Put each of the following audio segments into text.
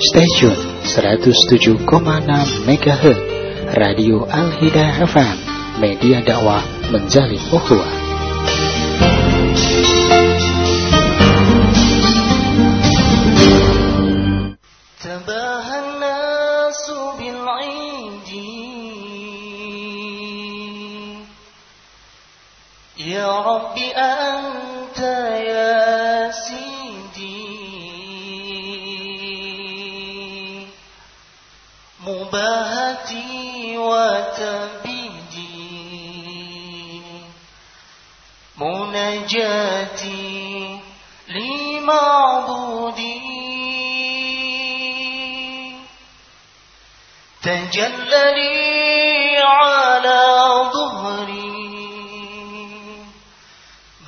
Stasiun 107,6 MHz Radio Al-Hidayah FM Media dakwah menjalin ukhuwah جلني على ظهري.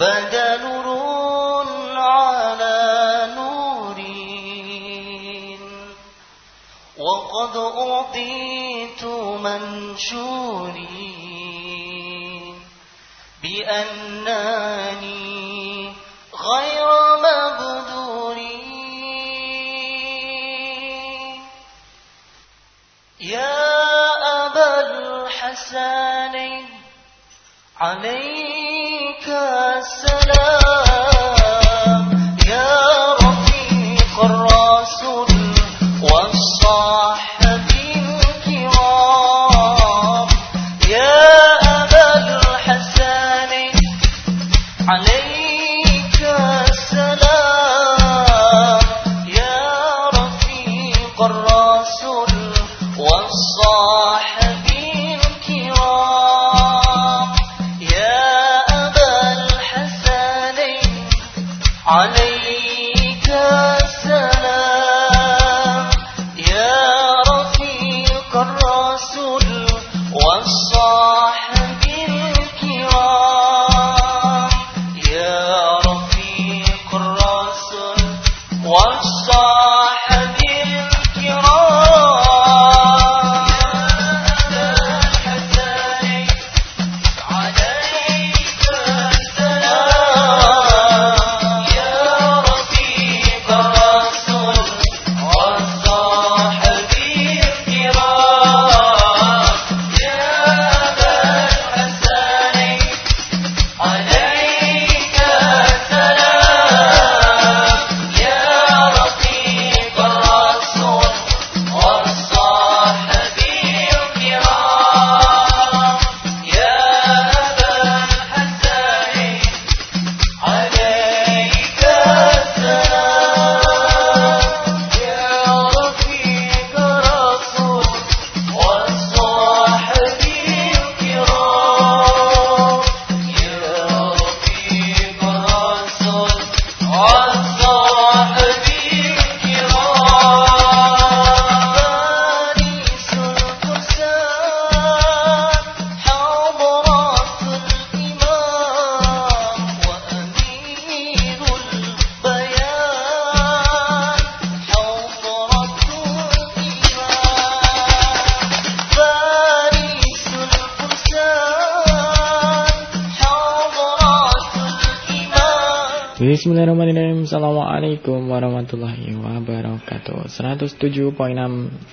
بدا نور على نور. وقد أعطيت منشوري بأنني غير مبرور Bismillahirrahmanirrahim warahmatullahi wabarakatuh. 107.6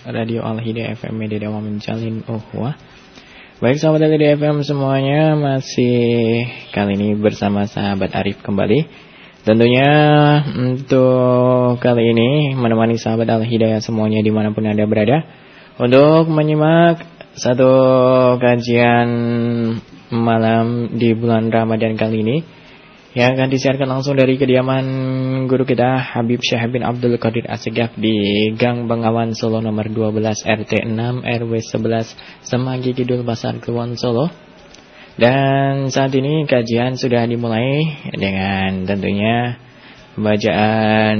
Radio Al-Hidayah FM Media Dewa Menjalin Uhwah Baik sahabat Al-Hidayah FM semuanya Masih kali ini bersama sahabat Arif kembali. Tentunya untuk kali ini Menemani sahabat Al-Hidayah semuanya di mana pun anda berada Untuk menyimak satu kajian malam di bulan Ramadan kali ini yang akan disiarkan langsung dari kediaman guru kita Habib Syekh bin Abdul Qadir Asegaf di Gang Bengawan Solo nomor 12 RT 6 RW 11 Semanggi Kidul Pasar Kliwon Solo. Dan saat ini kajian sudah dimulai dengan tentunya bacaan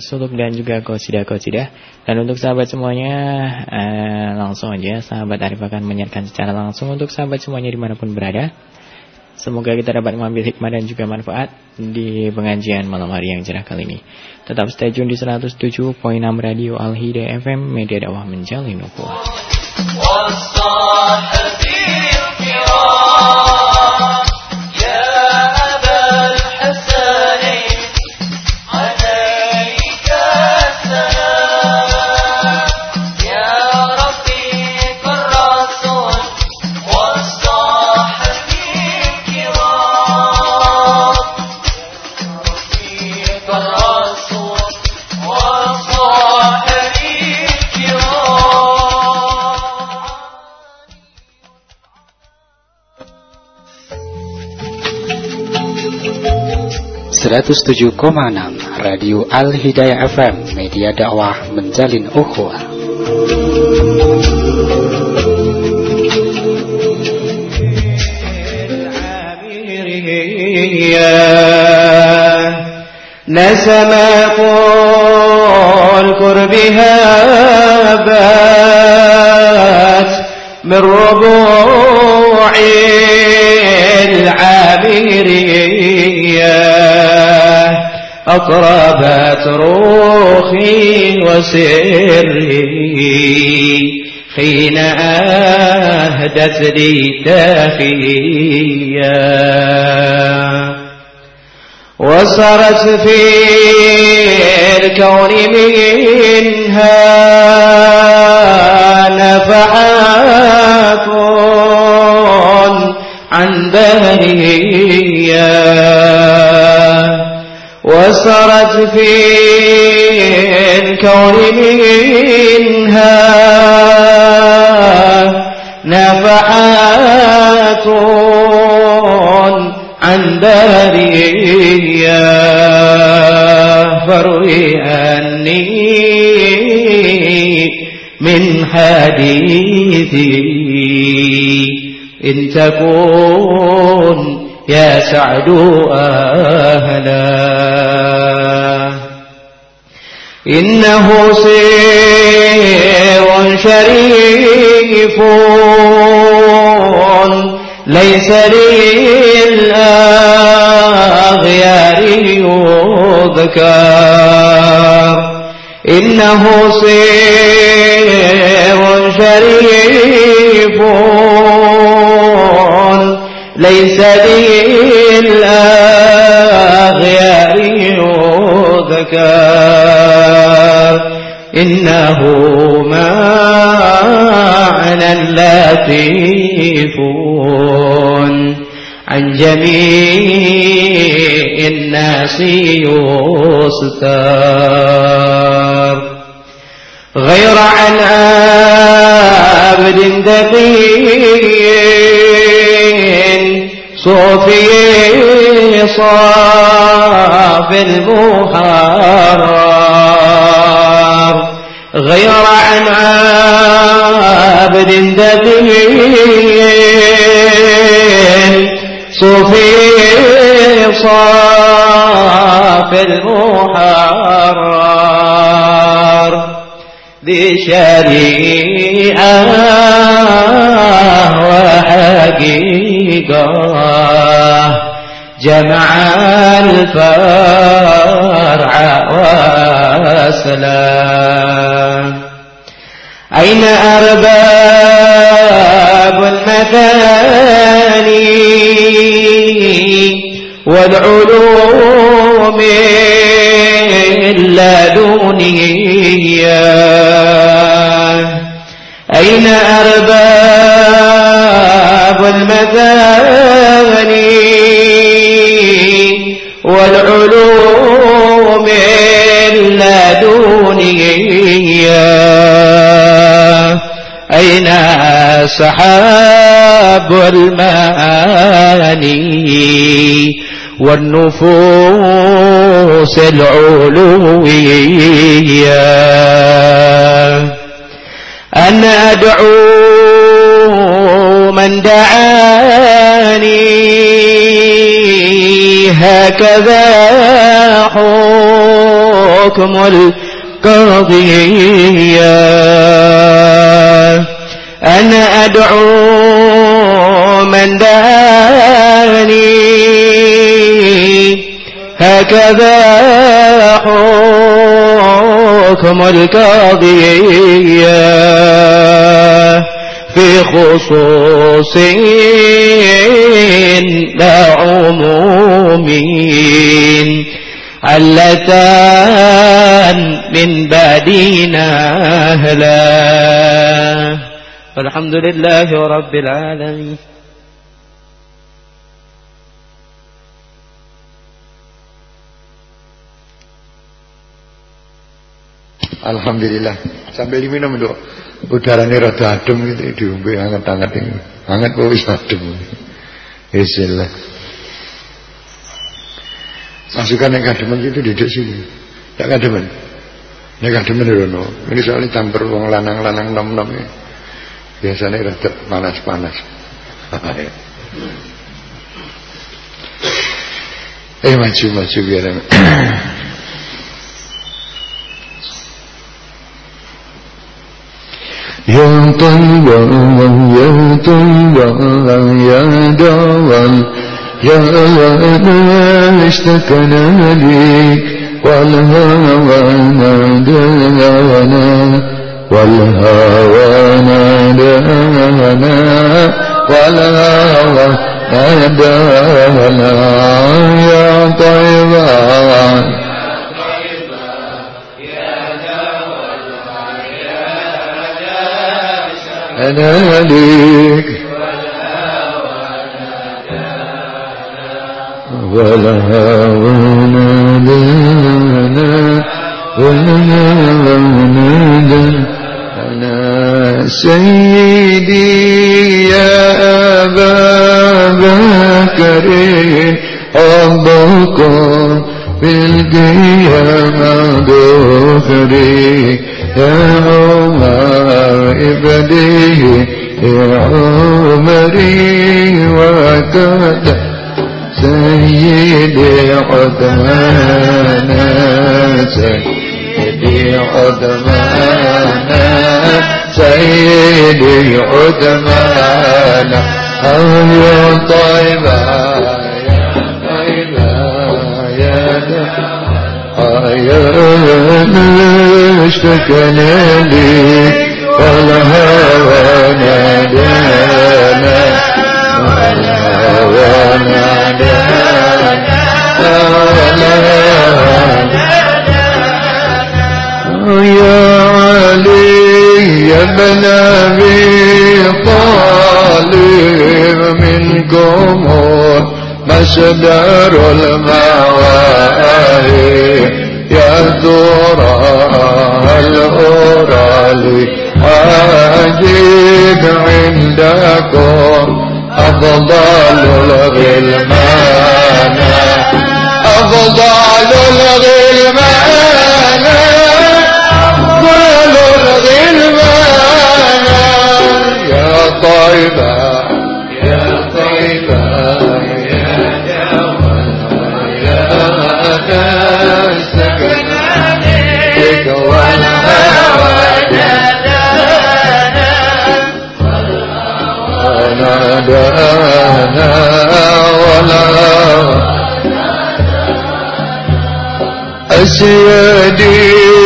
suluk dan juga kosidah-kosidah. Dan untuk sahabat semuanya, eh, langsung aja sahabat Arif akan menyiarkan secara langsung untuk sahabat semuanya di mana pun berada. Semoga kita dapat mengambil hikmah dan juga manfaat di pengajian malam hari yang cerah kali ini. Tetap stay tune di 107.6 Radio Al-Hidayah FM, media dakwah menjalin ukhuwah. 107,6 Radio Al Hidayah FM Media dakwah menjalin ukhuwah نسماق الكرب هابات من ربوع العامرية أطربت روحي وسري. حين أهدت لي تافيا وصارت في الكون منها عن دهرية وصارت في الكون منها نفحات عن داريا فروي أني من حديثي. إن تكون يا سعد أهلا. إنه سير شريف. ليس للأغيار يذكر. إنه سير شريف. ليس بالآخيار ذكار إنه معنا اللاتيفون عن جميع الناس يستار غير عن عابد دقيق. صوفي صاف المحرر غير عن عابد دقيق صوفي صاف المحرر ذي شريعة وحقيقة. جمع الفرع وسلام أين أرباب المثاني؟ والعلوم اللدنية أين أرباب المثاني؟ والعلوم اللدنية أين سحاب المعاني والنفوس العلوية. أنا أدعو من دعاني. هكذا حكم القضية. أنا أدعو من دعاني. هكذا حكم القضية في خصوص لا عموم علتان من بعدنا أهلا. الحمد لله رب العالمين. Alhamdulillah. Sambil diminum dulu. Udaranya rada adem gitu diombe hangat-hangat ini. Hangat kok wis adem. Bismillah. Masukan yang kademen itu duduk sini. Ya kademen. Ya kademen rono. Ini soalnya campur wong lanang-lanang nom-nom ya. Biasanya rada panas-panas. eh maju-maju biar. يطيبا يطيبا يا دعوة يا لنا اشتكنا ليك والهوى نادانا والهوى نادانا والهوى نادانا يا طيبا أنا ليك ولا ونادانا ولا ونادانا أنا سيدي يا أبا بكر حبك في القيامة غفري يا عمر ابديه يا عمري وكذا. سيدي عدمانا سيدي عدمانا سيدي عدمانا أهل طيبانا يا اشتكنا لي والهوى نادانا يا علي يا ابن ابي طالب منكم مصدر المواهب ذرى الأورالي أجيب عندكم أفضل الغلمان. أفضل الغلمان. أفضل الغلمان. يا طيبة نادانا ولا أسيدي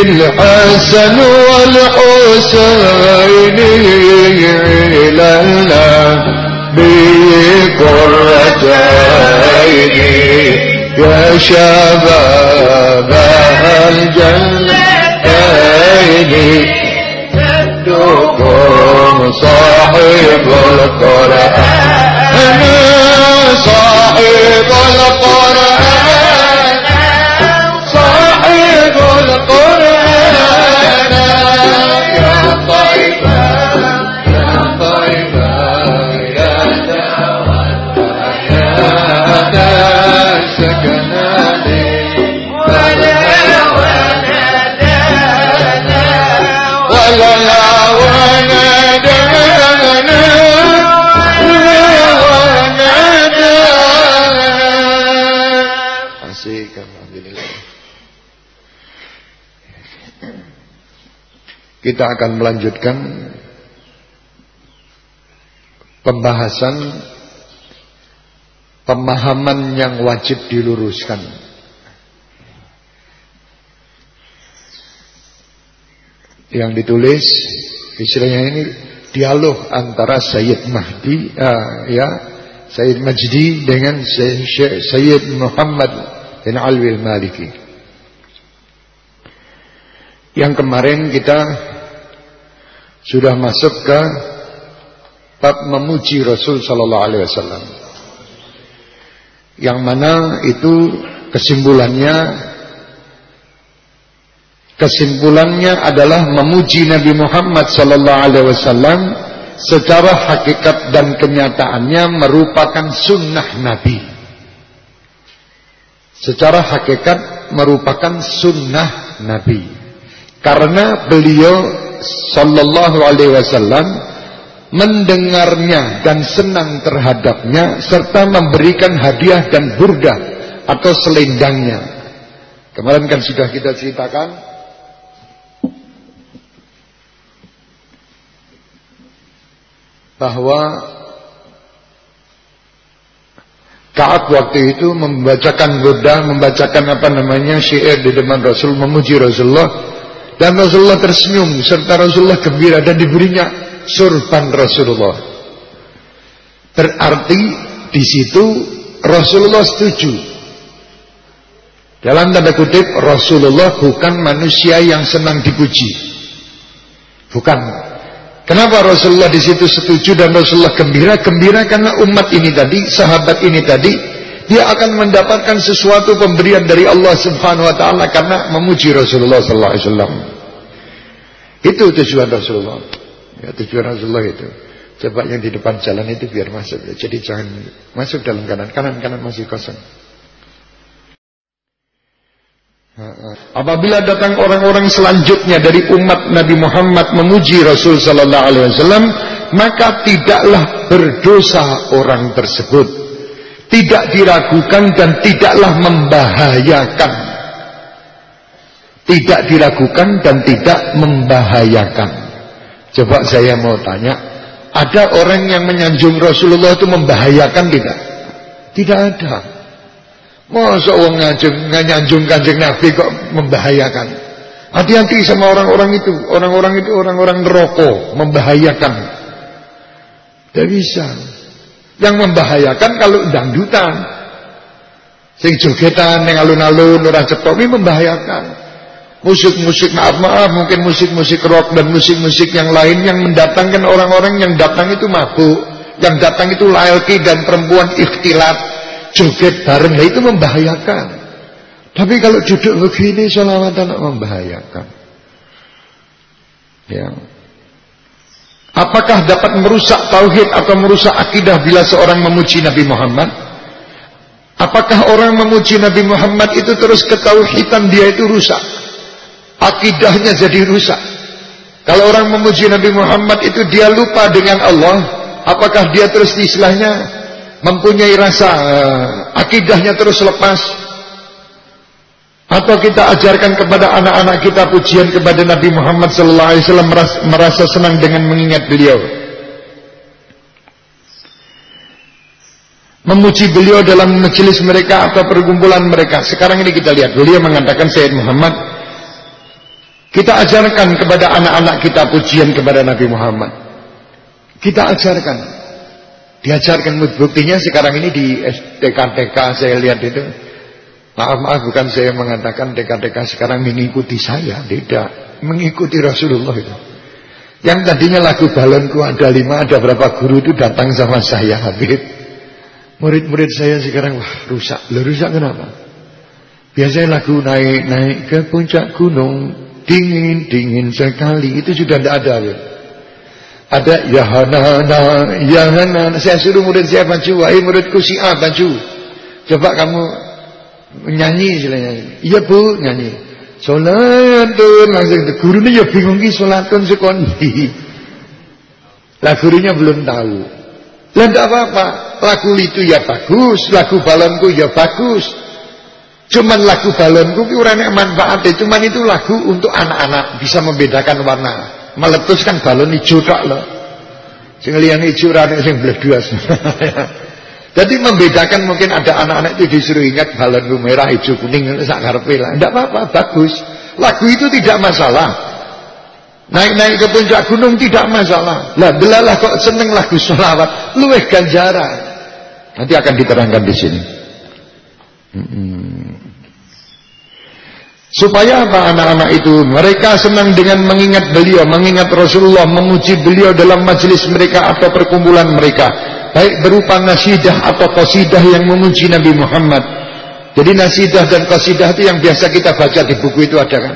الحسن والحسين إلى النبي قرة عيني يا شباب الجنتين صاحب القرآن صاحب القرآن Kita akan melanjutkan Pembahasan Pemahaman yang wajib diluruskan Yang ditulis Istilahnya ini dialog antara Sayyid Mahdi uh, ya Sayyid Majdi dengan Sayyid Muhammad bin Alwi al-Maliki. Yang kemarin kita sudah masuk ke bab memuji Rasul sallallahu alaihi wasallam. Yang mana itu kesimpulannya Kesimpulannya adalah memuji Nabi Muhammad sallallahu alaihi wasallam secara hakikat dan kenyataannya merupakan sunnah Nabi. secara hakikat merupakan sunnah Nabi. Karena beliau sallallahu alaihi wasallam mendengarnya dan senang terhadapnya serta memberikan hadiah dan burdah atau selendangnya. Kemarin kan sudah kita ceritakan bahwa Kaab waktu itu membacakan burdah, membacakan apa namanya syair di depan Rasul, memuji Rasulullah dan Rasulullah tersenyum serta Rasulullah gembira dan diberinya surban Rasulullah. Berarti di situ Rasulullah setuju. Dalam tanda kutip Rasulullah bukan manusia yang senang dipuji. Bukan. Kenapa Rasulullah di situ setuju dan Rasulullah gembira? Gembira karena umat ini tadi, sahabat ini tadi, dia akan mendapatkan sesuatu pemberian dari Allah Subhanahu wa taala karena memuji Rasulullah sallallahu alaihi wasallam. Itu tujuan Rasulullah. Ya, tujuan Rasulullah itu. Coba yang di depan jalan itu biar masuk. Jadi jangan masuk dalam kanan. Kanan-kanan masih kosong. Apabila datang orang-orang selanjutnya dari umat Nabi Muhammad memuji Rasul sallallahu alaihi wasallam, maka tidaklah berdosa orang tersebut. Tidak diragukan dan tidaklah membahayakan. Tidak diragukan dan tidak membahayakan. Coba saya mau tanya, ada orang yang menyanjung Rasulullah itu membahayakan tidak? Tidak ada. Masa orang nyanjung, nyanjung kanjeng Nabi kok membahayakan? Hati-hati sama orang-orang itu. Orang-orang itu orang-orang neraka, membahayakan. Tidak bisa. Yang membahayakan kalau dangdutan. Sing jogetan, yang alun-alun, cetok, ini membahayakan. Musik-musik, maaf-maaf, mungkin musik-musik rock dan musik-musik yang lain yang mendatangkan orang-orang yang datang itu mabuk. Yang datang itu laki dan perempuan ikhtilat joget bareng itu membahayakan. Tapi kalau duduk begini sholawatan membahayakan. Ya. Apakah dapat merusak tauhid atau merusak akidah bila seorang memuji Nabi Muhammad? Apakah orang memuji Nabi Muhammad itu terus ketauhidan dia itu rusak? Akidahnya jadi rusak. Kalau orang memuji Nabi Muhammad itu dia lupa dengan Allah, apakah dia terus istilahnya mempunyai rasa uh, akidahnya terus lepas atau kita ajarkan kepada anak-anak kita pujian kepada Nabi Muhammad sallallahu alaihi wasallam merasa, senang dengan mengingat beliau. Memuji beliau dalam majelis mereka atau perkumpulan mereka. Sekarang ini kita lihat beliau mengatakan Sayyid Muhammad kita ajarkan kepada anak-anak kita pujian kepada Nabi Muhammad. Kita ajarkan. Diajarkan buktinya sekarang ini di TK-TK saya lihat itu. Maaf-maaf bukan saya mengatakan TK-TK sekarang mengikuti saya, tidak. Mengikuti Rasulullah itu. Yang tadinya lagu balonku ada lima, ada berapa guru itu datang sama saya Habib. Murid-murid saya sekarang wah rusak. Loh rusak kenapa? Biasanya lagu naik-naik ke puncak gunung dingin-dingin sekali itu sudah tidak ada. Habib. Ada Yahanana, Yahanana. Saya suruh murid saya baju, wahai muridku si A baju. Coba kamu nyanyi istilahnya. Iya bu, nyanyi. Solatun langsung guru ini ya bingung ki solatun sekondi. Lah gurunya belum tahu. Lah tidak apa-apa. Lagu itu ya bagus, lagu balonku ya bagus. Cuman lagu balonku itu orangnya manfaatnya. Cuman itu lagu untuk anak-anak bisa membedakan warna meletus kan balon hijau tak loh. Sing liyane hijau ra sing bledas. Jadi membedakan mungkin ada anak-anak itu disuruh ingat balon merah, hijau, kuning sak karepe lah. Enggak apa-apa, bagus. Lagu itu tidak masalah. Naik-naik ke puncak gunung tidak masalah. Lah belalah kok seneng lagu sholawat, luweh ganjaran. Nanti akan diterangkan di sini. Hmm. Supaya apa anak-anak itu? Mereka senang dengan mengingat beliau, mengingat Rasulullah, memuji beliau dalam majelis mereka atau perkumpulan mereka. Baik berupa nasidah atau qasidah yang memuji Nabi Muhammad. Jadi nasidah dan qasidah itu yang biasa kita baca di buku itu ada kan?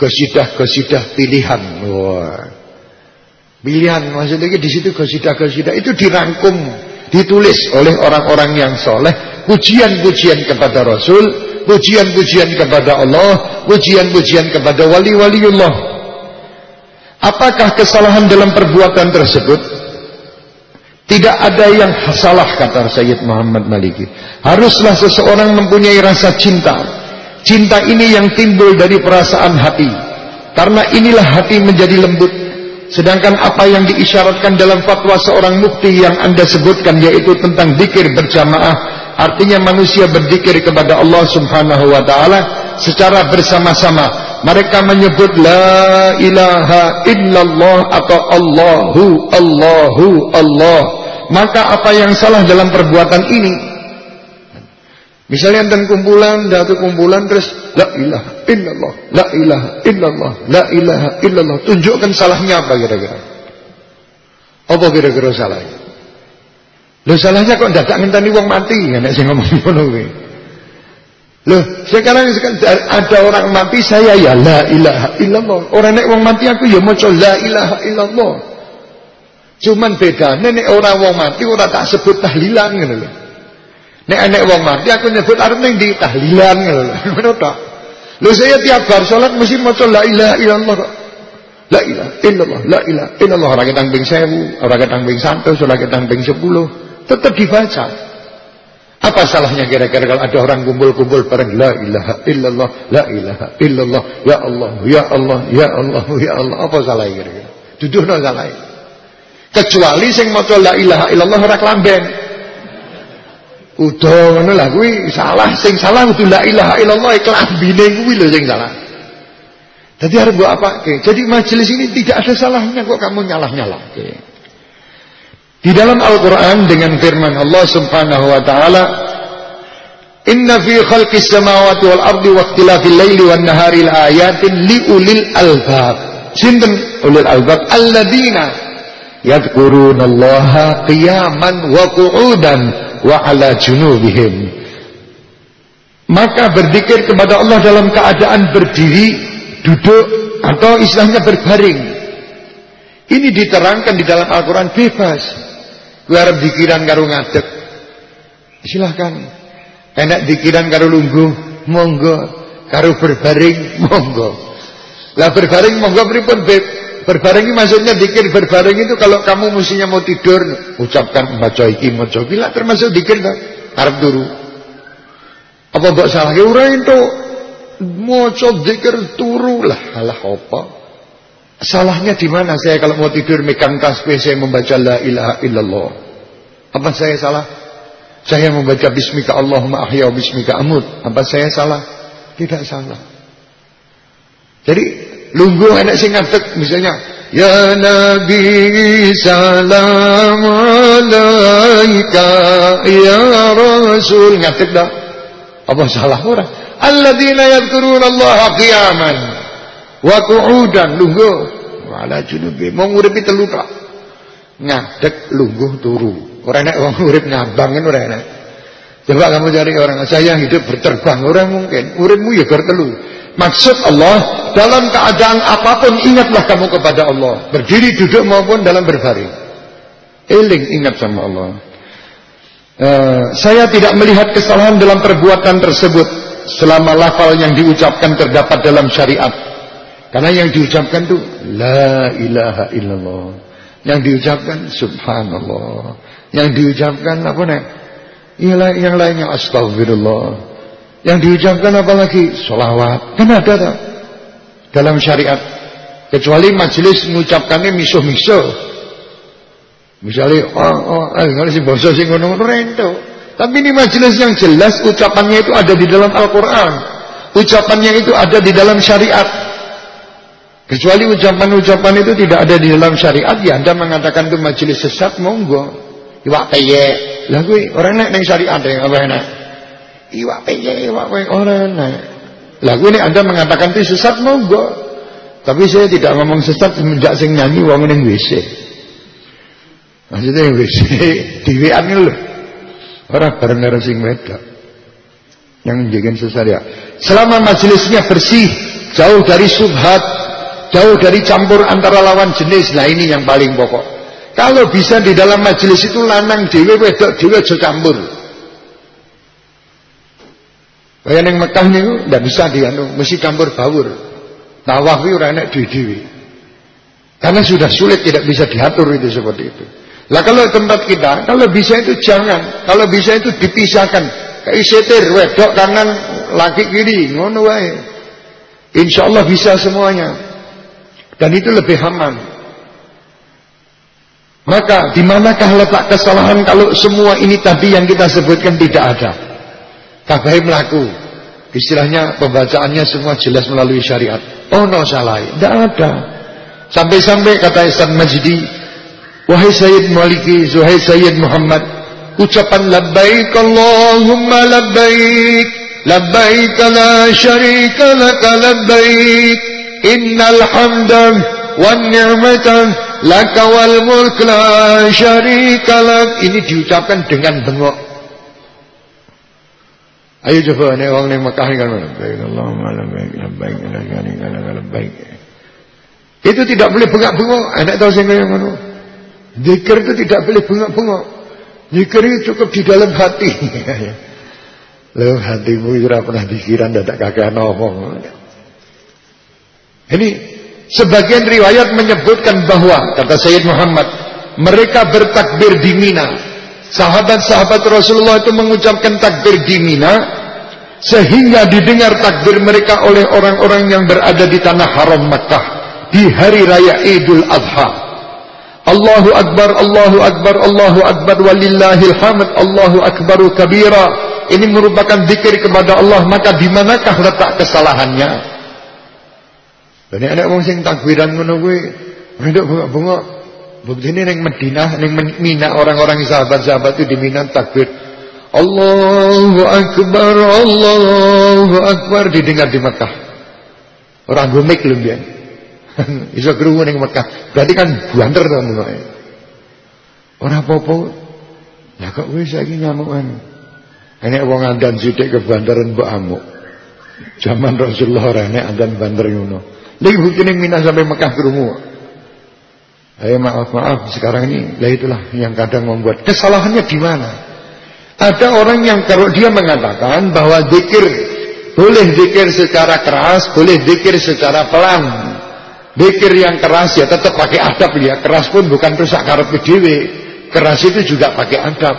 Qasidah-qasidah pilihan. Wah. Pilihan maksudnya di situ qasidah-qasidah itu dirangkum, ditulis oleh orang-orang yang soleh pujian-pujian kepada Rasul, pujian-pujian kepada Allah, pujian-pujian kepada wali-waliullah. Apakah kesalahan dalam perbuatan tersebut? Tidak ada yang salah kata Sayyid Muhammad Maliki. Haruslah seseorang mempunyai rasa cinta. Cinta ini yang timbul dari perasaan hati. Karena inilah hati menjadi lembut. Sedangkan apa yang diisyaratkan dalam fatwa seorang mufti yang anda sebutkan yaitu tentang dikir berjamaah. Artinya manusia berzikir kepada Allah subhanahu wa ta'ala secara bersama-sama. Mereka menyebut La ilaha illallah atau Allahu, Allahu, Allah maka apa yang salah dalam perbuatan ini? Misalnya enten kumpulan, datu kumpulan terus la ilaha illallah, la ilaha illallah, la ilaha illallah. Tunjukkan salahnya apa kira-kira? Apa kira-kira salahnya? Loh salahnya kok dadak ngenteni wong mati nek sing ngomong ngono kuwi. Loh, sekarang ada orang mati saya ya la ilaha illallah. Orang nek wong mati aku ya maca la ilaha illallah. Cuman beda, nek orang wong mati ora tak sebut tahlilan ngono lho. Nek nek wong mati aku nyebut arep ning di tahlilan ngono lho. Ngono tok. Lho saya tiap bar salat mesti maca la ilaha illallah. La ilaha illallah, la ilaha illallah ora ketang ping 1000, ora ketang ping 100, ora ketang ping 10, tetap dibaca. Apa salahnya kira-kira kalau ada orang kumpul-kumpul bareng la ilaha illallah, la ilaha illallah, ya Allah, ya Allah, ya Allah, ya Allah. Apa salahnya kira-kira? Duduhno salahnya. Kecuali sing maca la ilaha illallah ora klamben. Udah ngono lah kuwi salah sing salah kudu la ilaha illallah klambine kuwi lho sing salah. Jadi harus buat apa? Jadi majelis ini tidak ada salahnya kok kamu nyalah-nyalah. Di dalam Al-Quran dengan firman Allah subhanahu wa ta'ala Inna fi khalqis samawati wal ardi wa ikhtilafil laili wan nahari ayatin li ulil albab. Sinten ulil albab alladzina yadhkurunallaha qiyaman wa qu'udan wa ala junubihim. Maka berzikir kepada Allah dalam keadaan berdiri duduk atau istilahnya berbaring. Ini diterangkan di dalam Al-Quran bebas. Gue harap dikiran karo ngadeg. Silahkan. Enak dikiran karo lungguh monggo. Karo berbaring monggo. Lah berbaring monggo pripun Berbareng maksudnya dikir berbareng itu kalau kamu mestinya mau tidur ucapkan baca iki maca iki termasuk dikir tak? Arep turu. Apa mbok salah ke ora itu maca dikir turu lah alah apa? Salahnya di mana saya kalau mau tidur megang tasbih saya membaca la ilaha illallah. Apa saya salah? Saya membaca bismika Allahumma ahya bismika amut. Apa saya salah? Tidak salah. Jadi lungguh enak sing ngadeg misalnya ya nabi salam alaika ya rasul. Ngadeg dah. Apa salah ora? Alladzina yadhkuruna allaha qiyaman wa qu'udan. Lungguh. Wala junubi. Mau nguripi telu tok. Ngadeg lungguh turu. Ora enak wong urip ngabang kan ora enak. Coba kamu cari orang saya hidup berterbang orang mungkin. Uripmu ya bertelu Maksud Allah dalam keadaan apa pun ingatlah kamu kepada Allah. Berdiri, duduk maupun dalam berbaring. Eling ingat sama Allah. Uh, saya tidak melihat kesalahan dalam perbuatan tersebut selama lafal yang diucapkan terdapat dalam syariat. Karena yang diucapkan itu la ilaha illallah. Yang diucapkan subhanallah. Yang diucapkan apa nih? Yang lainnya astagfirullah. Yang diucapkan apalagi solawat. Kan ada tak? Dalam syariat. Kecuali majelis mengucapkannya misuh-misuh. Misalnya, oh, oh, eh, kalau si boso sing ngono rento. Tapi ini majelis yang jelas ucapannya itu ada di dalam Al-Quran. Ucapannya itu ada di dalam syariat. Kecuali ucapan-ucapan itu tidak ada di dalam syariat, ya Anda mengatakan itu majelis sesat, monggo. Iwak peye. Lah orang naik neng syariat ya, apa enak? Iwak peye, iwak peye orang naik. Lagu ini Anda mengatakan itu sesat monggo. Tapi saya tidak ngomong sesat semenjak sing nyanyi wong ning WC. Maksudnya yang WC dhewean lho. Ora bareng karo sing wedok. Yang menjaga sesat ya. Selama majelisnya bersih, jauh dari subhat, jauh dari campur antara lawan jenis. Nah ini yang paling pokok. Kalau bisa di dalam majelis itu lanang dhewe wedok dhewe aja campur. Kaya ning Mekah niku ndak bisa dianu, mesti campur baur. Tawaf itu ora enak Karena sudah sulit tidak bisa diatur itu seperti itu. Lah kalau tempat kita, kalau bisa itu jangan, kalau bisa itu dipisahkan. Kayak setir wedok kanan, laki kiri, ngono wae. Insyaallah bisa semuanya. Dan itu lebih aman. Maka di manakah letak kesalahan kalau semua ini tadi yang kita sebutkan tidak ada? Kabai melaku. Istilahnya pembacaannya semua jelas melalui syariat. Oh no salah. Tidak ada. Sampai-sampai kata Ihsan Majdi, wahai Sayyid Maliki, wahai Sayyid Muhammad, ucapan labbaik Allahumma labbaik, labbaik la syarika laka labbaik, innal hamdan wan ni'matan laka wal mulk la syarika lak. Ini diucapkan dengan bengok. Ayo coba nek wong ning Mekah kan baik Allahumma labbaik labbaik la syarika lak labbaik. Itu tidak boleh bengak-bengok. Anak tahu sing kaya ngono. Zikir itu tidak boleh bengok-bengok. Zikir itu cukup di dalam hati. Loh hatimu ora pernah pikiran dadak kakek ngomong. Ini sebagian riwayat menyebutkan bahwa kata Sayyid Muhammad mereka bertakbir di Mina Sahabat-sahabat Rasulullah itu mengucapkan takbir di Mina sehingga didengar takbir mereka oleh orang-orang yang berada di tanah haram Makkah di hari raya Idul Adha. Allahu Akbar, Allahu Akbar, Allahu Akbar walillahil hamd, Allahu Akbaru kabira. Ini merupakan zikir kepada Allah, maka di manakah letak kesalahannya? Dan anak wong sing takbiran ngono kuwi, nduk bengok-bengok Bukti ini yang Madinah, yang Mina orang-orang sahabat-sahabat itu di Mina takbir. Allahu Akbar, Allahu Akbar didengar di Mekah. Orang gomik lho dia. Bisa kerungu ning Mekah. Berarti kan banter to mulai. Ora apa-apa. Ya kok wis saiki ngamukan. Enek wong andan ke bandaran mbok amuk. Zaman Rasulullah ora enek andan banter ngono. Lha bukti ning Mina sampai Mekah kerungu. Eh maaf maaf sekarang ini lah itulah yang kadang membuat kesalahannya di mana? Ada orang yang kalau dia mengatakan bahwa zikir boleh zikir secara keras, boleh zikir secara pelan. Zikir yang keras ya tetap pakai adab ya. Keras pun bukan rusak karep dhewe. Keras itu juga pakai adab.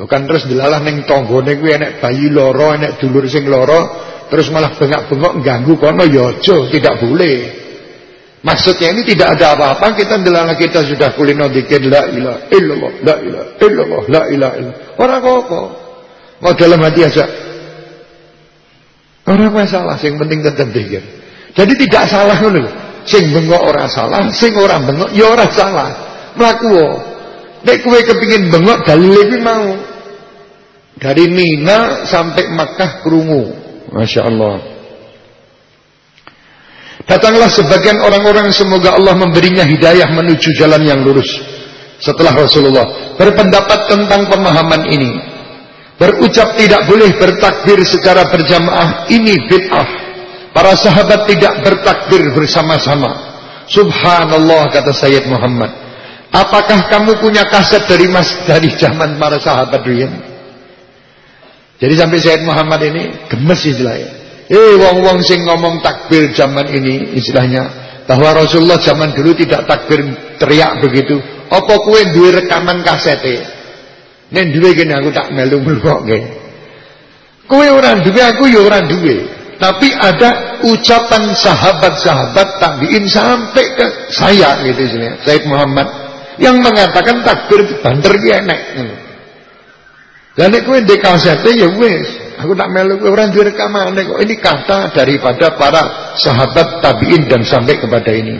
Bukan terus dilalah ning tanggane kuwi enek bayi loro, enek dulur sing loro, terus malah bengak-bengok ganggu kono ya aja, tidak boleh. Maksudnya ini tidak ada apa-apa kita dalam kita sudah kulino dikir la ilaha illallah la ilaha illallah la ilaha illallah. Orang apa? Mau dalam hati aja. Orang masalah sing penting tetap dikir. Jadi tidak salah ngono Sing bengok orang salah, sing orang bengok ya orang salah. Mlaku Nek kowe kepingin bengok dalile kuwi mau. Dari Mina sampai Makkah krungu. Masya Allah. Datanglah sebagian orang-orang semoga Allah memberinya hidayah menuju jalan yang lurus. Setelah Rasulullah berpendapat tentang pemahaman ini. Berucap tidak boleh bertakbir secara berjamaah. Ini bid'ah. Para sahabat tidak bertakbir bersama-sama. Subhanallah kata Sayyid Muhammad. Apakah kamu punya kaset dari mas dari zaman para sahabat Rian? Jadi sampai Sayyid Muhammad ini gemes istilahnya. Eh wong-wong sing ngomong takbir zaman ini istilahnya bahwa Rasulullah zaman dulu tidak takbir teriak begitu. Apa kue duwe rekaman kasete? Nen duwe kene aku tak melu mluwokke. Kue orang duwe aku ya orang duwe. Tapi ada ucapan sahabat-sahabat tabiin sampai ke saya gitu istilahnya. Said Muhammad yang mengatakan takbir banter ki enek. Lah nek kowe ndek kasete ya wis Aku tak melu orang rekaman kok ini kata daripada para sahabat tabiin dan sampai kepada ini.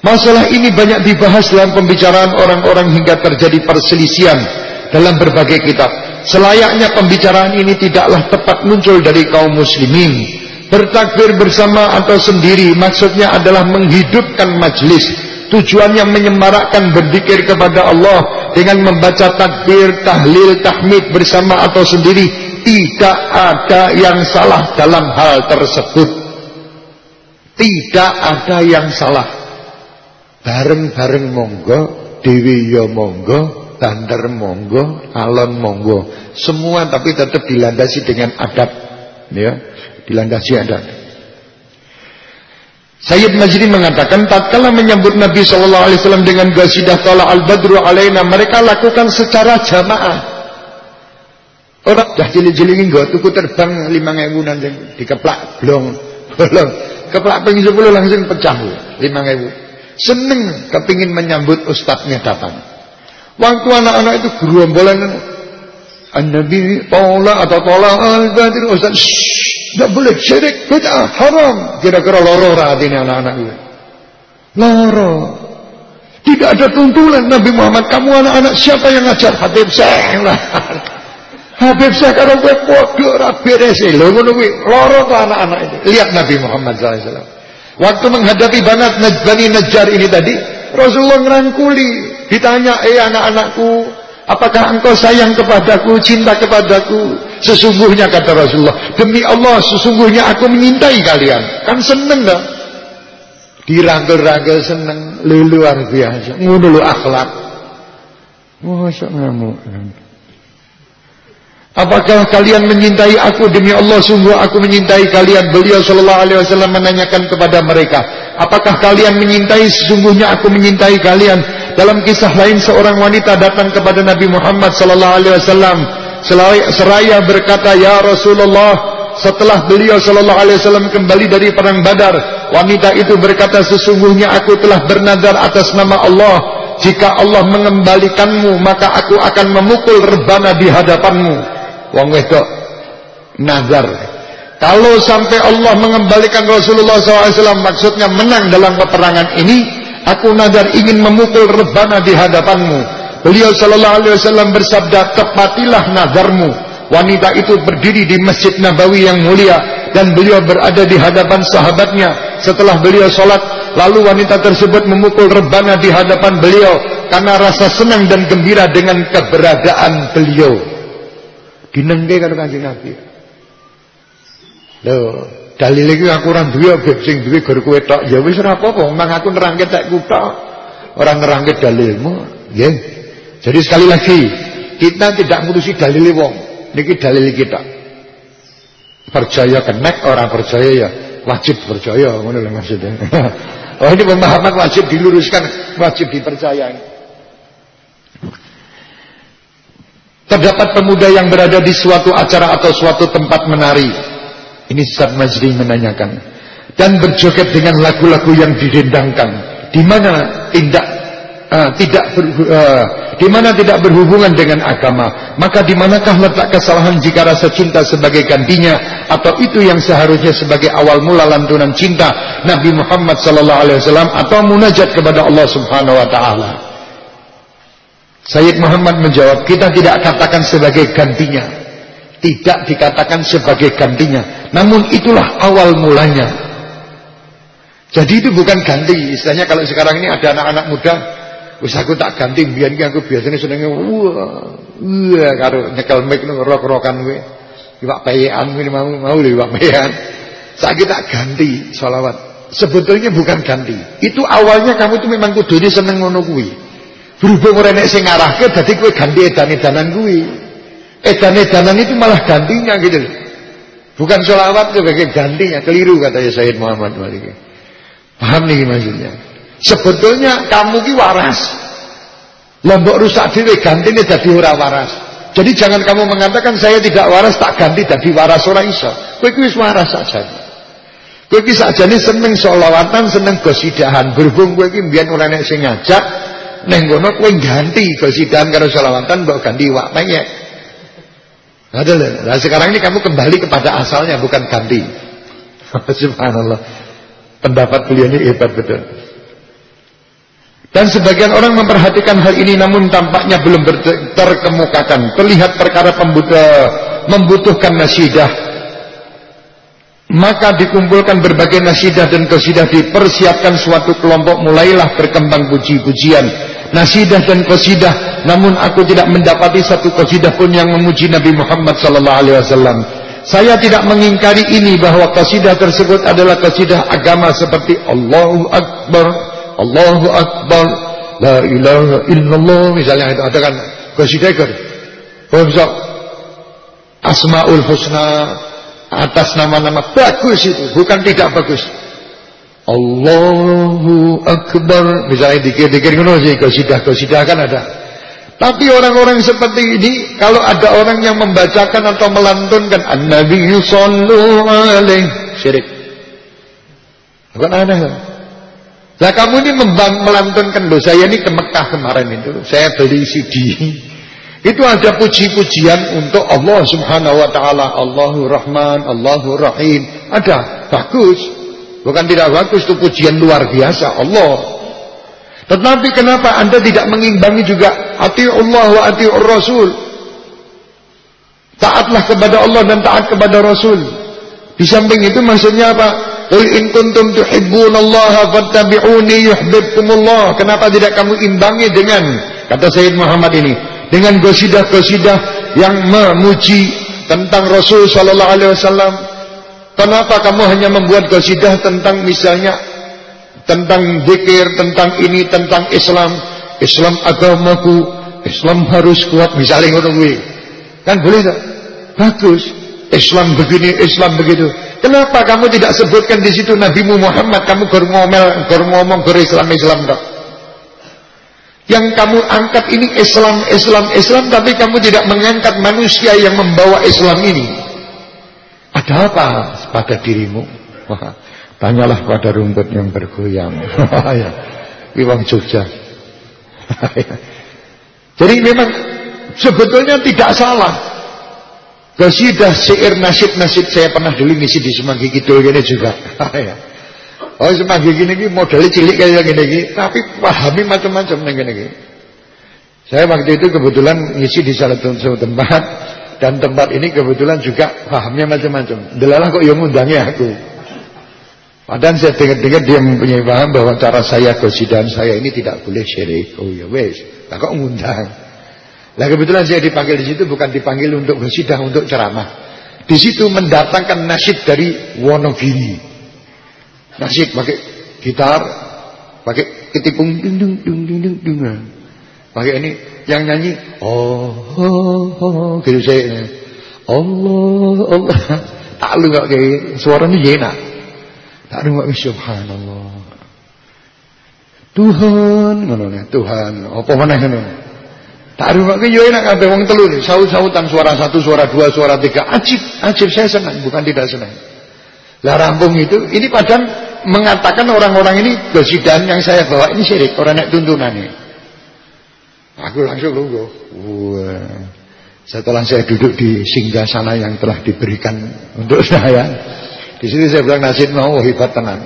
Masalah ini banyak dibahas dalam pembicaraan orang-orang hingga terjadi perselisihan dalam berbagai kitab. Selayaknya pembicaraan ini tidaklah tepat muncul dari kaum muslimin. Bertakbir bersama atau sendiri maksudnya adalah menghidupkan majlis. Tujuannya menyemarakkan berzikir kepada Allah dengan membaca takbir, tahlil, tahmid bersama atau sendiri tidak ada yang salah dalam hal tersebut. Tidak ada yang salah. Bareng-bareng monggo, dewi yo monggo, banter monggo, alon monggo. Semua tapi tetap dilandasi dengan adab. ya dilandasi adat Sayyid Majdi mengatakan tatkala menyambut Nabi sallallahu alaihi wasallam dengan gasidah tala al-badru alaina mereka lakukan secara jamaah Orang dah jeli-jeli nggo tuku terbang 5000 nanti dikeplak blong bolong keplak ping 10 langsung pecah 5000 seneng kepingin menyambut ustadznya datang. Waktu anak-anak itu gerombolan An-Nabi Tola atau Tola Al-Badir Ustaz Tidak boleh syirik Bid'ah haram. Kira-kira loro ini anak-anak itu. Loro. Tidak ada tuntunan Nabi Muhammad. Kamu anak-anak siapa yang ngajar? Habib saya lah Habib saya kalau gue bodoh Rabi resi Lho Loro ke anak-anak itu Lihat Nabi Muhammad SAW Waktu menghadapi banat Bani Najjar ini tadi Rasulullah ngerangkuli Ditanya eh anak-anakku Apakah engkau sayang kepadaku, cinta kepadaku? Sesungguhnya kata Rasulullah, demi Allah sesungguhnya aku menyintai kalian. Kan seneng dah. Dirangkul-rangkul seneng, luar biasa. Ngono akhlak. Masya ngamuk. Apakah kalian menyintai aku? Demi Allah sungguh aku menyintai kalian. Beliau sallallahu alaihi wasallam menanyakan kepada mereka Apakah kalian menyintai? Sesungguhnya aku menyintai kalian. Dalam kisah lain seorang wanita datang kepada Nabi Muhammad sallallahu alaihi wasallam. Seraya berkata, "Ya Rasulullah, setelah beliau sallallahu alaihi wasallam kembali dari perang Badar, wanita itu berkata, "Sesungguhnya aku telah bernadar atas nama Allah, jika Allah mengembalikanmu, maka aku akan memukul rebana di hadapanmu." Wong wedok nazar. Kalau sampai Allah mengembalikan Rasulullah SAW maksudnya menang dalam peperangan ini, Aku nadar ingin memukul rebana di hadapanmu. Beliau sallallahu alaihi wasallam bersabda, "Tepatilah nadarmu." Wanita itu berdiri di Masjid Nabawi yang mulia dan beliau berada di hadapan sahabatnya. Setelah beliau sholat, lalu wanita tersebut memukul rebana di hadapan beliau karena rasa senang dan gembira dengan keberadaan beliau. Dinengke karo Kanjeng Nabi. Loh, Dalil iki aku ora duwe beb sing duwe gur kowe tok. Ya wis ora apa-apa, mang aku nerangke tek kutha. Ora nerangke dalilmu, nggih. Jadi sekali lagi, kita tidak ngurusi dalil wong. Niki dalil kita. Percaya kenek, orang percaya ya wajib percaya, ngono lho maksudnya. oh ini pemahaman wajib diluruskan, wajib dipercayai. Terdapat pemuda yang berada di suatu acara atau suatu tempat menari ini Ustaz Majri menanyakan. Dan berjoget dengan lagu-lagu yang didendangkan. Di mana tindak uh, tidak uh, di mana tidak berhubungan dengan agama, maka di manakah letak kesalahan jika rasa cinta sebagai gantinya atau itu yang seharusnya sebagai awal mula lantunan cinta Nabi Muhammad sallallahu alaihi wasallam atau munajat kepada Allah Subhanahu wa taala? Sayyid Muhammad menjawab, kita tidak katakan sebagai gantinya tidak dikatakan sebagai gantinya. Namun itulah awal mulanya. Jadi itu bukan ganti. Istilahnya kalau sekarang ini ada anak-anak muda, wis aku tak ganti biar aku biasanya senengnya wah, wah karo nyekel mic ngerok-rokan kowe. Iwak payean ini mau mau iwak payean. Saya tak ganti sholawat. Sebetulnya bukan ganti. Itu awalnya kamu tuh memang kudu seneng ngono. Berhubung ora nek sing ngarahke dadi kowe ganti edan-edanan kuwi. Edan-edanan itu malah gantinya gitu Bukan sholawat sebagai gantinya. Keliru katanya Sayyid Muhammad Maliki. Paham nih maksudnya. Sebetulnya kamu ki waras. Lombok rusak dhewe gantine jadi ora waras. Jadi jangan kamu mengatakan saya tidak waras tak ganti jadi waras ora iso. Kowe ki wis waras saja. Kowe ki sakjane seneng sholawatan, seneng gosidahan. Berhubung kowe ki mbiyen ora nek sing ngajak, ning kono kowe ganti gosidahan karo sholawatan mbok ganti wak penyek. Nah sekarang ini kamu kembali kepada asalnya bukan ganti. Subhanallah. Pendapat beliau ini hebat betul. Dan sebagian orang memperhatikan hal ini namun tampaknya belum terkemukakan. Terlihat perkara membutuhkan nasidah. Maka dikumpulkan berbagai nasidah dan kesidah dipersiapkan suatu kelompok mulailah berkembang puji-pujian nasidah dan qasidah. Namun aku tidak mendapati satu qasidah pun yang memuji Nabi Muhammad sallallahu alaihi wasallam. Saya tidak mengingkari ini bahwa qasidah tersebut adalah qasidah agama seperti Allahu akbar Allahu akbar la ilaha illallah misalnya itu. Ada kan? Qasidah kan Asmaul Husna atas nama-nama bagus itu, bukan tidak bagus. Allahu Akbar. Misalnya dikir-dikir ngono sih kosidah-kosidah kan ada. Tapi orang-orang seperti ini kalau ada orang yang membacakan atau melantunkan An-Nabi sallu alaih syirik. Bukan aneh lah lah kamu ini melantunkan loh saya ini ke Mekah kemarin itu saya beli CD itu ada puji-pujian untuk Allah subhanahu wa ta'ala. Allahu Rahman, Allahu Rahim. Ada, bagus Bukan tidak bagus itu pujian luar biasa Allah. Tetapi kenapa anda tidak mengimbangi juga Allah wa hati Rasul? Taatlah kepada Allah dan taat kepada Rasul. Di samping itu maksudnya apa? Qul in kuntum tuhibbunallaha fattabi'uni yuhibbukumullah. Kenapa tidak kamu imbangi dengan kata Sayyid Muhammad ini dengan gosidah-gosidah yang memuji tentang Rasul sallallahu alaihi wasallam Kenapa kamu hanya membuat gosidah tentang misalnya tentang zikir, tentang ini, tentang Islam, Islam agamaku, Islam harus kuat misalnya ngono. Kan boleh tak? Bagus. Islam begini, Islam begitu. Kenapa kamu tidak sebutkan di situ Nabi Muhammad kamu baru ngomel, baru ngomong baru Islam Islam? Yang kamu angkat ini Islam, Islam, Islam tapi kamu tidak mengangkat manusia yang membawa Islam ini. Ada apa pada dirimu? Tanyalah pada rumput yang bergoyang. ya. Iwang Jogja. Jadi memang sebetulnya tidak salah. Kesidah syair nasib-nasib saya pernah dulu ngisi di Semanggi Kidul gini juga. ya. Oh Semanggi gini gini modelnya cilik kayak gini gini, tapi pahami macam-macam nih gini gini. Saya waktu itu kebetulan ngisi di salah satu tempat dan tempat ini kebetulan juga pahamnya macam-macam. Delalah kok yang ngundangnya aku. Padahal saya dengar-dengar dia mempunyai paham bahwa cara saya dan saya ini tidak boleh syirik. Oh ya wes, lah kok ngundang. Lah kebetulan saya dipanggil di situ bukan dipanggil untuk bersidang untuk ceramah. Di situ mendatangkan nasib dari Wonogiri. Nasib pakai gitar, pakai ketipung ding ding ding ding ding ding. Pakai ini yang nyanyi oh, oh, oh gitu saya. Allah Allah. Tak lu gak kayak suaranya enak. Tak lu gak subhanallah. Tuhan ngono Tuhan. Apa mana ngono? Tak lu gak kayak enak kabeh wong telu saut-sautan suara satu suara dua suara tiga. Ajib ajib saya senang. Bukan tidak senang. Lah rampung itu ini padahal mengatakan orang-orang ini gosidan yang saya bawa ini syirik orang naik tuntunan ini Aku langsung. Wah. Setelah saya duduk di singgah sana yang telah diberikan untuk saya, di sini saya bilang nasib mau hebat tenang.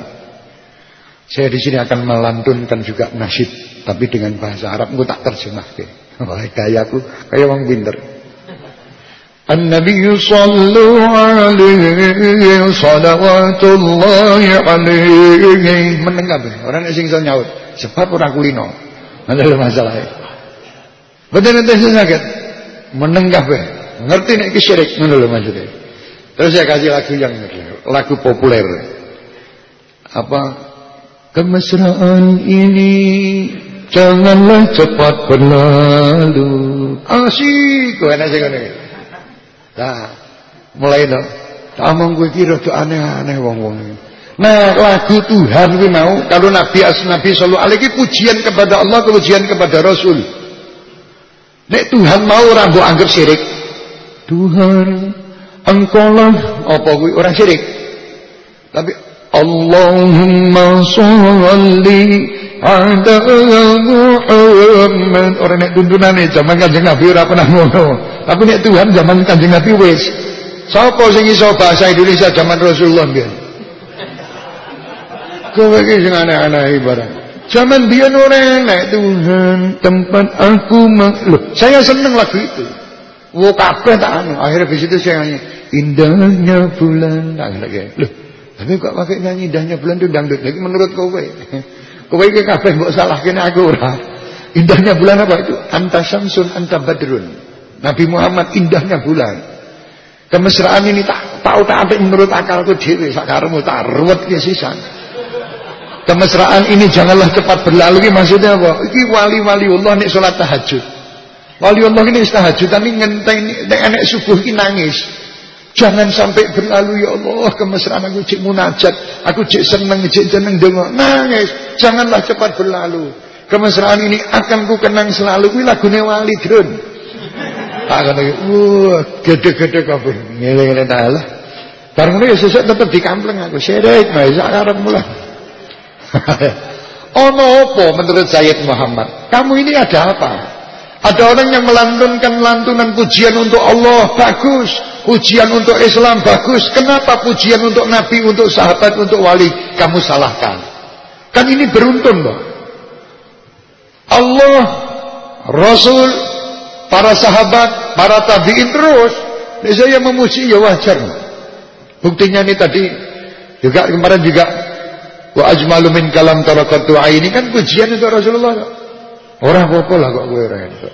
Saya di sini akan melantunkan juga nasib, tapi dengan bahasa Arab, aku tak terjemah ke. Wah, aku kayak orang pinter. An-Nabi sallu alaihi salawatullahi alaihi meneng kabeh orang sing iso nyaut sebab ora kulino ada masalah Betul nanti sakit. Meneng kabeh. Ngerti nek iki syirik ngono lho maksudnya. Terus saya kasih lagu yang lagu populer. Apa? Kemesraan ini janganlah cepat berlalu. Asik kowe enak ngene. Nah, mulai no. Tamong kowe kira rada aneh-aneh wong-wong Nah, lagu Tuhan kuwi mau kalau Nabi as Nabi sallallahu alaihi pujian kepada Allah, pujian kepada Rasul. Nek Tuhan mau rambu anggap syirik. Tuhan, engkaulah apa kuwi orang syirik. Tapi Allahumma sholli ala Muhammad. Orang nek tuntunane zaman Kanjeng Nabi ora pernah ngono. Tapi nek Tuhan zaman Kanjeng Nabi wis. Sapa sing iso bahasa Indonesia zaman Rasulullah mbiyen? Kowe iki sing aneh-aneh barang. Zaman dia naik Tuhan tempat aku Loh, saya seneng lagu itu. Wo kabeh tak anu. Akhirnya di situ saya nyanyi indahnya bulan. Lagi. Loh, tapi kok pakai nyanyi indahnya bulan itu dangdut lagi menurut kowe. Kowe iki kabeh mbok salahkene aku ora. Indahnya bulan apa itu? Anta syamsun anta badrun. Nabi Muhammad indahnya bulan. Kemesraan ini tak tahu tak menurut akalku dhewe sakaremu tak ruwet ke sisan. Kemesraan ini janganlah cepat berlalu. Ini maksudnya apa? Ini wali-wali Allah nek salat tahajud. Wali Allah ini tahajud tapi ngenteni nek enek subuh ini nangis. Jangan sampai berlalu ya Allah kemesraan aku cek munajat, aku cek seneng cek jeneng dengo. Nangis, janganlah cepat berlalu. Kemesraan ini akan ku kenang selalu kuwi lagune wali drun. Tak ngono wah gede-gede kabeh. Ngene-ngene ta lah. Bareng ya sesuk tetep dikampleng aku. Seret wae sak karepmu lah. Ono apa menurut Sayyid Muhammad? Kamu ini ada apa? Ada orang yang melantunkan lantunan pujian untuk Allah, bagus. Pujian untuk Islam, bagus. Kenapa pujian untuk Nabi, untuk sahabat, untuk wali, kamu salahkan? Kan ini beruntun, loh. Allah, Rasul, para sahabat, para tabiin terus. Saya memuji ya wajar. Buktinya ini tadi juga kemarin juga wa ajmalu min kalam tarakatu ini kan pujian untuk Rasulullah. Orang apa lah kok gue orang itu.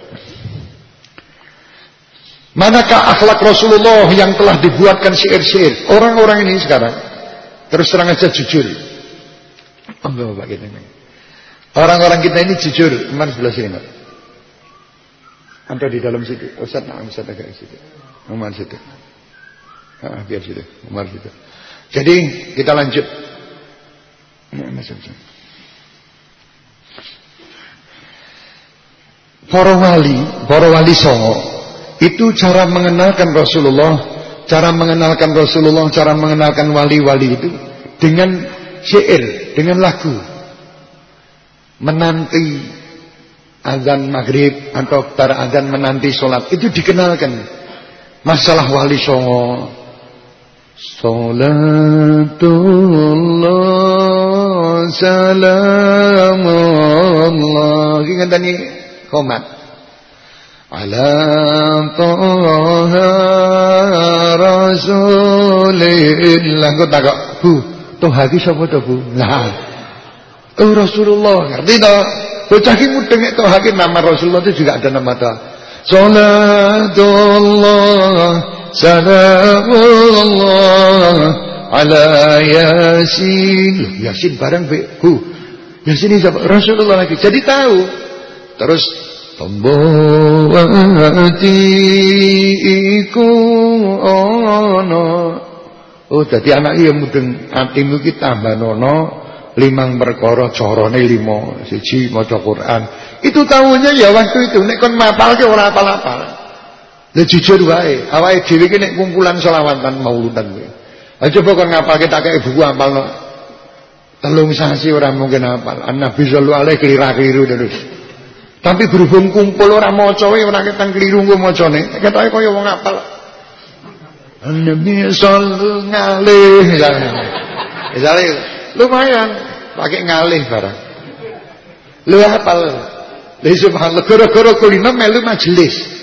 Manakah akhlak Rasulullah yang telah dibuatkan syair-syair? Orang-orang ini sekarang terus terang aja jujur. Orang-orang kita ini jujur, Mana sebelah sini. Ada di dalam situ. Ustaz, nah, Ustaz agak situ. Umar situ. Ah, biar situ. Umar situ. Jadi kita lanjut. Masuk. para wali, para wali songo itu cara mengenalkan Rasulullah, cara mengenalkan Rasulullah, cara mengenalkan wali-wali itu dengan syair, dengan lagu. Menanti azan maghrib atau para azan menanti sholat itu dikenalkan. Masalah wali songo. Salatullah salamullah. Ingat tadi komat ala toha rasulillah kok bu toha ki sapa to bu? Lah. Oh Rasulullah. Ngerti to? Bocah ki mudeng toha ki nama Rasulullah itu juga ada nama toha salatullah salamullah ala yasin yasin barang bu yasin ini siapa Rasulullah lagi jadi tahu Terus pembawati iku ana. Oh dadi anak ya mudeng atimu ki tambah nono limang perkara carane lima siji maca Quran. Itu tahunya ya waktu itu nek kon mapalke ora apal-apal. Lah jujur wae, awake dhewe ki nek kumpulan selawatan mauludan kuwi. Lah coba kon ngapalke tak kei buku apal Telung sasi orang mungkin hafal. An Nabi sallallahu alaihi keliru-keliru terus. Tapi berhubung kumpul orang maca wae ora ketang keliru nggo macane. Ketoke kaya wong apal. Nabi sallallahu ngalih misalnya. Misalnya lumayan pakai ngalih barang. Lu hafal. Lah subhanallah gara-gara kulino melu majelis.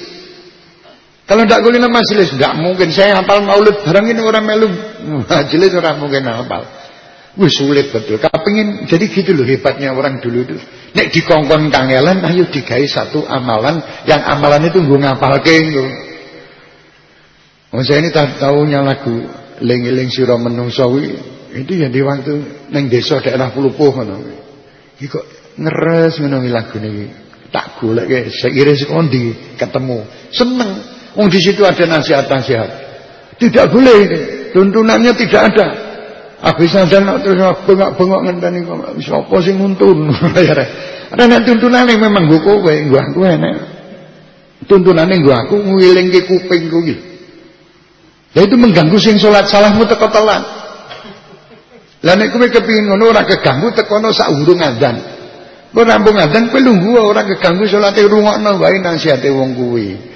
Kalau tidak kulino majelis enggak mungkin saya hafal maulid barang ini orang melu majelis orang mungkin hafal. Wih sulit betul. Kepingin jadi gitu loh hebatnya orang dulu itu. Nek dikongkon kangelan ayo digawe satu amalan yang amalan itu nggo ngapalke nggo. Oh saya ini tahunya lagu ling-ling sira menungso itu ya di waktu neng desa daerah Pulupuh. Iki kok ngeres ngono lagu niki. Tak golek seiring sekondi ketemu. Seneng. Wong di situ ada nasihat-nasihat. Tidak boleh tuntunannya tidak ada. Habis sampean terus bengok-bengok ngenteni kok sapa sing nuntun. Ada nek tuntunane memang nggo kowe, nggo aku enek. Tuntunane nggo aku ngilingke kupingku iki. Lah itu mengganggu sing salat salahmu teko telat. Lah nek kowe kepengin ngono ora keganggu tekono sak urung adzan. Kowe rampung adzan kowe lungguh ora keganggu salate rungokno wae nasihate wong kuwi.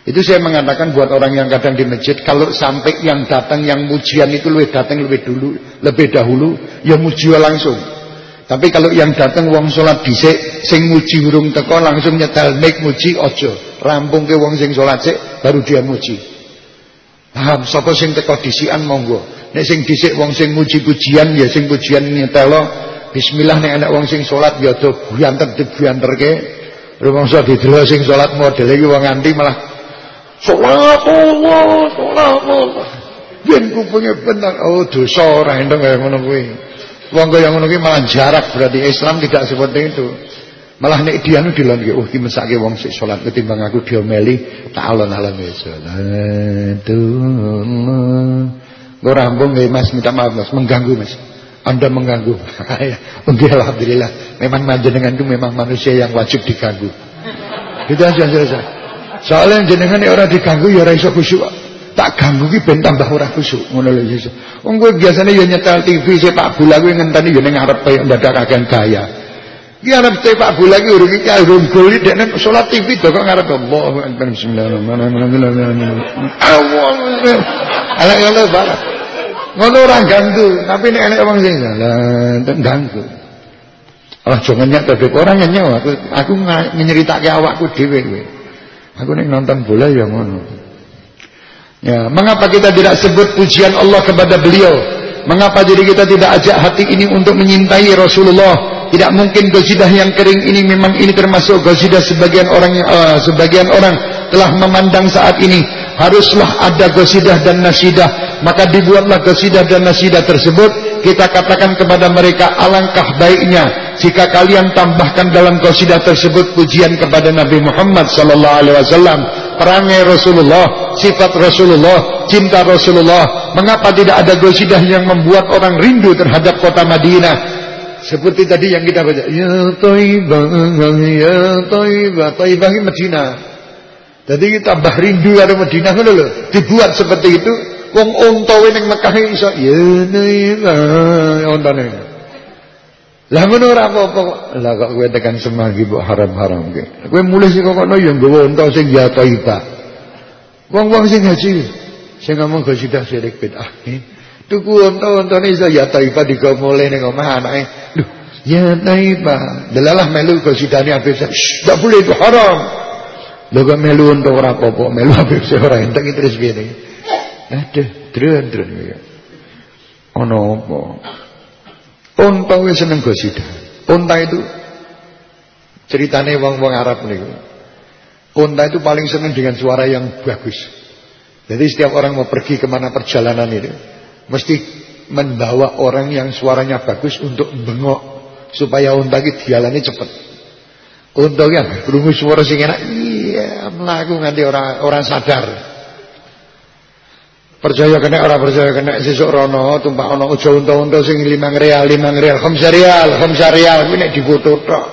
Itu saya mengatakan buat orang yang kadang di masjid kalau sampai yang datang yang mujian itu lebih datang lebih dulu, lebih dahulu, ya muji langsung. Tapi kalau yang datang wong sholat dhisik, sing muji urung teko langsung nyetel mic muji ojo. Rampung ke wong sing sholat sik baru dia muji. Paham? Sapa sing teko disikan monggo. Nek sing dhisik wong sing muji pujian ya sing pujian nyetelo Bismillah nek anak wong sing sholat ya do buyanter dibuyanterke. Rumangsa didelo sing sholat model iki wong nganti malah Salatullah, salatullah. Yen kupingnya benar, oh dosa ora enteng kaya ngono kuwi. Wong kaya ngono kuwi malah jarak berarti Islam tidak seperti itu. Malah nek dia nu dilon oh ki mesake wong sik salat ketimbang aku diomeli tak alon-alon wis salatullah. Gue rampung nggih Mas, minta maaf Mas, mengganggu Mas. Anda mengganggu. Alhamdulillah. Memang dengan itu memang manusia yang wajib diganggu. Itu aja selesai. Soalnya jenengan orang diganggu ya ora iso khusyuk. Tak ganggu ki ben tambah ora khusyuk. Ngono lho Yesus. Wong kowe biasane ya nyetel TV sepak bola kuwi ngenteni ya ning ngarepe ndadak kakean gaya. Ki arep sepak bola ki urung iki urung gol dekne salat TV to kok ngarep Allahu bismillahirrahmanirrahim. Allah. Ala Allah barak. Ngono orang ganggu, tapi nek enek wong sing lah ganggu. Oh jangan tapi orang nyawa aku aku menyeritake awakku dhewe kowe. Aku nek nonton bola ya ngono. Ya, mengapa kita tidak sebut pujian Allah kepada beliau? Mengapa diri kita tidak ajak hati ini untuk menyintai Rasulullah? Tidak mungkin gosidah yang kering ini memang ini termasuk gosidah sebagian orang uh, sebagian orang telah memandang saat ini haruslah ada gosidah dan nasidah maka dibuatlah gosidah dan nasidah tersebut. Kita katakan kepada mereka alangkah baiknya jika kalian tambahkan dalam gosidah tersebut pujian kepada Nabi Muhammad sallallahu alaihi wasallam. Perangai Rasulullah sifat Rasulullah cinta Rasulullah. Mengapa tidak ada gosidah yang membuat orang rindu terhadap kota Madinah? Seperti tadi yang kita baca ya Taibah ya Taibah. Taibah Madinah. Jadi kita tambah rindu karo Madinah lho. Dibuat seperti itu, wong unta ning Mekah iso ya nah ontane. Lah ngono ora apa-apa. Lah kok kowe tekan semanggi mbok haram-haram ke. Kowe mulih sing kono ya nggawa unta sing ya Thaibah. Wong-wong sing haji sing ngomong gosidah syirik bid'ah. Tuku unta-untane iso ya Thaibah digawa ning omah anake. Lho, ya Thaibah. Delalah melu gosidane Habib. Enggak boleh itu haram. Lho kok melu untuk ora apa-apa, melu Habib sing ora entek iki terus piye? Aduh, drun-drun iki. Ono apa? Unta wis seneng gosida. Unta itu ceritane wong-wong Arab niku. Unta itu paling seneng dengan suara yang bagus. Jadi setiap orang mau pergi ke mana perjalanan itu mesti membawa orang yang suaranya bagus untuk bengok supaya unta itu jalannya cepat. Unta kan krungu suara sing enak, iya mlaku nganti ora ora sadar. Percaya kena ora percaya kena sesuk rono tumpak ana aja unta-unta sing 5 real 5 real 5 real 5 real kuwi nek difoto tok.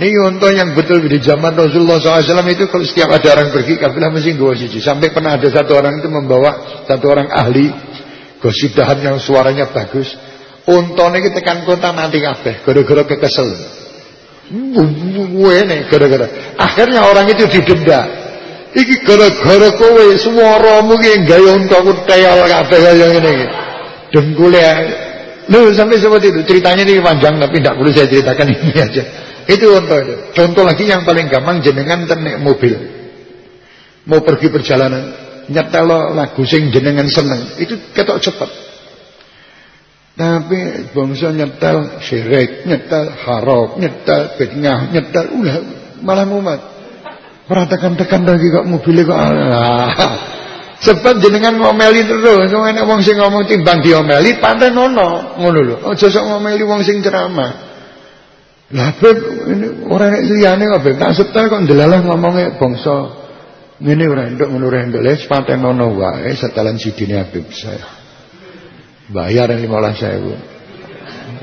Ini unta yang betul di zaman Rasulullah SAW itu kalau setiap ada orang pergi kafilah mesti gua siji. Sampai pernah ada satu orang itu membawa satu orang ahli gosidahan yang suaranya bagus. Untone kita tekan kota mati kabeh gara-gara kekesel. Wene gara-gara. Akhirnya orang itu didenda. Iki gara-gara kowe swaramu ki gawe untaku teyol kabeh kaya ngene iki. Dengkule Loh sampai seperti itu ceritanya ini panjang tapi tidak perlu saya ceritakan ini aja. Itu contoh itu. Contoh lagi yang paling gampang jenengan tenek mobil. Mau pergi perjalanan nyetel lagu sing jenengan seneng itu ketok cepat. Tapi bangsa nyetel syirik, nyetel haram, nyetel fitnah, nyetel ulah malah mumat. Perhatikan-tekan lagi kok mobilnya kok. Allah. Sebab jenengan ngomeli terus, wong enek wong sing ngomong timbang diomeli pantai nono, ngono lho. Aja sok ngomeli wong sing ceramah. Lah beb ini ora nek liyane kok beb? Tak setel kok ndelalah ngomongnya bangsa ngene ora entuk ngono ora entuk. Les pantai nono wae setelan sidine Habib saya. Bayar yang lima belas ribu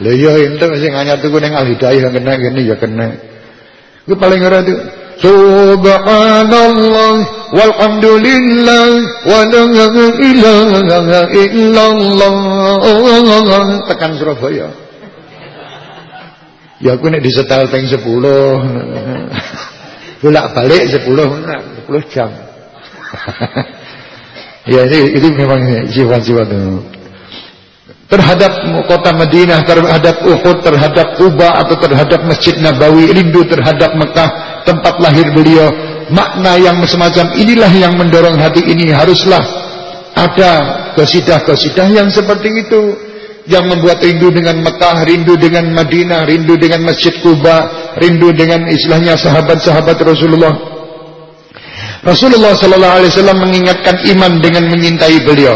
lha iya ente sing anyar tuku ning al hidayah kena gini ya kena. Itu paling ora itu Subhanallah walhamdulillah wa la ilaha illallah. Tekan Surabaya. Ya aku nek disetel ping 10 bolak balik 10 10 jam. Ya ini, ini memang sifat-sifat terhadap kota Madinah, terhadap Uhud, terhadap Kuba atau terhadap Masjid Nabawi, rindu terhadap Mekah, tempat lahir beliau. Makna yang semacam inilah yang mendorong hati ini haruslah ada gosidah-gosidah yang seperti itu yang membuat rindu dengan Mekah, rindu dengan Madinah, rindu dengan Masjid Kuba, rindu dengan istilahnya sahabat-sahabat Rasulullah. Rasulullah sallallahu alaihi wasallam mengingatkan iman dengan menyintai beliau.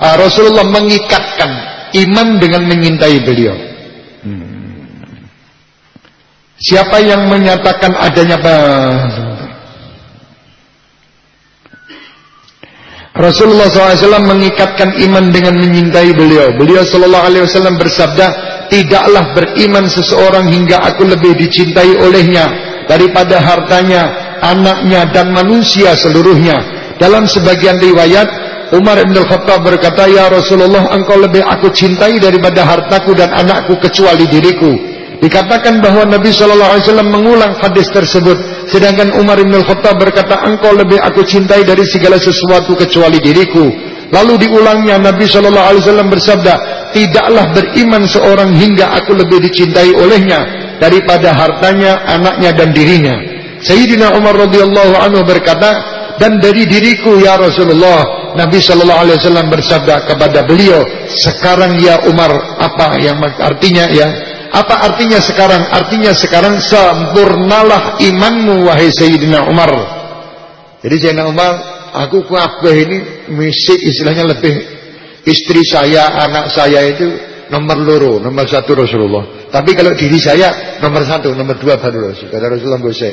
Ah, Rasulullah mengikatkan iman dengan menyintai beliau. Hmm. Siapa yang menyatakan adanya? Rasulullah SAW mengikatkan iman dengan menyintai beliau. Beliau Sallallahu Alaihi Wasallam bersabda, tidaklah beriman seseorang hingga aku lebih dicintai olehnya daripada hartanya, anaknya dan manusia seluruhnya. Dalam sebagian riwayat, Umar bin Khattab berkata, Ya Rasulullah, engkau lebih aku cintai daripada hartaku dan anakku kecuali diriku. Dikatakan bahwa Nabi Shallallahu Alaihi Wasallam mengulang hadis tersebut, sedangkan Umar bin Khattab berkata, engkau lebih aku cintai dari segala sesuatu kecuali diriku. Lalu diulangnya Nabi Shallallahu Alaihi Wasallam bersabda, tidaklah beriman seorang hingga aku lebih dicintai olehnya daripada hartanya, anaknya dan dirinya. Sayyidina Umar radhiyallahu anhu berkata, dan dari diriku ya Rasulullah, Nabi Shallallahu Alaihi Wasallam bersabda kepada beliau, sekarang ya Umar apa yang artinya ya apa artinya sekarang? Artinya sekarang sempurnalah imanmu wahai Sayyidina Umar. Jadi Sayyidina Umar, aku kuabah ini misi istilahnya lebih istri saya, anak saya itu nomor loro, nomor satu Rasulullah. Tapi kalau diri saya nomor satu, nomor dua baru Rasul. Kata Rasulullah Bose.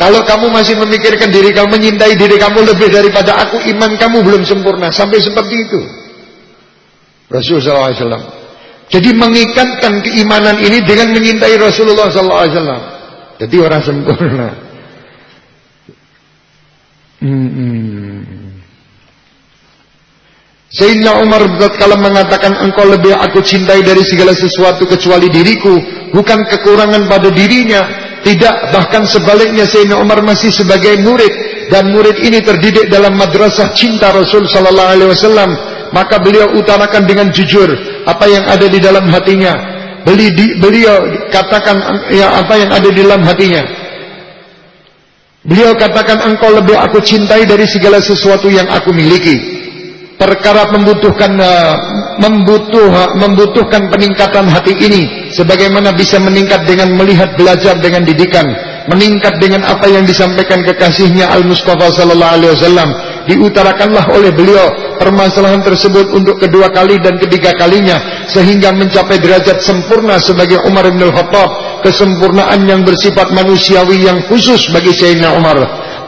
Kalau kamu masih memikirkan diri kamu, menyintai diri kamu lebih daripada aku, iman kamu belum sempurna. Sampai seperti itu. Rasulullah SAW. Jadi mengikatkan keimanan ini dengan menyintai Rasulullah sallallahu alaihi wasallam. Jadi orang sempurna. Hmm. Umar kala mengatakan engkau lebih aku cintai dari segala sesuatu kecuali diriku, bukan kekurangan pada dirinya, tidak bahkan sebaliknya Sayyidina Umar masih sebagai murid dan murid ini terdidik dalam madrasah cinta Rasul sallallahu alaihi wasallam maka beliau utarakan dengan jujur apa yang ada di dalam hatinya. Beli di, beliau katakan ya apa yang ada di dalam hatinya. Beliau katakan engkau lebih aku cintai dari segala sesuatu yang aku miliki. Perkara membutuhkan uh, membutuh membutuhkan peningkatan hati ini sebagaimana bisa meningkat dengan melihat belajar dengan didikan meningkat dengan apa yang disampaikan kekasihnya Al Mustafa sallallahu alaihi wasallam. Diutarakanlah oleh beliau permasalahan tersebut untuk kedua kali dan ketiga kalinya sehingga mencapai derajat sempurna sebagai Umar bin Al-Khattab kesempurnaan yang bersifat manusiawi yang khusus bagi Sayyidina Umar.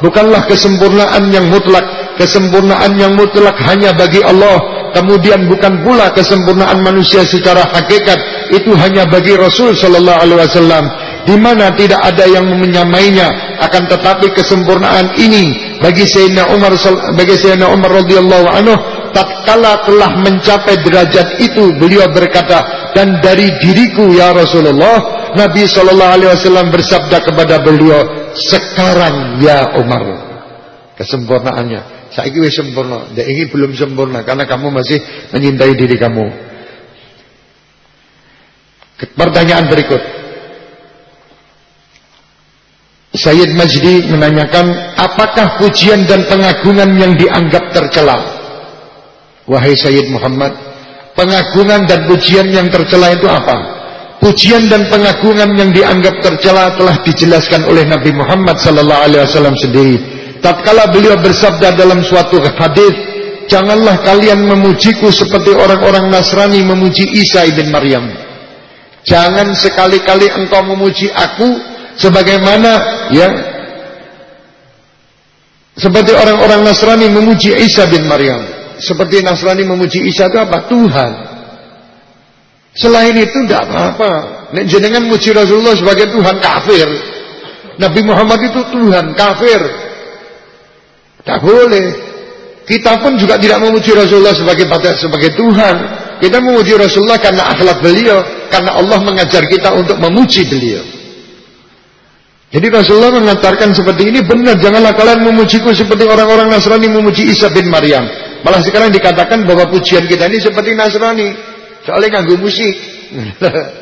Bukanlah kesempurnaan yang mutlak kesempurnaan yang mutlak hanya bagi Allah kemudian bukan pula kesempurnaan manusia secara hakikat itu hanya bagi Rasul sallallahu alaihi wasallam di mana tidak ada yang menyamainya. Akan tetapi kesempurnaan ini bagi Sayyidina Umar bagi Sayyidina Umar radhiyallahu anhu tatkala telah mencapai derajat itu beliau berkata dan dari diriku ya Rasulullah Nabi sallallahu alaihi wasallam bersabda kepada beliau sekarang ya Umar kesempurnaannya. Saya wis sempurna. Dan ini belum sempurna karena kamu masih menyintai diri kamu. Pertanyaan berikut Sayyid Majdi menanyakan apakah pujian dan pengagungan yang dianggap tercela? Wahai Sayyid Muhammad pengagungan dan pujian yang tercela itu apa? Pujian dan pengagungan yang dianggap tercela telah dijelaskan oleh Nabi Muhammad sallallahu alaihi wasallam sendiri. Tatkala beliau bersabda dalam suatu hadis janganlah kalian memujiku seperti orang-orang Nasrani memuji Isa ibn Maryam. Jangan sekali-kali engkau memuji aku sebagaimana ya seperti orang-orang Nasrani memuji Isa bin Maryam. Seperti Nasrani memuji Isa itu apa? Tuhan. Selain itu tidak apa-apa. Nek jenengan muji Rasulullah sebagai Tuhan kafir. Nabi Muhammad itu Tuhan kafir. Tak boleh. Kita pun juga tidak memuji Rasulullah sebagai sebagai Tuhan. Kita memuji Rasulullah karena akhlak beliau karena Allah mengajar kita untuk memuji beliau jadi Rasulullah mengatakan seperti ini benar janganlah kalian memujiku seperti orang-orang Nasrani memuji Isa bin Maryam. Malah sekarang dikatakan bahwa pujian kita ini seperti Nasrani. Soalnya nganggu musik.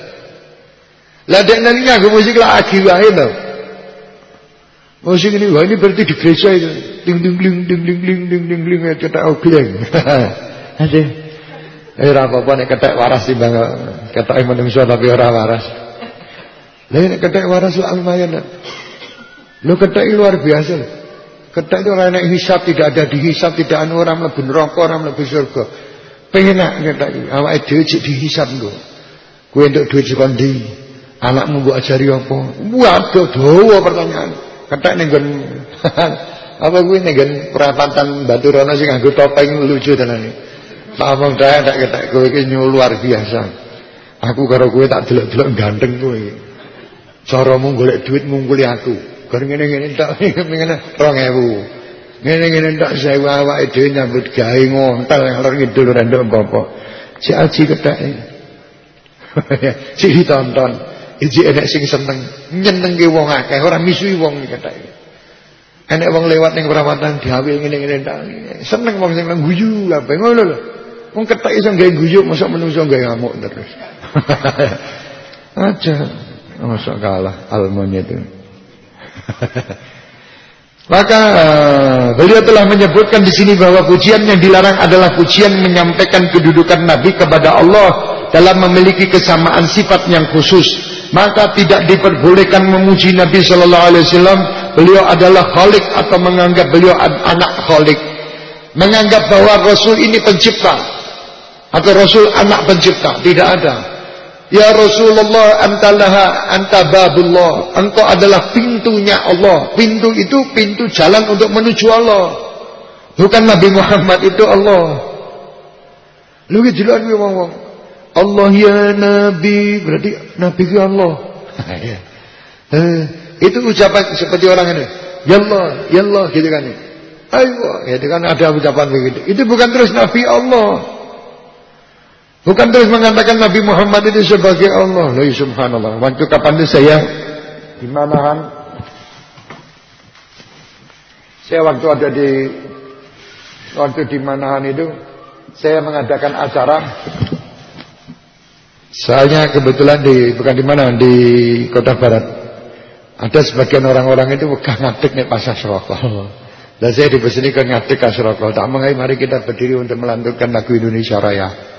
lah dek nanti nganggu musik lah agi wae to. Musik ini wah ini berarti di gereja itu. Ding ding ding ding ding ding ding ding ding cetak ogleng. Aduh. Eh ora apa-apa nek ketek waras timbang ketek menungso tapi ora waras. Lah nek ketek waras lumayan. Lo ketek luar biasa. Ketek itu orang yang hisap tidak ada dihisap tidak anu orang mlebu neraka orang mlebu surga. Pengenak ketek awake dhewe dihisap nggo. Kowe entuk duit sekondi. Anakmu mbok ajari apa? Waduh, dawa pertanyaan. Ketek ning nggon apa kuwi ning nggon perapatan Batu Rono sing nganggo topeng lucu tenan. Tak omong dae tak ketek kowe iki luar biasa. Aku karo kowe tak delok-delok ganteng kowe. Caramu golek duit ngungkuli aku. Bar ngene-ngene tak ngene 2000. Ngene-ngene tak sewu awake dhewe nyambut gawe ngontel ngalor ngidul ora ndok apa-apa. Si aji ketake. si ditonton. Iji enek sing seneng, nyenengke wong akeh, ora misui wong ketake. Enek wong lewat ning perawatan diawe ngene-ngene tak. Seneng wong sing guyu kabeh ngono lho. Wong ketek iso gawe guyu, mosok menungso gawe ngamuk terus. Aja. Mosok kalah almonya itu. Maka uh, beliau telah menyebutkan di sini bahwa pujian yang dilarang adalah pujian menyampaikan kedudukan Nabi kepada Allah dalam memiliki kesamaan sifat yang khusus. Maka tidak diperbolehkan memuji Nabi sallallahu alaihi wasallam beliau adalah khalik atau menganggap beliau anak khalik. Menganggap bahwa rasul ini pencipta atau rasul anak pencipta tidak ada ya Rasulullah antallaha anta babullah engkau adalah pintunya Allah pintu itu pintu jalan untuk menuju Allah bukan Nabi Muhammad itu Allah lu jelas ngomong Allah ya Nabi berarti Nabi itu Allah. eh, itu ucapan seperti orang ini. Ya Allah, ya Allah gitu kan. Ayo, itu kan ada ucapan begitu. Itu bukan terus Nabi Allah. Bukan terus mengatakan Nabi Muhammad itu sebagai Allah. Loh, subhanallah. Waktu kapan itu saya di manahan? Saya waktu ada di waktu di manahan itu saya mengadakan acara saya kebetulan di bukan di mana di kota barat. Ada sebagian orang-orang itu bukan ngadek nih pas rokok. Dan saya di sini kan ngadek pas rokok. Tak mengai mari kita berdiri untuk melantunkan lagu Indonesia Raya.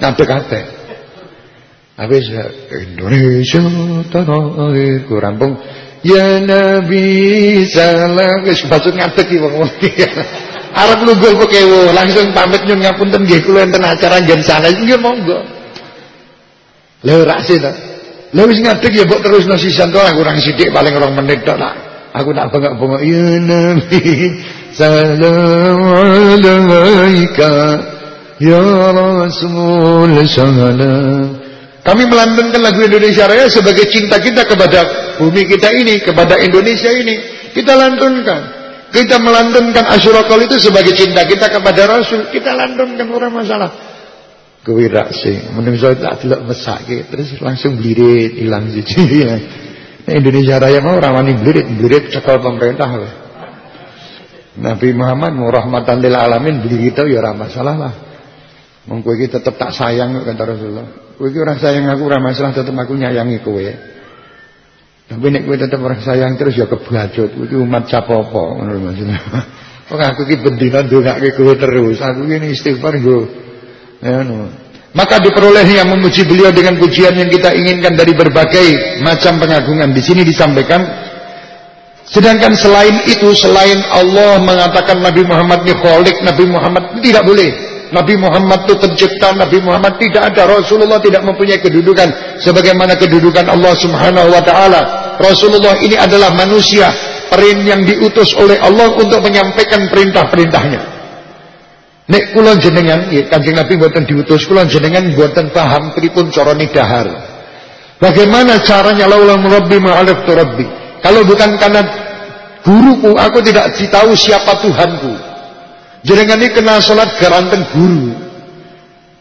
Ngadek ngadek. Habis Indonesia tanah airku rampung. Ya Nabi salam wis maksud ngadeg iki wong Arab lunggul pekewo langsung pamit nyun ngapunten nggih kula enten acara ngen sana nggih monggo. Lha ora sih to. Lha wis ya mbok terusno sisan to kurang sithik paling rong menit tok lah. Aku tak bengak-bengok ya Nabi salam alaika ya Rasul salam. Kami melantunkan lagu Indonesia Raya sebagai cinta kita kepada bumi kita ini, kepada Indonesia ini. Kita lantunkan. Kita melantunkan Asyura itu sebagai cinta kita kepada Rasul. Kita lantunkan orang masalah. Kuwi rak sing menungso tak delok mesake terus langsung blirit ilang siji. Nah, Indonesia Raya mau ora wani blirit, blirit cekel pemerintah. Nabi Muhammad mau rahmatan lil alamin blirit itu ya ora masalah lah. Wong kowe iki tetep tak sayang kata Rasulullah. Kowe iki ora sayang aku ora masalah tetep aku nyayangi kowe. Tapi nek kowe tetep ora sayang terus ya kebajut. Kowe umat capopo ngono maksudnya. Kok aku iki bendina ndongake kowe terus. Aku ini istighfar nggo Ya. Maka diperolehnya memuji beliau dengan pujian yang kita inginkan dari berbagai macam pengagungan. Di sini disampaikan. Sedangkan selain itu, selain Allah mengatakan Nabi Muhammad ini kholik, Nabi Muhammad tidak boleh. Nabi Muhammad itu pencipta, Nabi Muhammad tidak ada. Rasulullah tidak mempunyai kedudukan sebagaimana kedudukan Allah Subhanahu wa taala. Rasulullah ini adalah manusia, perin yang diutus oleh Allah untuk menyampaikan perintah-perintahnya. Nek kula jenengan, ya, Kanjeng Nabi buatan diutus kula jenengan buatan paham pripun cara dahar. Bagaimana caranya laulam rabbi ma'aliftu rabbi. Kalau bukan karena guruku, aku tidak tahu siapa Tuhanku. Jenengan ini kenal salat garanten guru.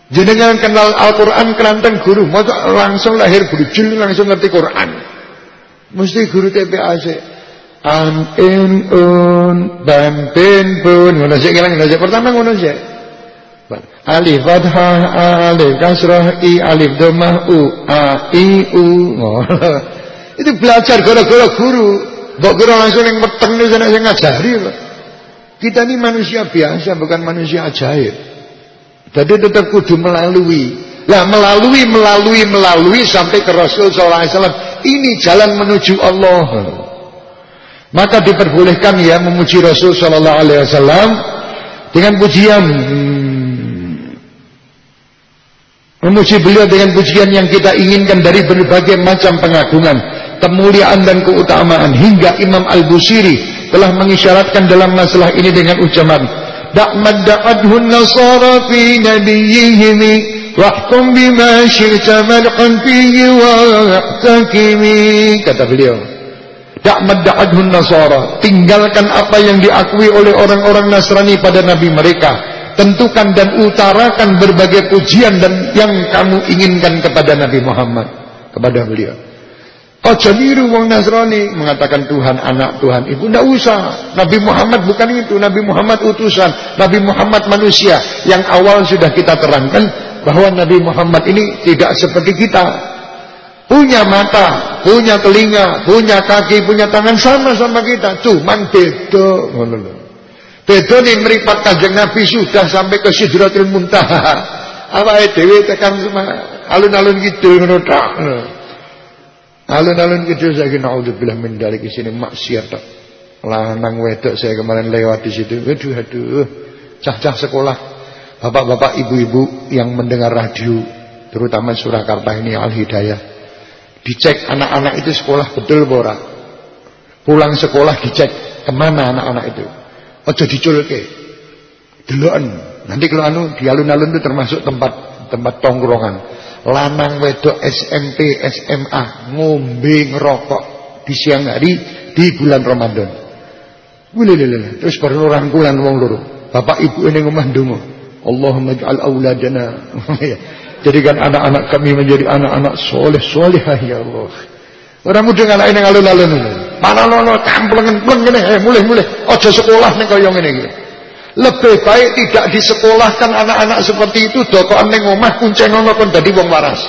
Jenengan kenal Al-Quran keranten guru. Masa langsung lahir guru jul langsung ngerti Quran. Mesti guru TPAC. An in un ban pin pun ngono sik kelang ngono pertama ngono sik alif fathah alif kasrah i alif dhammah u a i u itu belajar gara-gara guru mbok kira langsung yang weteng niku sing ngajari loh kita ini manusia biasa bukan manusia ajaib. Jadi tetap kudu melalui. Lah melalui melalui melalui sampai ke Rasul sallallahu wasallam. Ini jalan menuju Allah. Maka diperbolehkan ya memuji Rasul Shallallahu Alaihi Wasallam dengan pujian. Memuji beliau dengan pujian yang kita inginkan dari berbagai macam pengagungan, kemuliaan dan keutamaan. Hingga Imam Al-Busiri telah mengisyaratkan dalam masalah ini dengan ucapan Da'mad da'adhun nasara fi nabiyihim wahkum bima syi'ta mal'an fihi wa'takimi kata beliau. Da'mad da'adhun nasara tinggalkan apa yang diakui oleh orang-orang Nasrani pada nabi mereka tentukan dan utarakan berbagai pujian dan yang kamu inginkan kepada Nabi Muhammad kepada beliau Ojo niru wong Nasrani mengatakan Tuhan anak Tuhan ibu. Tidak usah. Nabi Muhammad bukan itu. Nabi Muhammad utusan. Nabi Muhammad manusia yang awal sudah kita terangkan bahwa Nabi Muhammad ini tidak seperti kita. Punya mata punya telinga punya kaki punya tangan sama sama kita. Cuman beda. Beda nih meripat kanjeng Nabi sudah sampai ke Sidratul Muntaha. Awake dhewe tekan alun-alun kidul ngono tok. Alun-alun kidul saya naudzubillah min dalik sini maksiat tok. Lanang wedok saya kemarin lewat di situ. Waduh aduh. Cah-cah sekolah. Bapak-bapak ibu-ibu yang mendengar radio terutama Surakarta ini Al Hidayah. Dicek anak-anak itu sekolah betul bora. Pulang sekolah dicek ke mana anak-anak itu. Aja diculke. Deloken. Nanti kalau anu di alun-alun itu termasuk tempat tempat tongkrongan. Lanang wedok SMP, SMA ngombe ngerokok di siang hari di bulan Ramadan. Wulililil. Terus baru rangkulan wong loro. Bapak ibu ini ngomah ndonga. Allahumma ij'al auladana. Jadikan anak-anak kami menjadi anak-anak soleh solehah ya Allah. Orang muda anak ini alun-alun Mana nono kamplengen pleng ngene, eh mulai mulai. Ojo sekolah ning kaya ngene iki. Lebih baik tidak disekolahkan anak-anak seperti itu dokokan ning omah kuncen ngono kon dadi wong waras.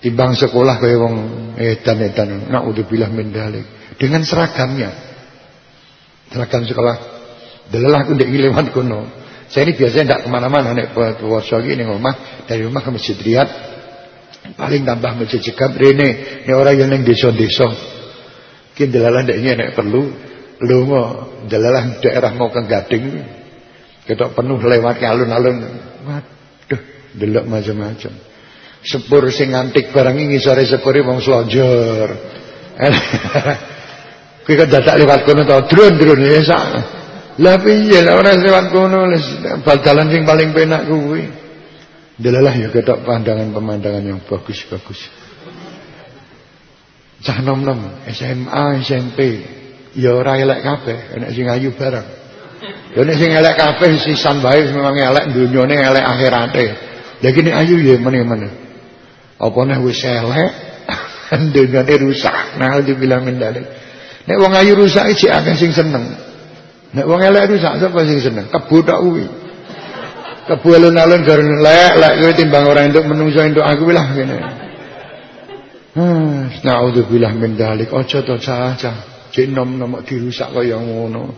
Timbang sekolah kaya wong edan-edan. Naudzubillah min dalik. Dengan seragamnya. Seragam sekolah. Delalah aku ndek lewat kono. Saya ini biasanya tidak ke mana-mana nek puasa iki ning omah dari rumah ke masjid Riyad paling tambah masjid Jegab rene nek ora yang ning desa-desa Ki delalah ndeknya nek perlu lunga delalah daerah mau ke Gading ketok penuh lewat alun-alun. Waduh, delok macam-macam. Sepur sing antik barang ini sore sepure wong slonjor. Kuwi kok dadak lewat kono to, drone-drone ya sak. Lah piye lah ora lewat kono bal sing paling penak kuwi. Delalah ya ketok pandangan-pemandangan yang bagus-bagus. Cah nom-nom SMA, SMP, ya ora elek kabeh, enek sing ayu bareng. Ya nek sing elek kabeh sisan wae memang elek dunyane elek akhirate. Lah kene ayu ya meneh-meneh. Apa nek wis elek dunyane rusak. Nah dibilang mendalik. Nek wong ayu rusak iki akeh sing seneng. Nek wong elek rusak sapa sing seneng? Kebo tok kuwi. Kebo alun-alun gareng lek lek kowe timbang orang untuk menungso untuk aku lah kene. Hmm, naudzubillah min dalik. Aja to caca. Cek nom-nom dirusak kaya ngono.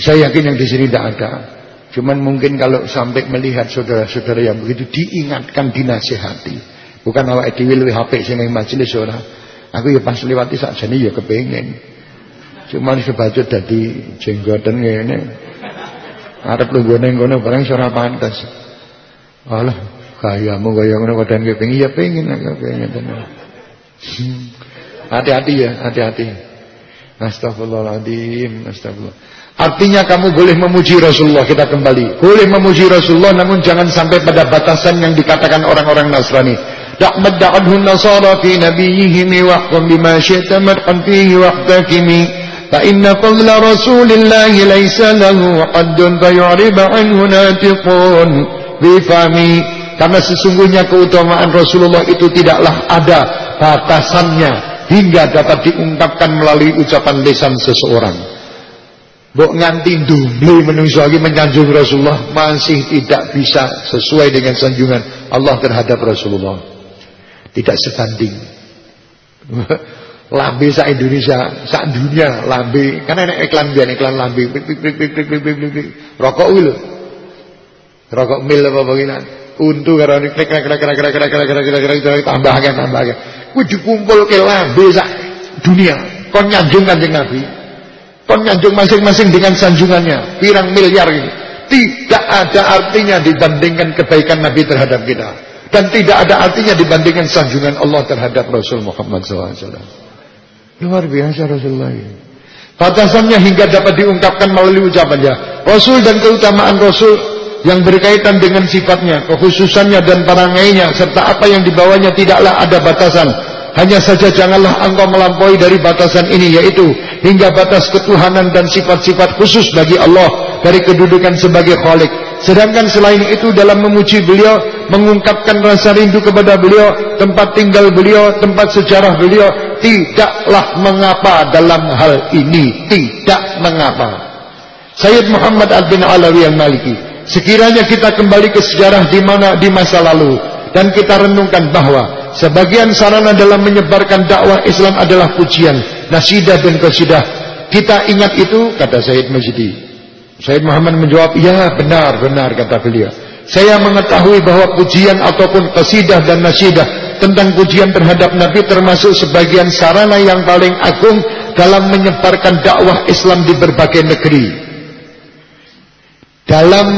Saya yakin yang di sini tidak ada. Cuman mungkin kalau sampai melihat saudara-saudara yang begitu diingatkan, dinasehati. Bukan awak dhewe luwih HP sing majelis ora. Aku ya pas liwati sakjane ya kepengin. Cuman sebacut dadi jenggoten ngene. Arep lunggone ngono barang ora pantes. Alah, kayamu kaya ngono kadang kepengin ya pengen aku pengen tenan. Hmm. Hati-hati ya, hati-hati. Astagfirullahaladzim, astagfirullah. Artinya kamu boleh memuji Rasulullah Kita kembali. Boleh memuji Rasulullah Namun jangan sampai pada batasan yang dikatakan orang-orang Nasrani. Da'mad da'adhu nasara fi nabiyihim Wahkum bima syi'ta marqan fihi wahtakimi fadla rasulillahi Laysa lahu qaddun Fayu'riba anhu natiqun Bifami Karena sesungguhnya keutamaan Rasulullah itu tidaklah ada batasannya hingga dapat diungkapkan melalui ucapan lisan seseorang. Bok nganti dumble menungso lagi menyanjung Rasulullah masih tidak bisa sesuai dengan sanjungan Allah terhadap Rasulullah. Tidak sebanding. lambe sa Indonesia, sa dunia lambe. Kan ada iklan biar iklan lambe. Rokok wil. Rokok mil apa bagian. Untu karo klik klik tambah akeh tambah akeh. Kuwi dikumpulke lambe sak dunia. Kon nyanjung Kanjeng Nabi. Kon nyanjung masing-masing dengan sanjungannya. Pirang miliar ini. tidak ada artinya dibandingkan kebaikan Nabi terhadap kita dan tidak ada artinya dibandingkan sanjungan Allah terhadap Rasul Muhammad SAW. Luar biasa Rasulullah ini. Batasannya hingga dapat diungkapkan melalui ucapannya. Rasul dan keutamaan Rasul yang berkaitan dengan sifatnya, kekhususannya dan parangainya serta apa yang dibawanya tidaklah ada batasan. Hanya saja janganlah engkau melampaui dari batasan ini yaitu hingga batas ketuhanan dan sifat-sifat khusus bagi Allah dari kedudukan sebagai khalik. Sedangkan selain itu dalam memuji beliau, mengungkapkan rasa rindu kepada beliau, tempat tinggal beliau, tempat sejarah beliau, tidaklah mengapa dalam hal ini, tidak mengapa. Sayyid Muhammad Ad-Bin Alawi Al-Maliki Sekiranya kita kembali ke sejarah di mana di masa lalu dan kita renungkan bahwa sebagian sarana dalam menyebarkan dakwah Islam adalah pujian, nasidah dan qasidah. Kita ingat itu kata Said Majdi. Said Muhammad menjawab, "Ya, benar, benar," kata beliau. Saya mengetahui bahwa pujian ataupun qasidah dan nasidah tentang pujian terhadap Nabi termasuk sebagian sarana yang paling agung dalam menyebarkan dakwah Islam di berbagai negeri dalam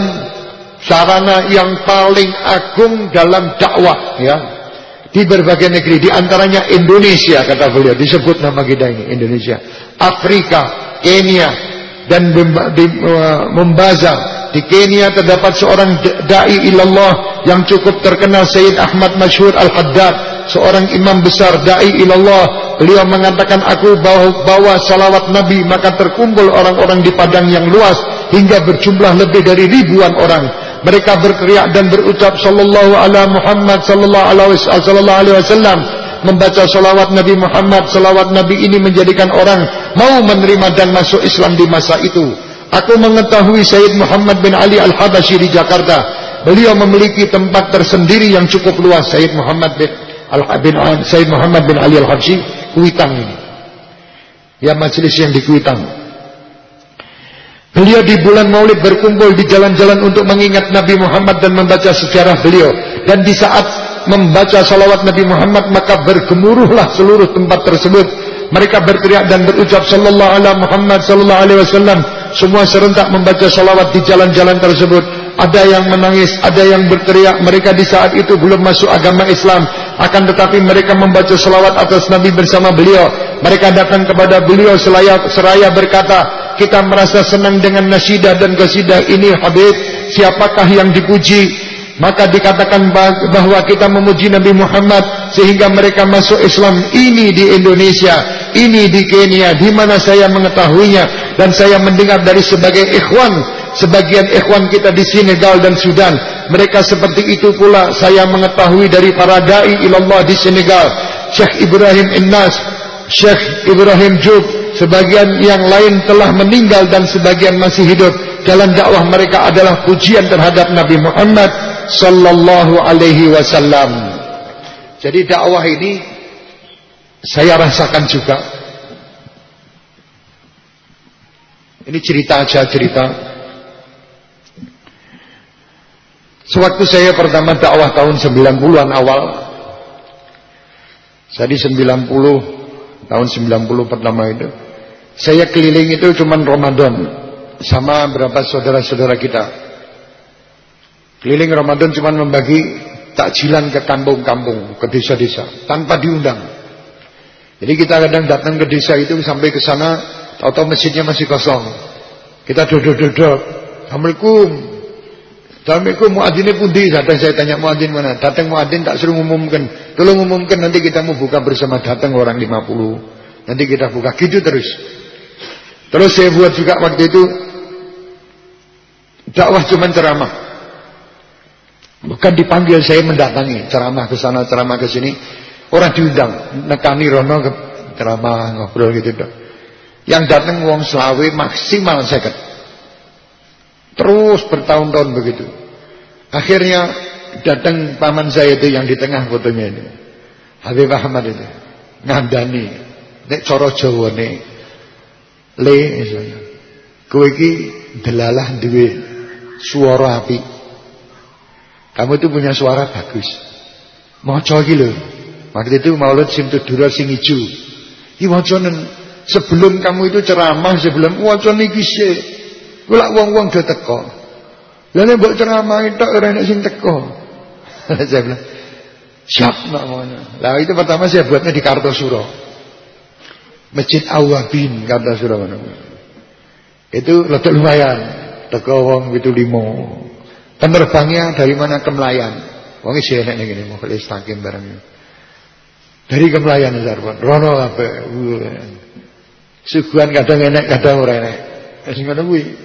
sarana yang paling agung dalam dakwah ya. Di berbagai negeri di antaranya Indonesia kata beliau. Disebut nama kita ini Indonesia. Afrika Kenya dan di Membaza di Kenya terdapat seorang dai ilallah yang cukup terkenal Sayyid Ahmad Masyhur Al-Haddad. Seorang imam besar dai ilallah. Beliau mengatakan aku bawa salawat nabi. Maka terkumpul orang-orang di padang yang luas hingga berjumlah lebih dari ribuan orang. Mereka berteriak dan berucap sallallahu ala Muhammad sallallahu alaihi wasallam membaca salawat Nabi Muhammad salawat Nabi ini menjadikan orang mau menerima dan masuk Islam di masa itu. Aku mengetahui Sayyid Muhammad bin Ali Al-Habashi di Jakarta. Beliau memiliki tempat tersendiri yang cukup luas Sayyid Muhammad bin Al bin Muhammad bin Ali Al-Habashi Kuitang ini. Ya majelis yang di Kuitang. Beliau di bulan Maulid berkumpul di jalan-jalan untuk mengingat Nabi Muhammad dan membaca sejarah beliau. Dan di saat membaca salawat Nabi Muhammad maka bergemuruhlah seluruh tempat tersebut. Mereka berteriak dan berucap sallallahu alaihi Muhammad sallallahu alaihi wasallam. Semua serentak membaca salawat di jalan-jalan tersebut. Ada yang menangis, ada yang berteriak. Mereka di saat itu belum masuk agama Islam. Akan tetapi mereka membaca salawat atas Nabi bersama beliau. Mereka datang kepada beliau seraya, seraya berkata, kita merasa senang dengan nasidah dan kasidah ini Habib. Siapakah yang dipuji? Maka dikatakan bahwa kita memuji Nabi Muhammad sehingga mereka masuk Islam. Ini di Indonesia ini di Kenya di mana saya mengetahuinya dan saya mendengar dari sebagai ikhwan sebagian ikhwan kita di Senegal dan Sudan mereka seperti itu pula saya mengetahui dari para dai ilallah di Senegal Syekh Ibrahim Innas Syekh Ibrahim Jub sebagian yang lain telah meninggal dan sebagian masih hidup. Jalan dakwah mereka adalah pujian terhadap Nabi Muhammad sallallahu alaihi wasallam. Jadi dakwah ini saya rasakan juga. Ini cerita aja cerita. Sewaktu saya pertama dakwah tahun 90-an awal. Jadi 90 tahun 90 pertama itu saya keliling itu cuma Ramadan sama berapa saudara-saudara kita. Keliling Ramadan cuma membagi takjilan ke kampung-kampung, ke desa-desa tanpa diundang. Jadi kita kadang datang ke desa itu sampai ke sana atau masjidnya masih kosong. Kita duduk-duduk. Assalamualaikum. Assalamualaikum muadzinnya pundi? Datang saya tanya muadzin mana? Datang muadzin tak suruh umumkan. Tolong umumkan nanti kita mau buka bersama datang orang 50. Nanti kita buka gitu terus. Terus saya buat juga waktu itu dakwah cuma ceramah. Bukan dipanggil saya mendatangi ceramah ke sana, ceramah ke sini. Orang diundang, nekani rono ke ceramah ngobrol gitu dong. Yang datang uang selawe maksimal seket. Terus bertahun-tahun begitu. Akhirnya datang paman saya itu yang di tengah fotonya ini. Habib Ahmad itu. Ngandani. Nek coro Jawa nih le kowe iki delalah duwe suara api kamu itu punya suara bagus maca iki lho waktu itu maulid simtudura sing ijo iki wacanen sebelum kamu itu ceramah sebelum wacan iki sik kula wong-wong do teko Lah nek mbok ceramah tok ora enak sing teko. saya bilang, "Siap, Mono." Lah itu pertama saya buatnya di Kartosuro. Masjid Awabin Kartosuro mana. Itu letak lumayan. Teko wong limo. Penerbangnya dari mana ke Melayan. Wong iki enek ning ngene Mukhlis Takim bareng. Dari ke Melayan Sarwan. Rono kabeh. Suguhan kadang enek kadang ora enek. Sing ngono kuwi.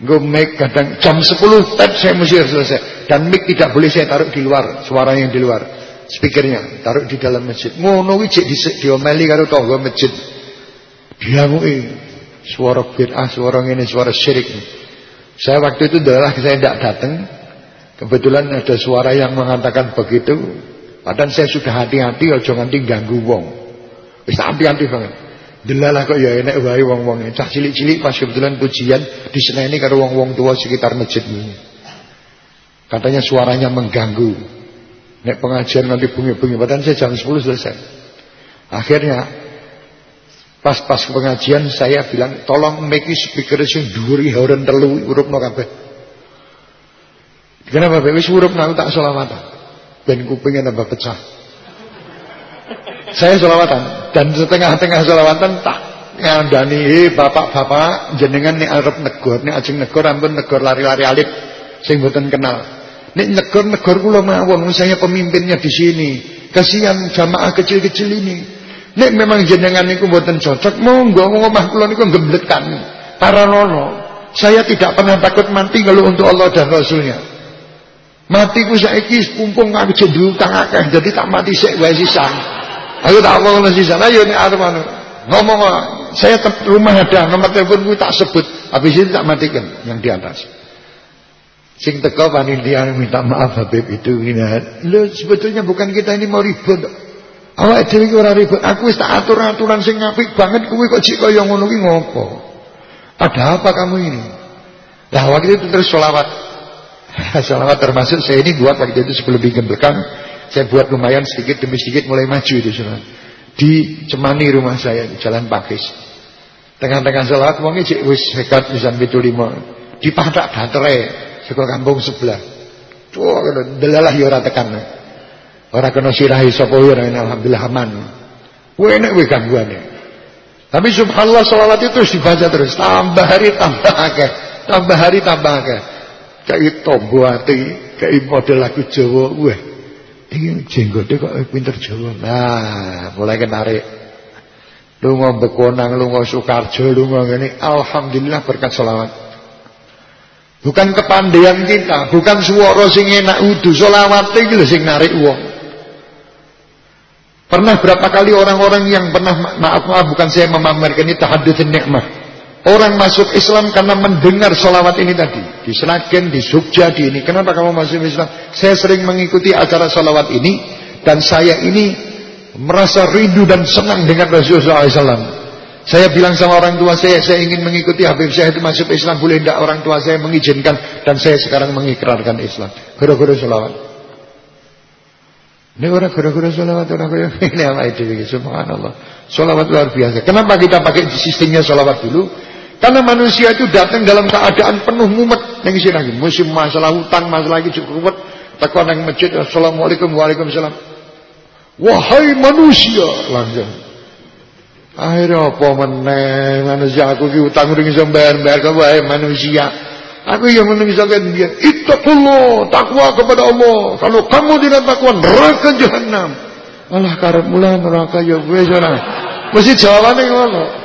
Mic kadang jam 10 tet saya mesti selesai. Dan mic tidak boleh saya taruh di luar suara yang di luar speakernya taruh di dalam masjid. Ngono kuwi cek dhisik diomeli karo tangga masjid. Diamuki suara bid'ah suara ini suara syirik. Saya waktu itu adalah saya tidak datang kebetulan ada suara yang mengatakan begitu. Padahal saya sudah hati-hati ojo nganti ganggu wong. Wis hati-hati banget Delalah kok ya enek wae wong-wong cah cilik-cilik pas kebetulan pujian diseneni karo wong-wong tua sekitar masjid ini. Katanya suaranya mengganggu. Nek pengajian nanti bunyi-bunyi padahal saya jam 10 selesai. Akhirnya pas-pas pengajian saya bilang tolong make speaker sing dhuwur horen telu urupno kabeh. Kenapa wis urupno tak selawatan. Ben kupingnya tambah pecah. Saya selawatan dan setengah-tengah selawatan tak ngandani eh bapak-bapak jenengan nih arep negor nih ajeng negor ampun negor lari-lari alit sing mboten kenal. Nek negor-negor kula mawon saya pemimpinnya di sini. Kasihan jamaah kecil-kecil ini. Nek memang jenengan niku mboten cocok monggo ngomah kula niku gemblekan. Para nono, saya tidak pernah takut mati kalau untuk Allah dan Rasulnya. Matiku saiki kumpung aku jendu utang akeh jadi tak mati sik wae sisan. Ayo tak ngomong nasi sana, ayo nih arep anu. Ngomong saya rumah ada nomor telepon gue tak sebut. Habis itu tak matikan yang di atas. Sing teko panitia minta maaf Habib itu ini. Lo sebetulnya bukan kita ini mau ribut. Awak dhewe ora ribut. Aku wis tak atur-aturan sing apik banget kuwi kok cik kaya ngono ki ngopo? Ada apa kamu ini? Lah waktu itu terus sholawat. sholawat termasuk saya ini buat waktu itu sebelum digembelkan saya buat lumayan sedikit demi sedikit mulai maju itu saudara. Di Cemani rumah saya di Jalan Pakis. Tengah-tengah salat wong cek wis hekat pisan 75. Di padak datere saka kampung sebelah. Tuh delalah ya ora tekan. Ora kena sirahi sapa ora alhamdulillah aman. Kuwi enek we gangguane. Tapi subhanallah selawat itu terus dibaca terus tambah hari tambah akeh, tambah hari tambah akeh. Kayak tombo ati, kayak model lagu Jawa, wah ini jenggotnya kok pinter Jawa. Nah, mulai kenarik. Lunga Bekonang, lunga Sukarjo, lunga ngene. Alhamdulillah berkat selawat. Bukan kepandaian kita, bukan suara sing enak udu, selawat iki lho sing narik wong. Pernah berapa kali orang-orang yang pernah maaf maaf bukan saya memamerkan ini tahadutsin nikmah. Orang masuk Islam karena mendengar solawat ini tadi. Di Seragen, di Jogja, di ini. Kenapa kamu masuk Islam? Saya sering mengikuti acara solawat ini. Dan saya ini merasa rindu dan senang dengan Rasulullah SAW. Saya bilang sama orang tua saya, saya ingin mengikuti Habib saya itu masuk Islam. Boleh tidak orang tua saya mengizinkan. Dan saya sekarang mengikrarkan Islam. Gara-gara solawat. Ini orang gara-gara solawat orang kaya ini apa itu Subhanallah. Solawat luar biasa. Kenapa kita pakai sistemnya solawat dulu? Karena manusia itu datang dalam keadaan penuh mumet isi lagi musim masalah hutang, masalah lagi cukup. Tekan yang masjid, assalamualaikum, waalaikumsalam. Wahai manusia, langsung. Akhirnya apa meneh manusia aku ki utang udah iso ke wahai manusia. Aku yang menungsokan dia. Ittaqullah, takwa kepada Allah. Kalau kamu tidak takwa, neraka jahanam. Allah karep mulai neraka ya gue sana. Mesti jawabannya ngono.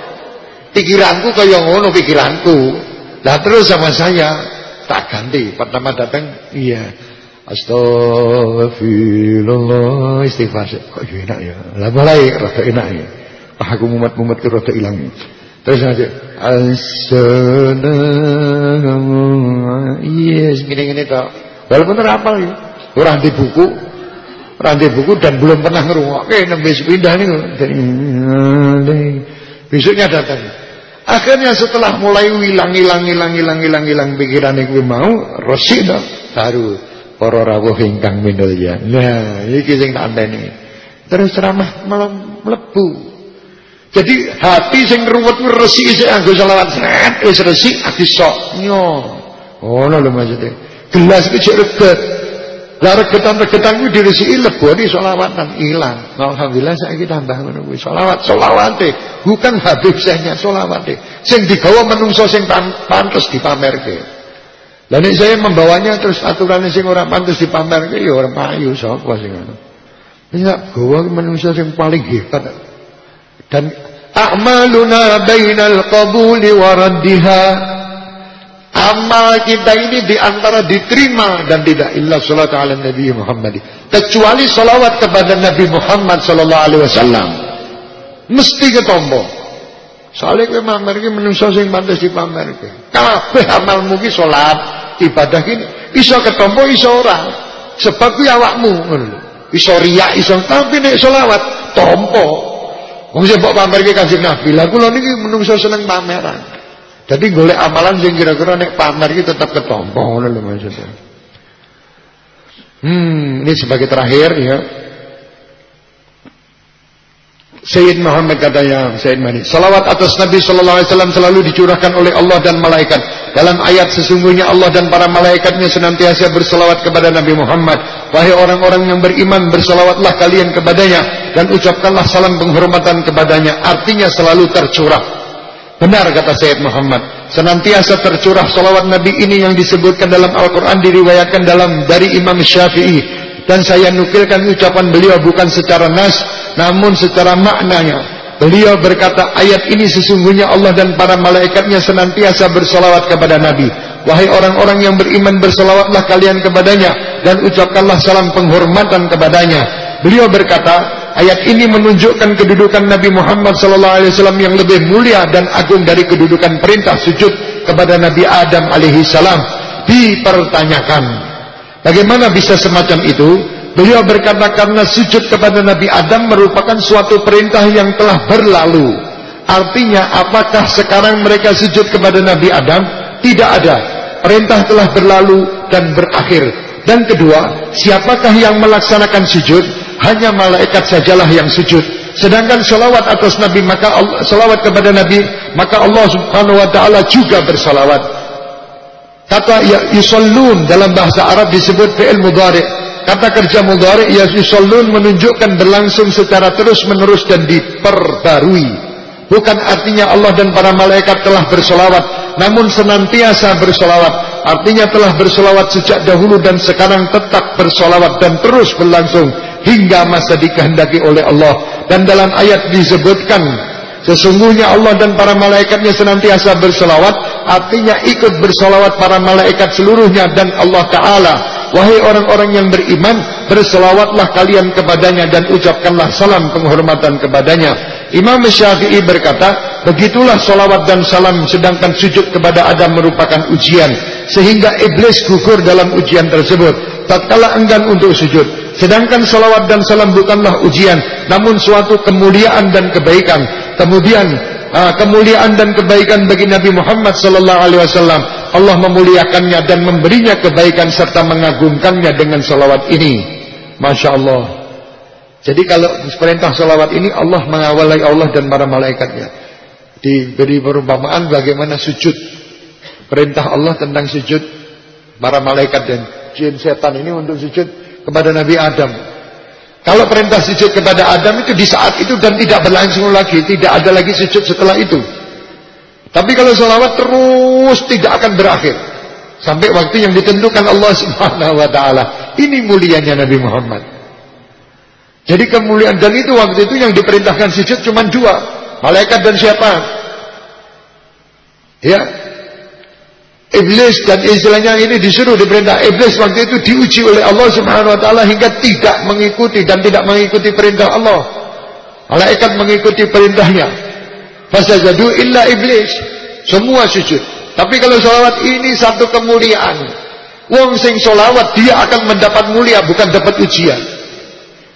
Pikiranku kaya ngono pikiranku. Lah terus sama saya tak ganti. Pertama datang iya. Astagfirullah istighfar. Kok enak ya. Lah mulai rada enak ya. Ah aku mumet-mumet ke rada ilang. Terus aja Assalamu Yes, gini-gini tok. Walaupun terapal ya. Orang di buku, orang di buku dan belum pernah ngerungokke nembe pindah niku. Besoknya datang. Akhirnya setelah mulai hilang hilang hilang hilang hilang hilang pikiran itu mau resik baru para rawuh ingkang minulya. Nah, iki sing tak anteni. Terus ceramah malam mlebu. Jadi hati sing ruwet resik sik anggo selawat sret wis resik habis sok nyo. Oh, lho maksudnya. Gelas cek reget. Lah regetan-regetan kuwi diresiki leboni selawatan ilang. Alhamdulillah saiki tambah ngono kuwi. Selawat, selawate. Bukan habib sehnya selawate. Sing digawa menungso sing pantes dipamerke. Lah nek saya membawanya terus aturannya sing ora pantes dipamerke ya ora payu sapa sing ngono. Ya gawa menungso sing paling hebat. Dan a'maluna bainal qabuli wa raddiha Amal kita ini di antara diterima dan tidak illa salat ala Nabi Muhammad. Kecuali salawat kepada Nabi Muhammad sallallahu alaihi wasallam. Mesti ketombo. Soalnya kowe mamer iki menungso sing pantes dipamerke. Kabeh amalmu ki salat, ibadah ini iso ketombo iso ora. Sebab kuwi awakmu ngono lho. Iso tapi nek selawat tompo. Wong sing mbok pamerke Kanjeng Nabi. Lah kula niki menungso seneng pameran. Jadi golek amalan sing kira-kira nek pamer iki tetap ketompo ngono lho maksudnya. Hmm, ini sebagai terakhir ya. Sayyid Muhammad katanya Sayyid Mani Salawat atas Nabi Sallallahu Alaihi Wasallam selalu dicurahkan oleh Allah dan malaikat Dalam ayat sesungguhnya Allah dan para malaikatnya senantiasa bersalawat kepada Nabi Muhammad Wahai orang-orang yang beriman bersalawatlah kalian kepadanya Dan ucapkanlah salam penghormatan kepadanya Artinya selalu tercurah Benar kata Sayyid Muhammad. Senantiasa tercurah salawat Nabi ini yang disebutkan dalam Al-Quran Diriwayatkan dalam dari Imam Syafi'i. Dan saya nukilkan ucapan beliau bukan secara nas Namun secara maknanya. Beliau berkata ayat ini sesungguhnya Allah dan para malaikatnya senantiasa bersalawat kepada Nabi. Wahai orang-orang yang beriman bersalawatlah kalian kepadanya Dan ucapkanlah salam penghormatan kepadanya. Beliau berkata Ayat ini menunjukkan kedudukan Nabi Muhammad SAW yang lebih mulia dan agung dari kedudukan perintah sujud kepada Nabi Adam AS. Dipertanyakan, bagaimana bisa semacam itu? Beliau berkata karena sujud kepada Nabi Adam merupakan suatu perintah yang telah berlalu. Artinya apakah sekarang mereka sujud kepada Nabi Adam? Tidak ada. Perintah telah berlalu dan berakhir. Dan kedua, siapakah yang melaksanakan sujud? Hanya malaikat sajalah yang sujud. Sedangkan salawat atas Nabi maka salawat kepada Nabi maka Allah Subhanahu wa taala juga bersalawat. Kata ya yusallun dalam bahasa Arab disebut fi'il mudhari. Kata kerja mudhari ya yusallun menunjukkan berlangsung secara terus-menerus dan diperbarui. Bukan artinya Allah dan para malaikat telah bersolawat Namun senantiasa bersolawat Artinya telah bersolawat sejak dahulu dan sekarang tetap bersolawat Dan terus berlangsung hingga masa dikehendaki oleh Allah. Dan dalam ayat disebutkan sesungguhnya Allah dan para malaikatnya senantiasa berselawat artinya ikut berselawat para malaikat seluruhnya dan Allah Ta'ala. Wahai orang-orang yang beriman berselawatlah kalian kepadanya dan ucapkanlah salam penghormatan kepadanya Imam Syafi'i berkata begitulah salawat dan salam sedangkan sujud kepada Adam merupakan ujian sehingga iblis gugur dalam ujian tersebut tatkala enggan untuk sujud Sedangkan salawat dan salam bukanlah ujian, namun suatu kemuliaan dan kebaikan. Kemudian kemuliaan dan kebaikan bagi Nabi Muhammad sallallahu alaihi wasallam. Allah memuliakannya dan memberinya kebaikan serta mengagungkannya dengan salawat ini. Masya Allah. Jadi kalau perintah salawat ini Allah mengawali Allah dan para malaikatnya. Diberi perumpamaan bagaimana sujud. Perintah Allah tentang sujud para malaikat dan jin setan ini untuk sujud kepada Nabi Adam. Kalau perintah sujud kepada Adam itu di saat itu dan tidak berlangsung lagi, tidak ada lagi sujud setelah itu. Tapi kalau salawat terus tidak akan berakhir sampai waktu yang ditentukan Allah Subhanahu wa taala. Ini mulianya Nabi Muhammad. Jadi kemuliaan dan itu waktu itu yang diperintahkan sujud cuma dua, malaikat dan siapa? Ya, Iblis dan istilahnya ini disuruh diperintah Iblis waktu itu diuji oleh Allah Subhanahu wa taala hingga tidak mengikuti dan tidak mengikuti perintah Allah. Malaikat mengikuti perintahnya. Fasajadu illa iblis. Semua sujud. Tapi kalau salawat ini satu kemuliaan. Wong sing salawat dia akan mendapat mulia bukan dapat ujian.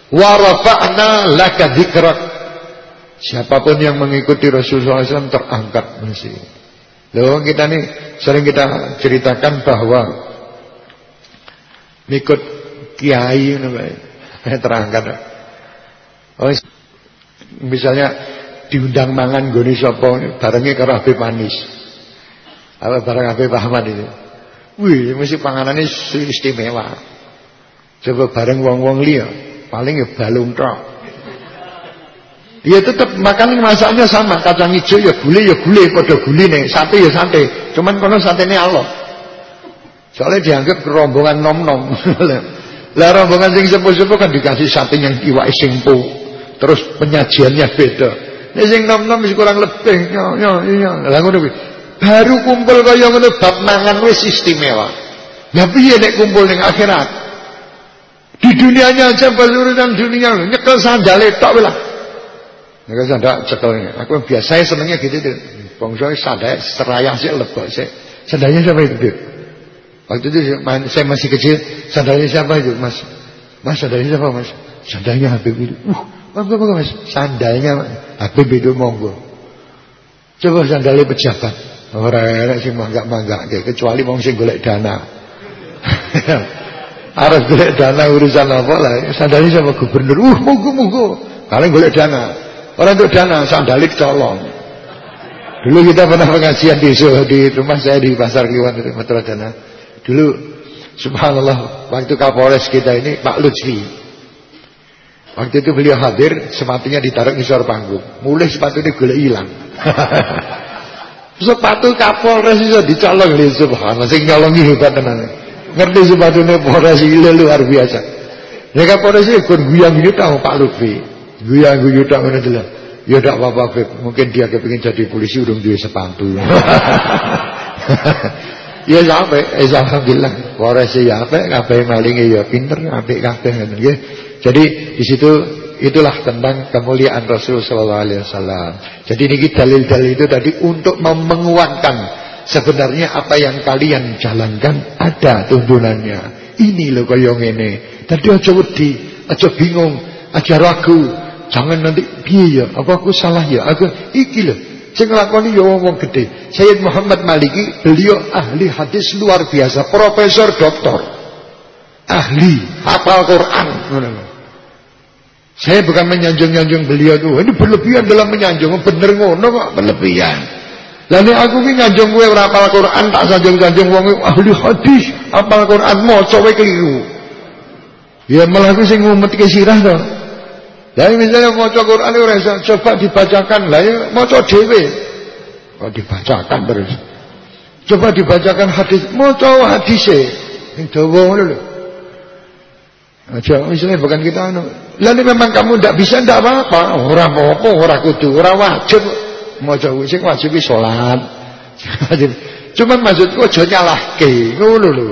Wa rafa'na laka dzikrak. Siapa pun yang mengikuti Rasulullah SAW terangkat masih. Loh kita nih sering kita ceritakan bahwa ikut kiai terangkat. Oh, misalnya diundang mangan goni sapa barengnya karo Manis. Apa bareng Habib Ahmad itu. Wih, mesti panganannya istimewa. Coba bareng wong-wong liya, paling ya balung tok. Ya tetap makan masaknya sama, kacang hijau ya gule ya gule, pada gule nih, sate ya sate. Cuman kono sate ini Allah. Soalnya dianggap rombongan nom-nom. Lah rombongan sing sepuh-sepuh kan dikasih sate yang iwak singpo. Terus penyajiannya beda. Nek sing nom-nom wis kurang lebih. Yo yo yo. Lah. Baru kumpul kaya ngono bab mangan wis istimewa. Lah piye nek kumpul ning akhirat? Di dunianya aja pas urusan dunia nyekel sandale tok lah. Nyekel sandal cekel. Aku biasa senengnya gitu tuh. Bangsa sandal serayah sih lebok sih. Sandalnya siapa itu? Waktu itu saya masih kecil, sandalnya siapa itu, Mas? Mas sandalnya siapa, Mas? Sandalnya Habib itu. Uh, monggo monggo Mas. Sandalnya Habib itu monggo. Coba sandalnya pejabat. Ora enak sing manggak-manggak kecuali wong sing golek dana. Arep golek dana urusan apa lah? Sandali sama gubernur. Uh, monggo-monggo. Paling golek dana. Orang untuk dana sandali colong. Dulu kita pernah pengajian di di rumah saya di Pasar Kliwon itu Matra Dana. Dulu subhanallah waktu Kapolres kita ini Pak Lutfi. Waktu itu beliau hadir, sepatunya ditaruh di suara panggung. Mulai sepatu ini golek hilang. Sepatu Kapolres iso dicolong lho subhanallah sing nyolongi hebat tenan. Ngerti sepatune Polres iki luar biasa. Ya Kapolres iki kon guyang-guyu tau Pak Lutfi. Guyang-guyu tak ngono lho. Ya tak apa-apa. Mungkin dia kepingin jadi polisi urung duwe sepatu. ya sampai, eh, alhamdulillah. Polres ya apik, kabeh malinge ya pinter, apik kabeh nggih. Jadi di situ Itulah tentang kemuliaan Rasul Sallallahu. Jadi ini dalil-dalil itu tadi untuk menguatkan sebenarnya apa yang kalian jalankan ada tuntunannya. Ini loh koyong ini. Tadi aja wedi, aja bingung, aja ragu. Jangan nanti piye ya, apa aku salah ya? Aku iki loh. Sing nglakoni ya wong gede. Sayyid Muhammad Maliki, beliau ahli hadis luar biasa, profesor doktor. Ahli hafal Quran. Saya bukan menyanjung-nyanjung beliau tuh. Ini berlebihan dalam menyanjung. Bener ngono kok berlebihan. Lalu aku ini nyanjung gue apal Quran tak sanjung-sanjung wong ahli hadis apal Quran mau coba keliru. Ya malah aku sing ngumet ke sirah to. Lah misalnya maca Quran ora iso coba dibacakan. Lah ya maca dhewe. Kok dibacakan terus. Coba dibacakan hadis, maca hadise. Sing dawa ngono lho. Aja misalnya bukan kita anu. Lalu memang kamu tidak bisa tidak apa-apa. Orang apa orang kudu, orang wajib. Jauh sing wajib sholat. Cuman maksudku aja nyalahke, ngono lho.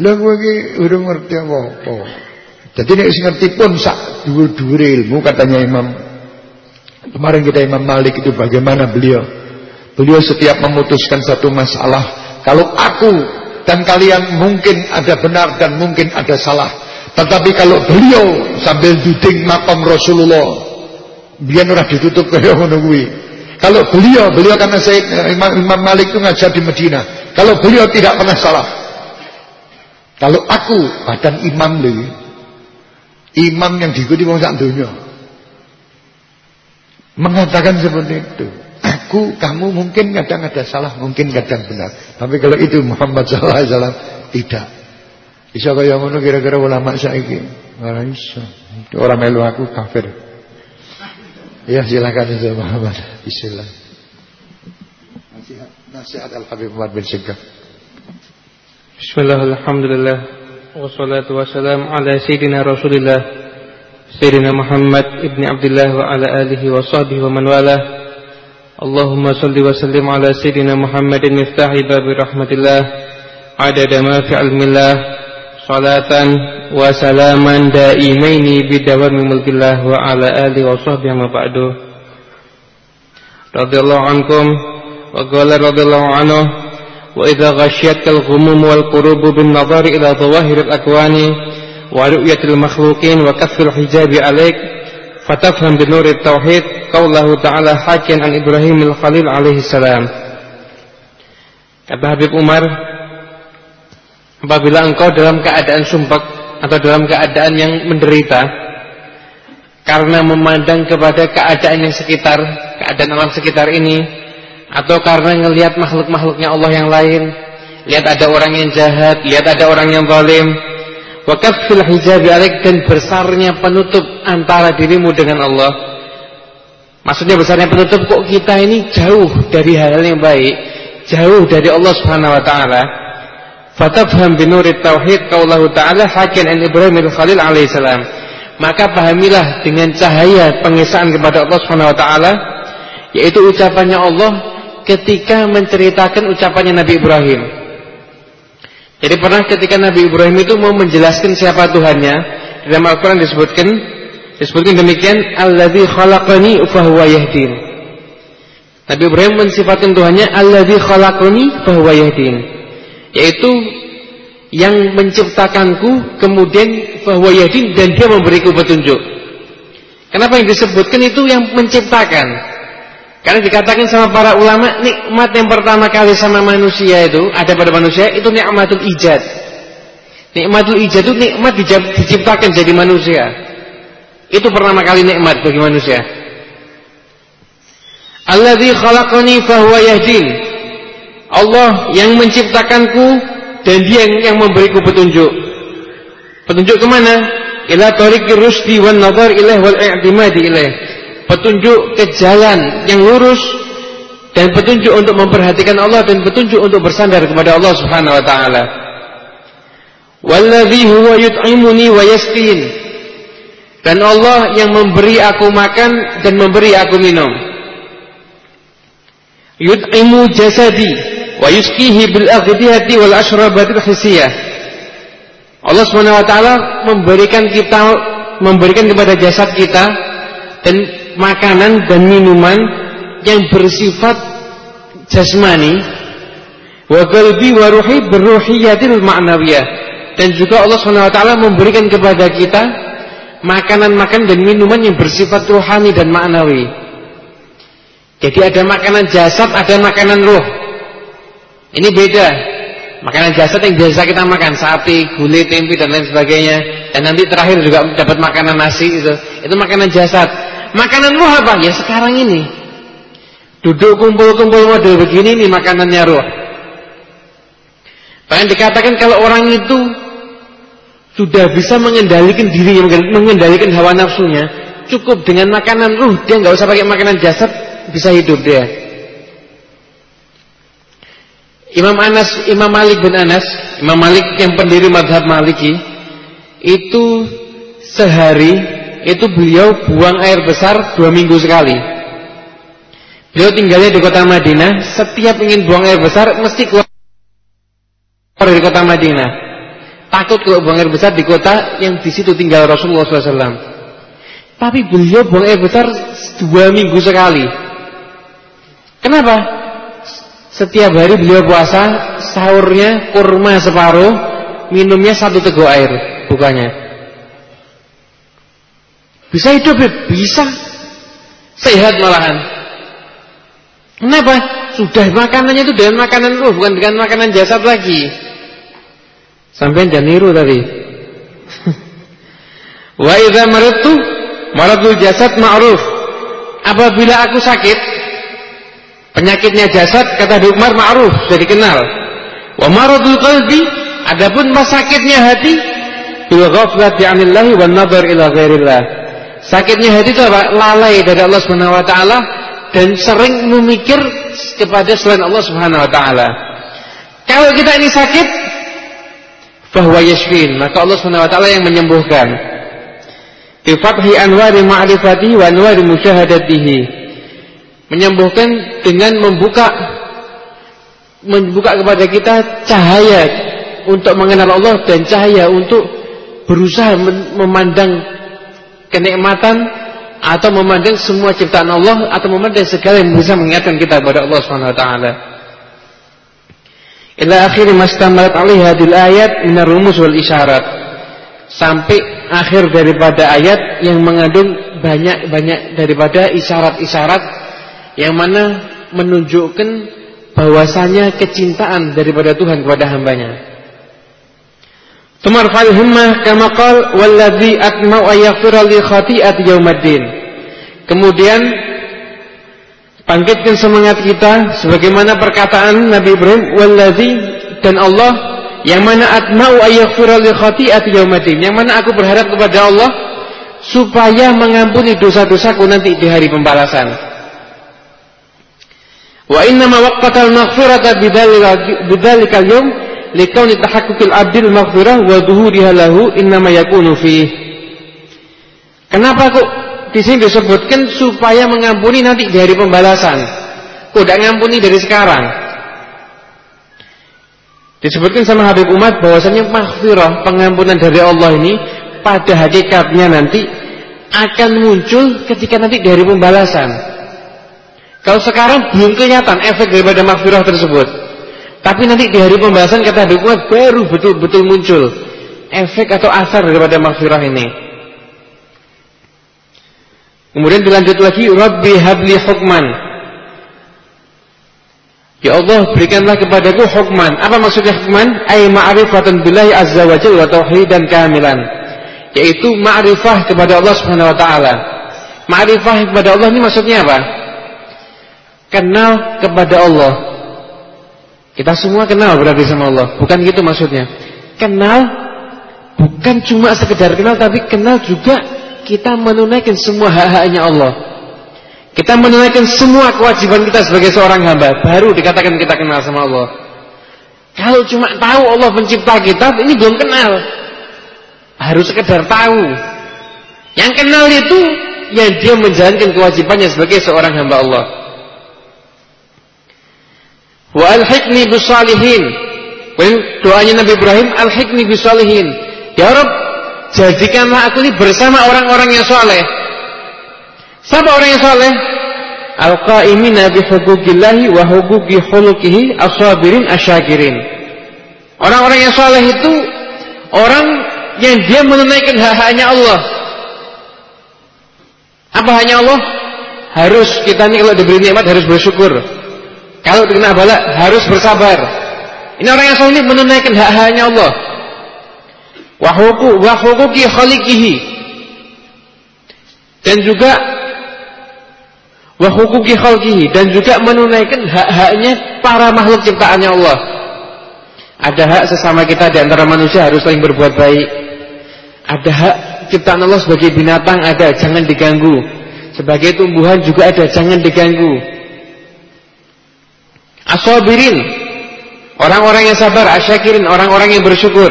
Lah kowe iki urung ngerti apa-apa. Jadi nek wis ngerti pun sak dhuwur-dhuwur ilmu katanya Imam Kemarin kita Imam Malik itu bagaimana beliau Beliau setiap memutuskan satu masalah Kalau aku dan kalian mungkin ada benar dan mungkin ada salah tetapi kalau beliau sambil duding makam Rasulullah, biar ora ditutup kaya ngono kuwi. Kalau beliau, beliau karena saya Imam, Imam Malik itu ngajar di Medina. Kalau beliau tidak pernah salah. Kalau aku badan imam lagi, imam yang diikuti wong sak dunia mengatakan seperti itu. Aku, kamu mungkin kadang ada salah, mungkin kadang benar. Tapi kalau itu Muhammad SAW tidak. Bisa kaya ngono kira-kira ulama saiki. Ora iso. Ora melu aku kafir. Ya silakan Ustaz Muhammad. Bismillah. Nasihat nasihat Al Habib Umar bin Syekh. Bismillah alhamdulillah wassalatu wassalam ala sayyidina Rasulillah Sayyidina Muhammad ibni Abdullah wa ala alihi wa sahbihi wa man wala Allahumma salli wa sallim ala sayyidina Muhammadin miftahi babi rahmatillah adada ma fi ilmillah salatan wa salaman daimaini bidawami mulkillah wa ala alihi wa sahbihi ma ba'du radhiyallahu ankum wa qala radhiyallahu anhu wa idza ghashyatkal ghumum wal qurubu bin nadari ila zawahiril akwani wa ru'yatil makhluqin wa kasfil hijabi alaik fatafham bi nurit tauhid qaulahu ta'ala hakian an Ibrahimil Khalil alaihi salam kata Habib Umar Apabila engkau dalam keadaan sumpek atau dalam keadaan yang menderita karena memandang kepada keadaan yang sekitar, keadaan alam sekitar ini atau karena melihat makhluk-makhluknya Allah yang lain, lihat ada orang yang jahat, lihat ada orang yang zalim. Wa kaffil hijabi dan besarnya penutup antara dirimu dengan Allah. Maksudnya besarnya penutup kok kita ini jauh dari hal-hal yang baik, jauh dari Allah Subhanahu wa taala. Fatafham binurit tauhid qaulahu ta'ala hakin an Ibrahim al-Khalil alaihissalam. Maka pahamilah dengan cahaya pengesaan kepada Allah taala yaitu ucapannya Allah ketika menceritakan ucapannya Nabi Ibrahim. Jadi pernah ketika Nabi Ibrahim itu mau menjelaskan siapa Tuhannya, dalam Al-Qur'an disebutkan disebutkan demikian alladzi khalaqani fahuwa yahdin. Nabi Ibrahim mensifatkan Tuhannya alladzi khalaqani fahuwa yahdin. Yaitu yang menciptakanku kemudian fahuwa yahdin dan dia memberiku petunjuk. Kenapa yang disebutkan itu yang menciptakan? Karena dikatakan sama para ulama nikmat yang pertama kali sama manusia itu ada pada manusia itu nikmatul ijad. Nikmatul ijad itu nikmat diciptakan jadi manusia. Itu pertama kali nikmat bagi manusia. Alladzi khalaqani fahuwa yahdin. Allah yang menciptakanku dan dia yang, memberiku petunjuk. Petunjuk ke mana? Ila tariqir rusdi wan nazar ilaih wal i'timadi ilaih petunjuk ke jalan yang lurus dan petunjuk untuk memperhatikan Allah dan petunjuk untuk bersandar kepada Allah Subhanahu wa taala. Walladzi huwa yut'imuni wa yasqin. Dan Allah yang memberi aku makan dan memberi aku minum. Yut'imu jasadi wa yusqihi bil aghdiyati wal ashrabatil hisiyah. Allah Subhanahu wa taala memberikan kita memberikan kepada jasad kita dan makanan dan minuman yang bersifat jasmani wa qalbi wa ruhi berruhiyatil ma'nawiyah dan juga Allah Subhanahu wa taala memberikan kepada kita makanan-makanan dan minuman yang bersifat rohani dan maknawi. Jadi ada makanan jasad, ada makanan roh. Ini beda. Makanan jasad yang biasa kita makan sate, gulai, tempe dan lain sebagainya. Dan nanti terakhir juga dapat makanan nasi itu. Itu makanan jasad. Makanan roh apa? Ya sekarang ini. Duduk kumpul-kumpul model begini nih makanannya roh. Bahkan dikatakan kalau orang itu sudah bisa mengendalikan diri, mengendalikan hawa nafsunya, cukup dengan makanan ruh, dia nggak usah pakai makanan jasad, bisa hidup dia. Imam Anas, Imam Malik bin Anas, Imam Malik yang pendiri madhab Maliki, itu sehari itu beliau buang air besar dua minggu sekali. Beliau tinggalnya di kota Madinah, setiap ingin buang air besar mesti keluar dari kota Madinah. Takut kalau buang air besar di kota yang di situ tinggal Rasulullah SAW. Tapi beliau buang air besar dua minggu sekali. Kenapa? Setiap hari beliau puasa, sahurnya kurma separuh, minumnya satu teguk air, bukannya. Bisa hidup ya? Bisa. Sehat malahan. Kenapa? Sudah makanannya itu dengan makanan ruh, bukan dengan makanan jasad lagi. Sampai jangan niru tadi. Wa idza maradul jasad ma'ruf. Apabila aku sakit, penyakitnya jasad kata Umar ma'ruf, sudah dikenal. Wa maradul qalbi, adapun sakitnya hati, bil ghaflati 'anillahi wan nadhar ila ghairillah Sakitnya hati itu apa? Lalai dari Allah Subhanahu wa taala dan sering memikir kepada selain Allah Subhanahu wa taala. Kalau kita ini sakit, bahwa yashfin, maka Allah Subhanahu wa taala yang menyembuhkan. Bi anwari ma'rifati wa anwari musyahadatihi. Menyembuhkan dengan membuka membuka kepada kita cahaya untuk mengenal Allah dan cahaya untuk berusaha memandang kenikmatan atau memandang semua ciptaan Allah atau memandang segala yang bisa mengingatkan kita kepada Allah Subhanahu wa taala. Ila akhir mastamalat alaihi hadil ayat minar rumus wal isyarat. Sampai akhir daripada ayat yang mengandung banyak-banyak daripada isyarat-isyarat yang mana menunjukkan bahwasanya kecintaan daripada Tuhan kepada hambanya. Tumar fal himmah kama qal walladzi atma'u ayaghfira li khati'ati yaumiddin. Kemudian bangkitkan semangat kita sebagaimana perkataan Nabi Ibrahim walladzi dan Allah yang mana atma'u ayyaghfira li khati'ati yaumiddin yang mana aku berharap kepada Allah supaya mengampuni dosa-dosaku nanti di hari pembalasan wa inna ma waqqatal maghfirata bidzalikal yawm likauni tahakkukil abdil maghfirah wa dhuhuriha lahu innama yakunu fi Kenapa kok di sini disebutkan supaya mengampuni nanti di hari pembalasan? Kok tidak ngampuni dari sekarang? Disebutkan sama Habib Umat bahwasanya maghfirah, pengampunan dari Allah ini pada hakikatnya nanti akan muncul ketika nanti dari pembalasan. Kalau sekarang belum kelihatan efek daripada maghfirah tersebut. Tapi nanti di hari pembahasan kata Umat baru betul-betul muncul efek atau asar daripada maghfirah ini. Kemudian dilanjut lagi Rabbi habli hukman Ya Allah berikanlah kepadaku hukman. Apa maksudnya hukman? Ay ma'rifatan billahi azza wa jalla tauhidan kamilan. Yaitu ma'rifah kepada Allah Subhanahu wa taala. Ma'rifah kepada Allah ini maksudnya apa? Kenal kepada Allah. Kita semua kenal berarti sama Allah. Bukan gitu maksudnya. Kenal bukan cuma sekedar kenal tapi kenal juga kita menunaikan semua hak-haknya Allah. Kita menunaikan semua kewajiban kita sebagai seorang hamba Baru dikatakan kita kenal sama Allah Kalau cuma tahu Allah pencipta kita Ini belum kenal Harus sekedar tahu Yang kenal itu Yang dia menjalankan kewajibannya sebagai seorang hamba Allah Wa al-hikni bisalihin Doanya Nabi Ibrahim Al-hikni bisalihin Ya Rabb Jadikanlah aku ini bersama orang-orang yang soleh Siapa orang yang saleh? Al-qa'imina bi huquqillahi wa huquqi khuluqihi as-sabirin asyakirin. Orang-orang yang saleh itu orang yang dia menunaikan hak-haknya Allah. Apa hanya Allah? Harus kita ini kalau diberi nikmat harus bersyukur. Kalau dikena bala harus bersabar. Ini orang yang saleh ini menunaikan hak-haknya Allah. Wa huquqi khaliqihi. Dan juga wa hukuki khalqihi dan juga menunaikan hak-haknya para makhluk ciptaannya Allah. Ada hak sesama kita di antara manusia harus saling berbuat baik. Ada hak ciptaan Allah sebagai binatang ada, jangan diganggu. Sebagai tumbuhan juga ada, jangan diganggu. Asabirin, orang-orang yang sabar, asyakirin, orang-orang yang bersyukur.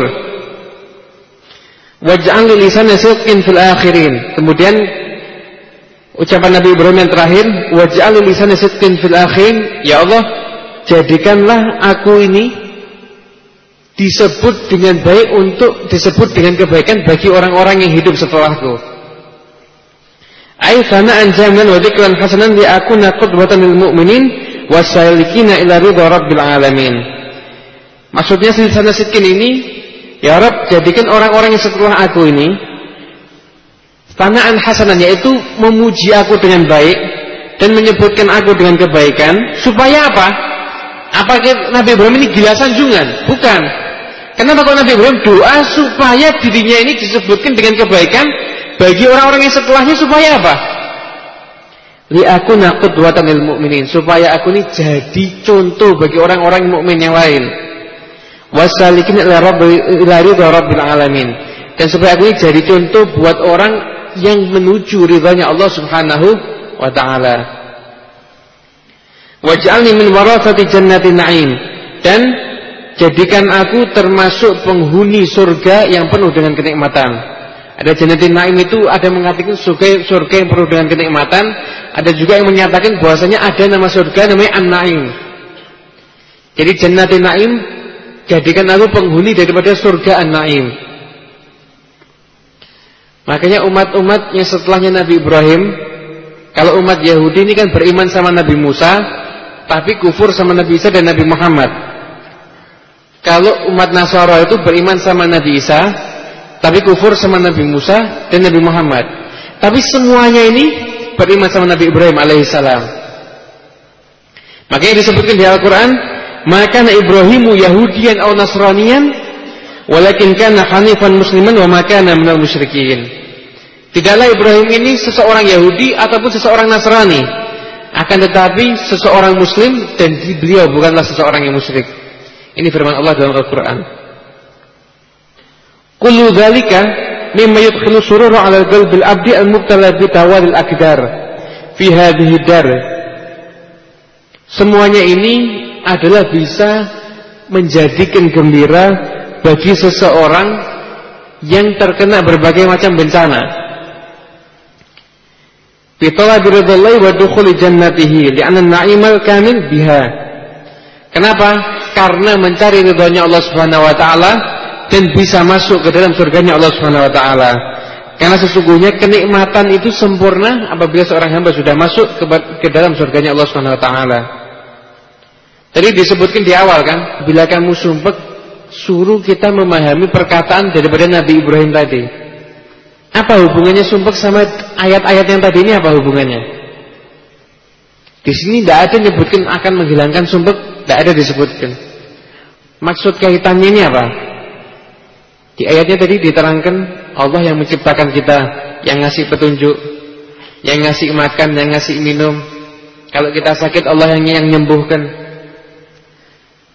Waj'al lisan sidqin fil akhirin. Kemudian Ucapan Nabi Ibrahim yang terakhir, waj'al lisan sidqin fil akhir, ya Allah, jadikanlah aku ini disebut dengan baik untuk disebut dengan kebaikan bagi orang-orang yang hidup setelahku. Ai sana'an jamilan wa dzikran hasanan li akuna qudwatan lil mu'minin wasailikina ila ridha rabbil alamin. Maksudnya lisan sidqin ini, ya Rabb, jadikan orang-orang yang setelah aku ini Sanaan hasanan yaitu memuji aku dengan baik dan menyebutkan aku dengan kebaikan supaya apa? Apa Nabi Ibrahim ini gila sanjungan? Bukan. Kenapa kalau Nabi Ibrahim doa supaya dirinya ini disebutkan dengan kebaikan bagi orang-orang yang setelahnya supaya apa? Li aku nakut buatan ilmu mukminin supaya aku ini jadi contoh bagi orang-orang mukmin yang lain. Wasalikin ila rabbil alamin. Dan supaya aku ini jadi contoh buat orang yang menuju ridhanya Allah Subhanahu wa taala. Waj'alni min warathati jannatin na'im dan jadikan aku termasuk penghuni surga yang penuh dengan kenikmatan. Ada jannatin na'im itu ada mengatakan surga surga yang penuh dengan kenikmatan, ada juga yang menyatakan bahwasanya ada nama surga namanya An-Na'im. Jadi jannatin na'im jadikan aku penghuni daripada surga An-Na'im. Makanya umat-umat yang setelahnya Nabi Ibrahim Kalau umat Yahudi ini kan beriman sama Nabi Musa Tapi kufur sama Nabi Isa dan Nabi Muhammad Kalau umat Nasara itu beriman sama Nabi Isa Tapi kufur sama Nabi Musa dan Nabi Muhammad Tapi semuanya ini beriman sama Nabi Ibrahim alaihissalam Makanya disebutkan di Al-Quran Maka Ibrahimu Yahudian atau Nasranian Walakin kana hanifan musliman wa makana minal musyrikin Tidaklah Ibrahim ini seseorang Yahudi ataupun seseorang Nasrani. Akan tetapi seseorang Muslim dan beliau bukanlah seseorang yang musyrik. Ini firman Allah dalam Al-Qur'an. Kullu dzalika mimma yudkhilu surura 'ala qalbil abdi al-mubtala bi tawalil akdar fi hadhihi dar. Semuanya ini adalah bisa menjadikan gembira bagi seseorang yang terkena berbagai macam bencana. Bitala biridallahi wa dukhuli jannatihi li'anna na'imal kamil biha. Kenapa? Karena mencari ridhonya Allah Subhanahu wa taala dan bisa masuk ke dalam surganya Allah Subhanahu wa taala. Karena sesungguhnya kenikmatan itu sempurna apabila seorang hamba sudah masuk ke, ke dalam surganya Allah Subhanahu wa taala. Tadi disebutkan di awal kan, bila kamu sumpek suruh kita memahami perkataan daripada Nabi Ibrahim tadi. Apa hubungannya sumpek sama ayat-ayat yang tadi ini apa hubungannya? Di sini tidak ada menyebutkan akan menghilangkan sumpek, tidak ada disebutkan. Maksud kaitannya ini apa? Di ayatnya tadi diterangkan Allah yang menciptakan kita, yang ngasih petunjuk, yang ngasih makan, yang ngasih minum. Kalau kita sakit Allah yang yang menyembuhkan.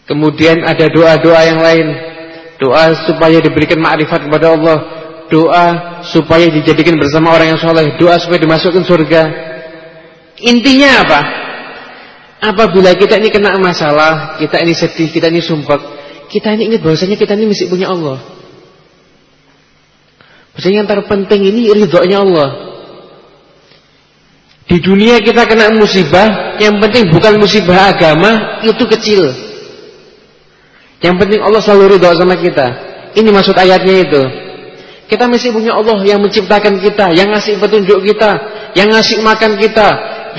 Kemudian ada doa-doa yang lain. Doa supaya diberikan ma'rifat kepada Allah. Doa supaya dijadikan bersama orang yang soleh. Doa supaya dimasukkan surga. Intinya apa? Apabila kita ini kena masalah, kita ini sedih, kita ini sumpah, kita ini ingat bahwasanya kita ini mesti punya Allah. Bahwasanya yang terpenting ini ridhonya Allah. Di dunia kita kena musibah, yang penting bukan musibah agama, itu kecil. Yang penting Allah selalu ridho sama kita. Ini maksud ayatnya itu. Kita mesti punya Allah yang menciptakan kita, yang ngasih petunjuk kita, yang ngasih makan kita,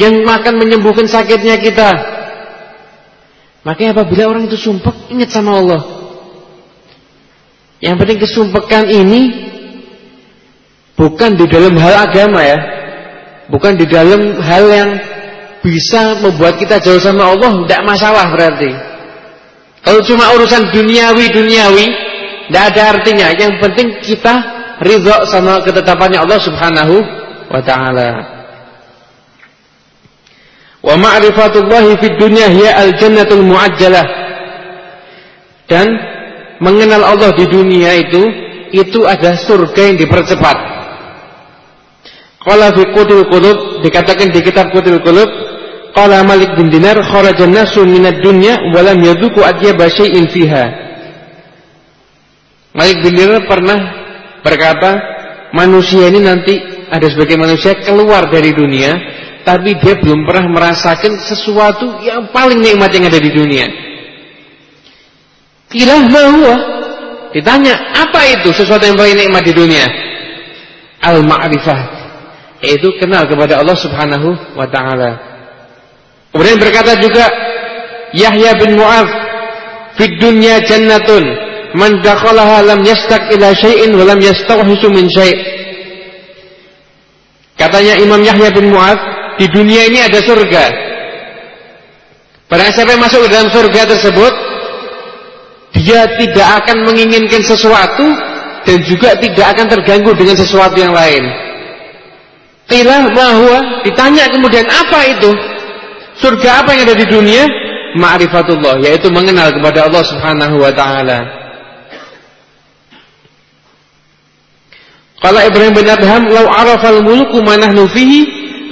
yang makan menyembuhkan sakitnya kita. Makanya apabila orang itu sumpah, ingat sama Allah. Yang penting kesumpekan ini bukan di dalam hal agama ya. Bukan di dalam hal yang bisa membuat kita jauh sama Allah, tidak masalah berarti. Kalau cuma urusan duniawi-duniawi Tidak ada artinya Yang penting kita ridho sama ketetapannya Allah subhanahu wa ta'ala Wa ma'rifatullahi fid dunya hiya al-jannatul mu'ajjalah Dan mengenal Allah di dunia itu Itu ada surga yang dipercepat Qala fi qutil qulub Dikatakan di kitab qutil qulub Qala Malik bin Dinar kharajan nasu minad dunya wa lam yadhuku atyaba syai'in fiha. Malik bin Dinar pernah berkata, manusia ini nanti ada sebagai manusia keluar dari dunia, tapi dia belum pernah merasakan sesuatu yang paling nikmat yang ada di dunia. Kira bahwa ditanya, apa itu sesuatu yang paling nikmat di dunia? Al-ma'rifah, yaitu kenal kepada Allah Subhanahu wa taala. Kemudian berkata juga Yahya bin Mu'adz, "Fid dunya jannatun, man dakhalaha lam yastaq ila syai'in wa lam yastawhisu syai'." Katanya Imam Yahya bin Mu'adz, di dunia ini ada surga. Barang siapa yang masuk ke dalam surga tersebut, dia tidak akan menginginkan sesuatu dan juga tidak akan terganggu dengan sesuatu yang lain. Qila bahwa ditanya kemudian apa itu? Surga apa yang ada di dunia? Ma'rifatullah, yaitu mengenal kepada Allah Subhanahu wa taala. Qala Ibrahim bin Adham, "Lau arafal mulku ma nahnu fihi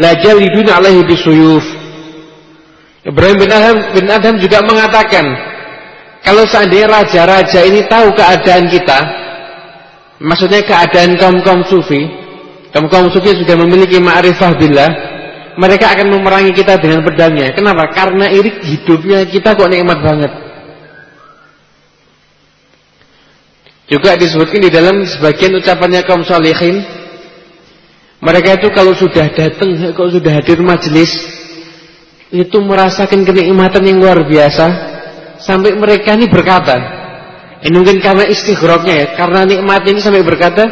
la jalidun alaihi bisuyuf." Ibrahim bin Adham, bin Adham juga mengatakan, kalau seandainya raja-raja ini tahu keadaan kita, maksudnya keadaan kaum-kaum sufi, kaum-kaum sufi sudah memiliki ma'rifah billah, mereka akan memerangi kita dengan pedangnya. Kenapa? Karena iri hidupnya kita kok nikmat banget. Juga disebutkan di dalam sebagian ucapannya kaum salihin, mereka itu kalau sudah datang, kalau sudah hadir majelis, itu merasakan kenikmatan yang luar biasa, sampai mereka ini berkata, ini mungkin karena istighraqnya ya, karena nikmatnya ini sampai berkata,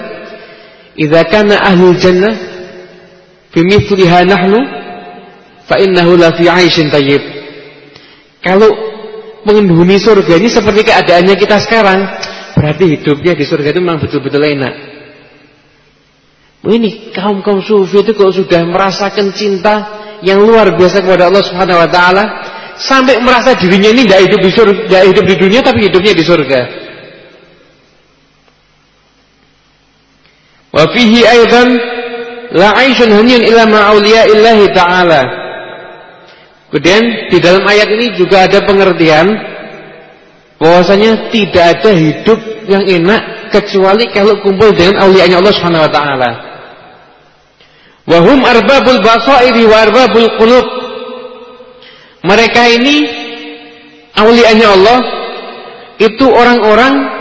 "Idza kana ahlul jannah bimithliha nahnu fa innahu la fi 'aishin tayyib. Kalau penghuni surga ini seperti keadaannya kita sekarang, berarti hidupnya di surga itu memang betul-betul enak. Ini kaum-kaum sufi itu kalau sudah merasakan cinta yang luar biasa kepada Allah Subhanahu wa taala sampai merasa dirinya ini tidak hidup di surga, hidup di dunia tapi hidupnya di surga. Wa fihi aidan la 'aishun hunyan ila illahi ta'ala. Kemudian di dalam ayat ini juga ada pengertian bahwasanya tidak ada hidup yang enak kecuali kalau kumpul dengan aulianya Allah Subhanahu wa taala. Wa hum arbabul basairi wa arbabul qulub. Mereka ini aulianya Allah itu orang-orang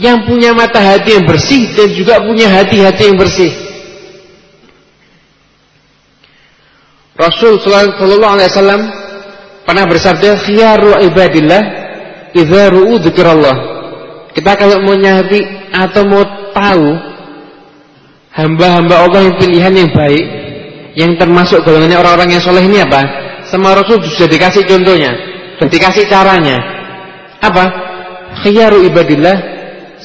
yang punya mata hati yang bersih dan juga punya hati-hati yang bersih. Rasul sallallahu alaihi wasallam pernah bersabda khiyaru ibadillah idza ru'u dzikrallah. Kita kalau mau nyari atau mau tahu hamba-hamba Allah yang pilihan yang baik yang termasuk golongannya orang-orang yang soleh ini apa? Sama Rasul sudah dikasih contohnya, sudah dikasih caranya. Apa? Khiyaru ibadillah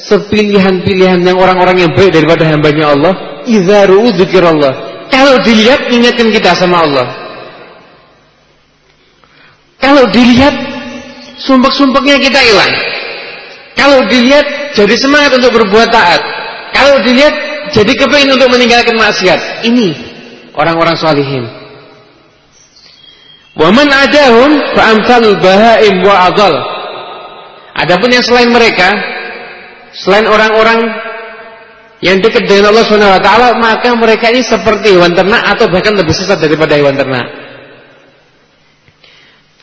sepilihan-pilihan yang orang-orang yang baik daripada hambanya Allah idza dzikrallah kalau dilihat ingatkan kita sama Allah. Kalau dilihat sumpek-sumpeknya kita hilang. Kalau dilihat jadi semangat untuk berbuat taat. Kalau dilihat jadi kepingin untuk meninggalkan maksiat. Ini orang-orang salihin. Waman adahum fa'amtalul bahaim wa adal. Adapun yang selain mereka, selain orang-orang yang dekat dengan Allah Subhanahu wa taala maka mereka ini seperti hewan ternak atau bahkan lebih sesat daripada hewan ternak.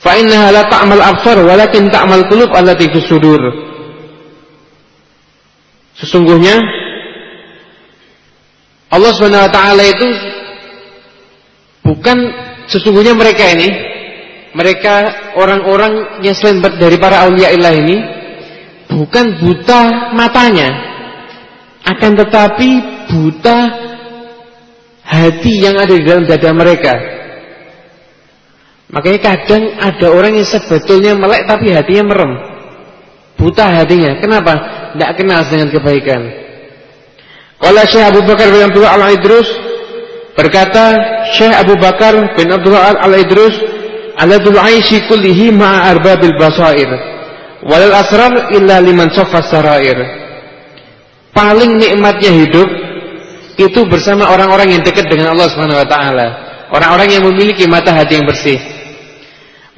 Fa innaha la ta'mal absar walakin ta'mal qulub allati sudur. Sesungguhnya Allah Subhanahu wa taala itu bukan sesungguhnya mereka ini mereka orang-orang yang selain dari para aulia Allah ini bukan buta matanya akan tetapi buta hati yang ada di dalam dada mereka. Makanya kadang ada orang yang sebetulnya melek tapi hatinya merem. Buta hatinya. Kenapa? Tidak kenal dengan kebaikan. Kalau Syekh Abu Bakar bin Abdullah al-Idrus berkata, Syekh Abu Bakar bin Abdullah al-Idrus aladul aishi kullihi ma'a basair walal asrar illa liman safas sarair paling nikmatnya hidup itu bersama orang-orang yang dekat dengan Allah taala. Orang-orang yang memiliki mata hati yang bersih.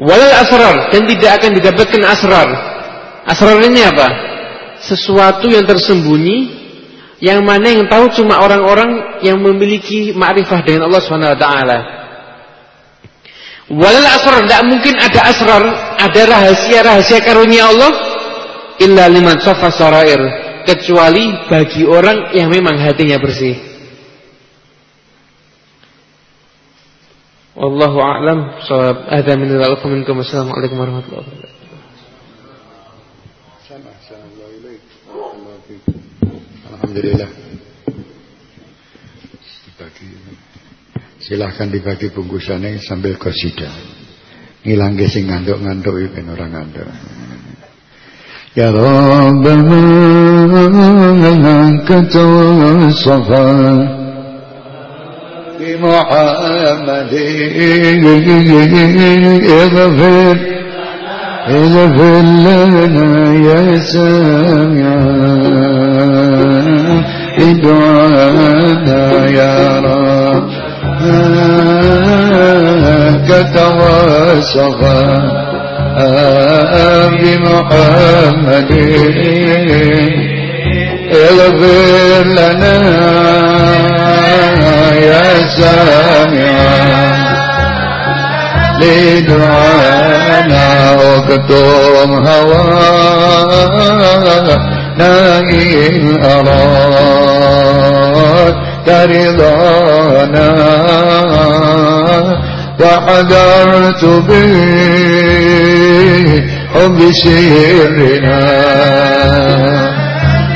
Walal asrar dan tidak akan didapatkan asrar. Asrar ini apa? Sesuatu yang tersembunyi yang mana yang tahu cuma orang-orang yang memiliki ma'rifah dengan Allah taala. Walal asrar tidak mungkin ada asrar, ada rahasia-rahasia karunia Allah illa liman safa sarair kecuali bagi orang yang memang hatinya bersih. Wallahu a'lam shawab. Hadza min dzalika minkum. Assalamualaikum warahmatullahi wabarakatuh. Alhamdulillah. Silahkan dibagi bungkusannya sambil kosida. Ngilang sing ngantuk-ngantuk iki orang ngantuk. يا رب منك توصفا بمحمد اغفر اغفر لنا يا سامع ادعانا يا رب كتوصفا بمحمد. اغفر لنا يا سامعا لدعانا واكتم هوانا إن أراد. كرضانا. به حب سيرنا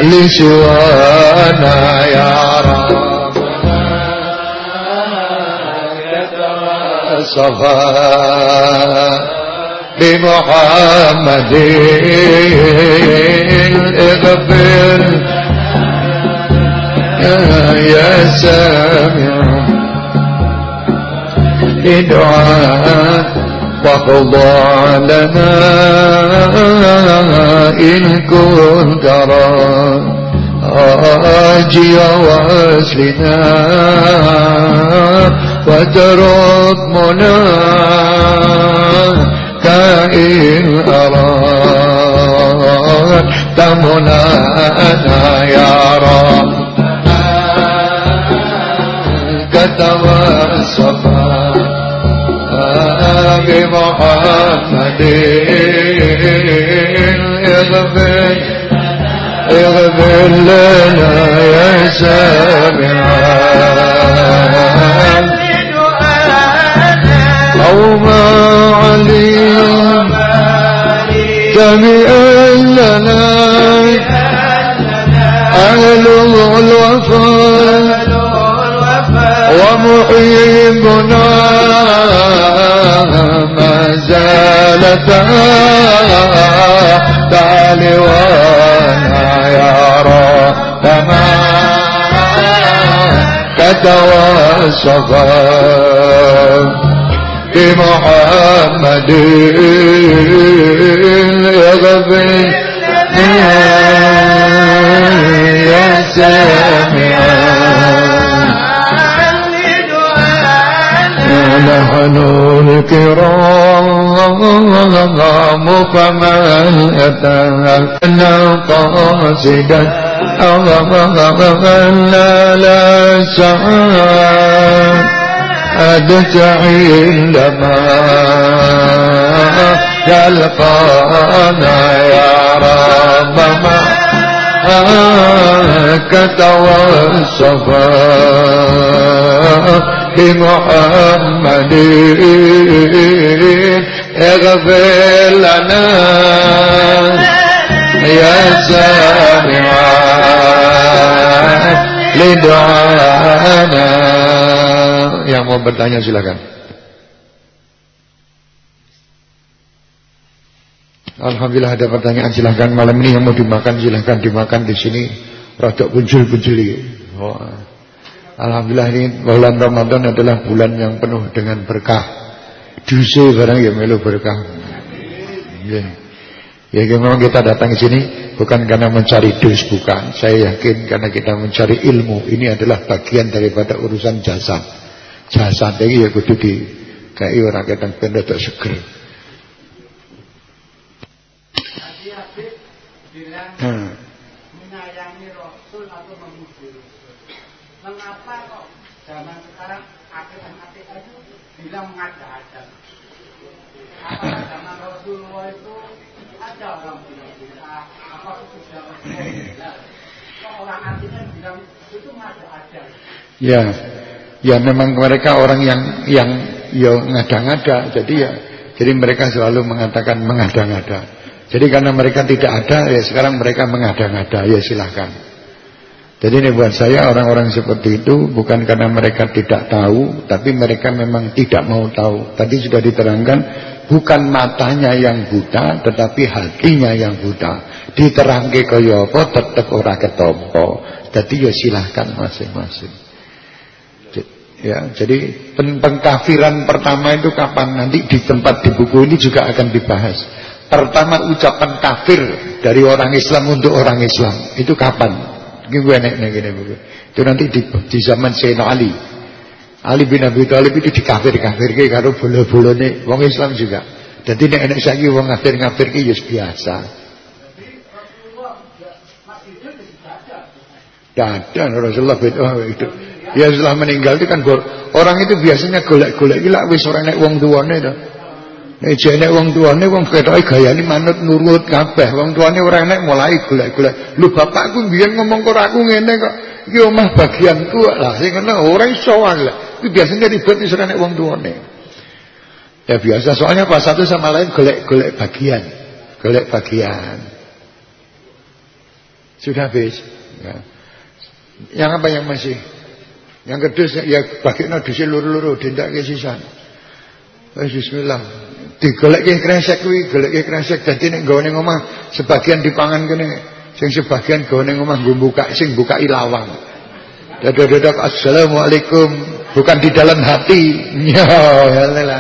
لسوانا يا رب صفا بمحمد اغفر يا سامع. دعاء فاخضع لنا إن كنت راجي وأسلنا وترد مناك إن أردت منانا يا رب. تتوسطا بمحمد اغفر اغفر لنا يا سامعا قوما علي تبئا لنا أهل الوفاء حبيبنا ما زالت تعلوانا يا يرى تتواصفا بمحمد يغفر يا سامع. نحن الكرام فمن أتانا قاصدا لا لا سعاد أدتعي لما يلقانا يا رب ما كتوصفا بمحمد اغفر لنا يا سامع لدعانا yang mau bertanya silakan Alhamdulillah ada pertanyaan silahkan malam ini yang mau dimakan silahkan dimakan di sini rodok buncul-buncul oh. Alhamdulillah ini bulan Ramadan adalah bulan yang penuh dengan berkah. Duse barang ya melu berkah. Ya. Ya memang kita datang ke sini bukan karena mencari dus bukan. Saya yakin karena kita mencari ilmu. Ini adalah bagian daripada urusan jasad. Jasad ini ya kudu di kayak orang kadang benda tak seger. Hmm. bilang mengada-ada. Apa zaman Rasulullah itu ada orang bilang bid'ah, apa itu sudah orang artinya bilang itu mengada-ada. Ya, ya memang mereka orang yang yang ya ngada-ngada, jadi ya jadi mereka selalu mengatakan mengada-ngada. Jadi karena mereka tidak ada, ya sekarang mereka mengada-ngada, ya silahkan. Jadi ini buat saya orang-orang seperti itu bukan karena mereka tidak tahu, tapi mereka memang tidak mau tahu. Tadi sudah diterangkan, bukan matanya yang buta, tetapi hatinya yang buta. Diterangke kaya apa, tetap ora ketompo. Jadi ya silahkan masing-masing. Ya, jadi pengkafiran pertama itu kapan nanti di tempat di buku ini juga akan dibahas. Pertama ucapan kafir dari orang Islam untuk orang Islam itu kapan? gue gini buku. Itu nanti di, di zaman Sayyidina Ali. Ali bin Abi Thalib itu dikafir-kafir ke karo bola-bolane wong Islam juga. Jadi nek enek saiki wong ngafir-ngafir ki ya biasa. Dadan Rasulullah oh, itu. Ya setelah meninggal itu kan orang itu biasanya golek-golek iki lak wis ora nek wong tuane to. Nek jane wong tuane wong ketoke gayane manut nurut kabeh. Wong tuane ora enek mulai golek-golek. Lho bapakku biyen ngomong kok aku ngene kok. Iki omah bagianku lah sing ngono ora iso lah. Itu biasanya ribet wis ora enek wong tuane. Ya biasa soalnya pas satu sama lain golek-golek bagian. Golek bagian. Sudah habis. Ya. Yang apa yang masih? Yang gede ya bagi nodisi luru-luru dindak ke sisan. Eh, bismillah. Digolek yang kresek kuwi, golek yang kresek dadi nek nggawane omah sebagian dipangan kene, sing sebagian nggawane omah nggo buka sing buka ilawang. Dadah-dadah assalamualaikum bukan di dalam hati. Ya, Allah. Ya.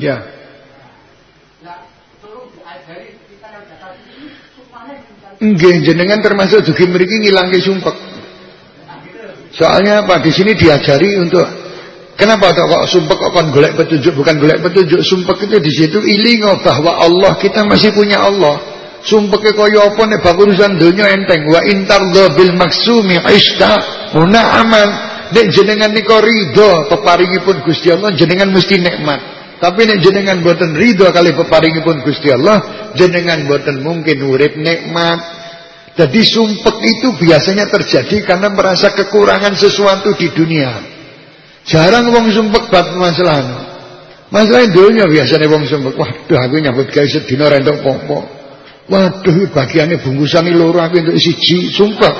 ya, ya. ya. Nggih jenengan termasuk dugi mriki ngilangke sumpek. Soalnya apa? Di sini diajari untuk kenapa kok kok sumpek kok kon golek petunjuk bukan golek petunjuk sumpek itu di situ ilingo bahwa Allah kita masih punya Allah. Sumpeke kaya apa nek bab urusan donya enteng wa intardo bil maksumi ishta aman nek jenengan nika ridho peparingipun Gusti Allah jenengan mesti nikmat. Tapi nek jenengan boten ridho kali peparingipun Gusti Allah jenengan boten mungkin urip nikmat. Jadi sumpek itu biasanya terjadi karena merasa kekurangan sesuatu di dunia. Jarang wong sumpek bab masalah. Masalah dunia biasanya wong sumpek. Waduh aku nyambut gawe sedina ra entuk apa Waduh bagiannya bungkusan loro aku untuk siji sumpah.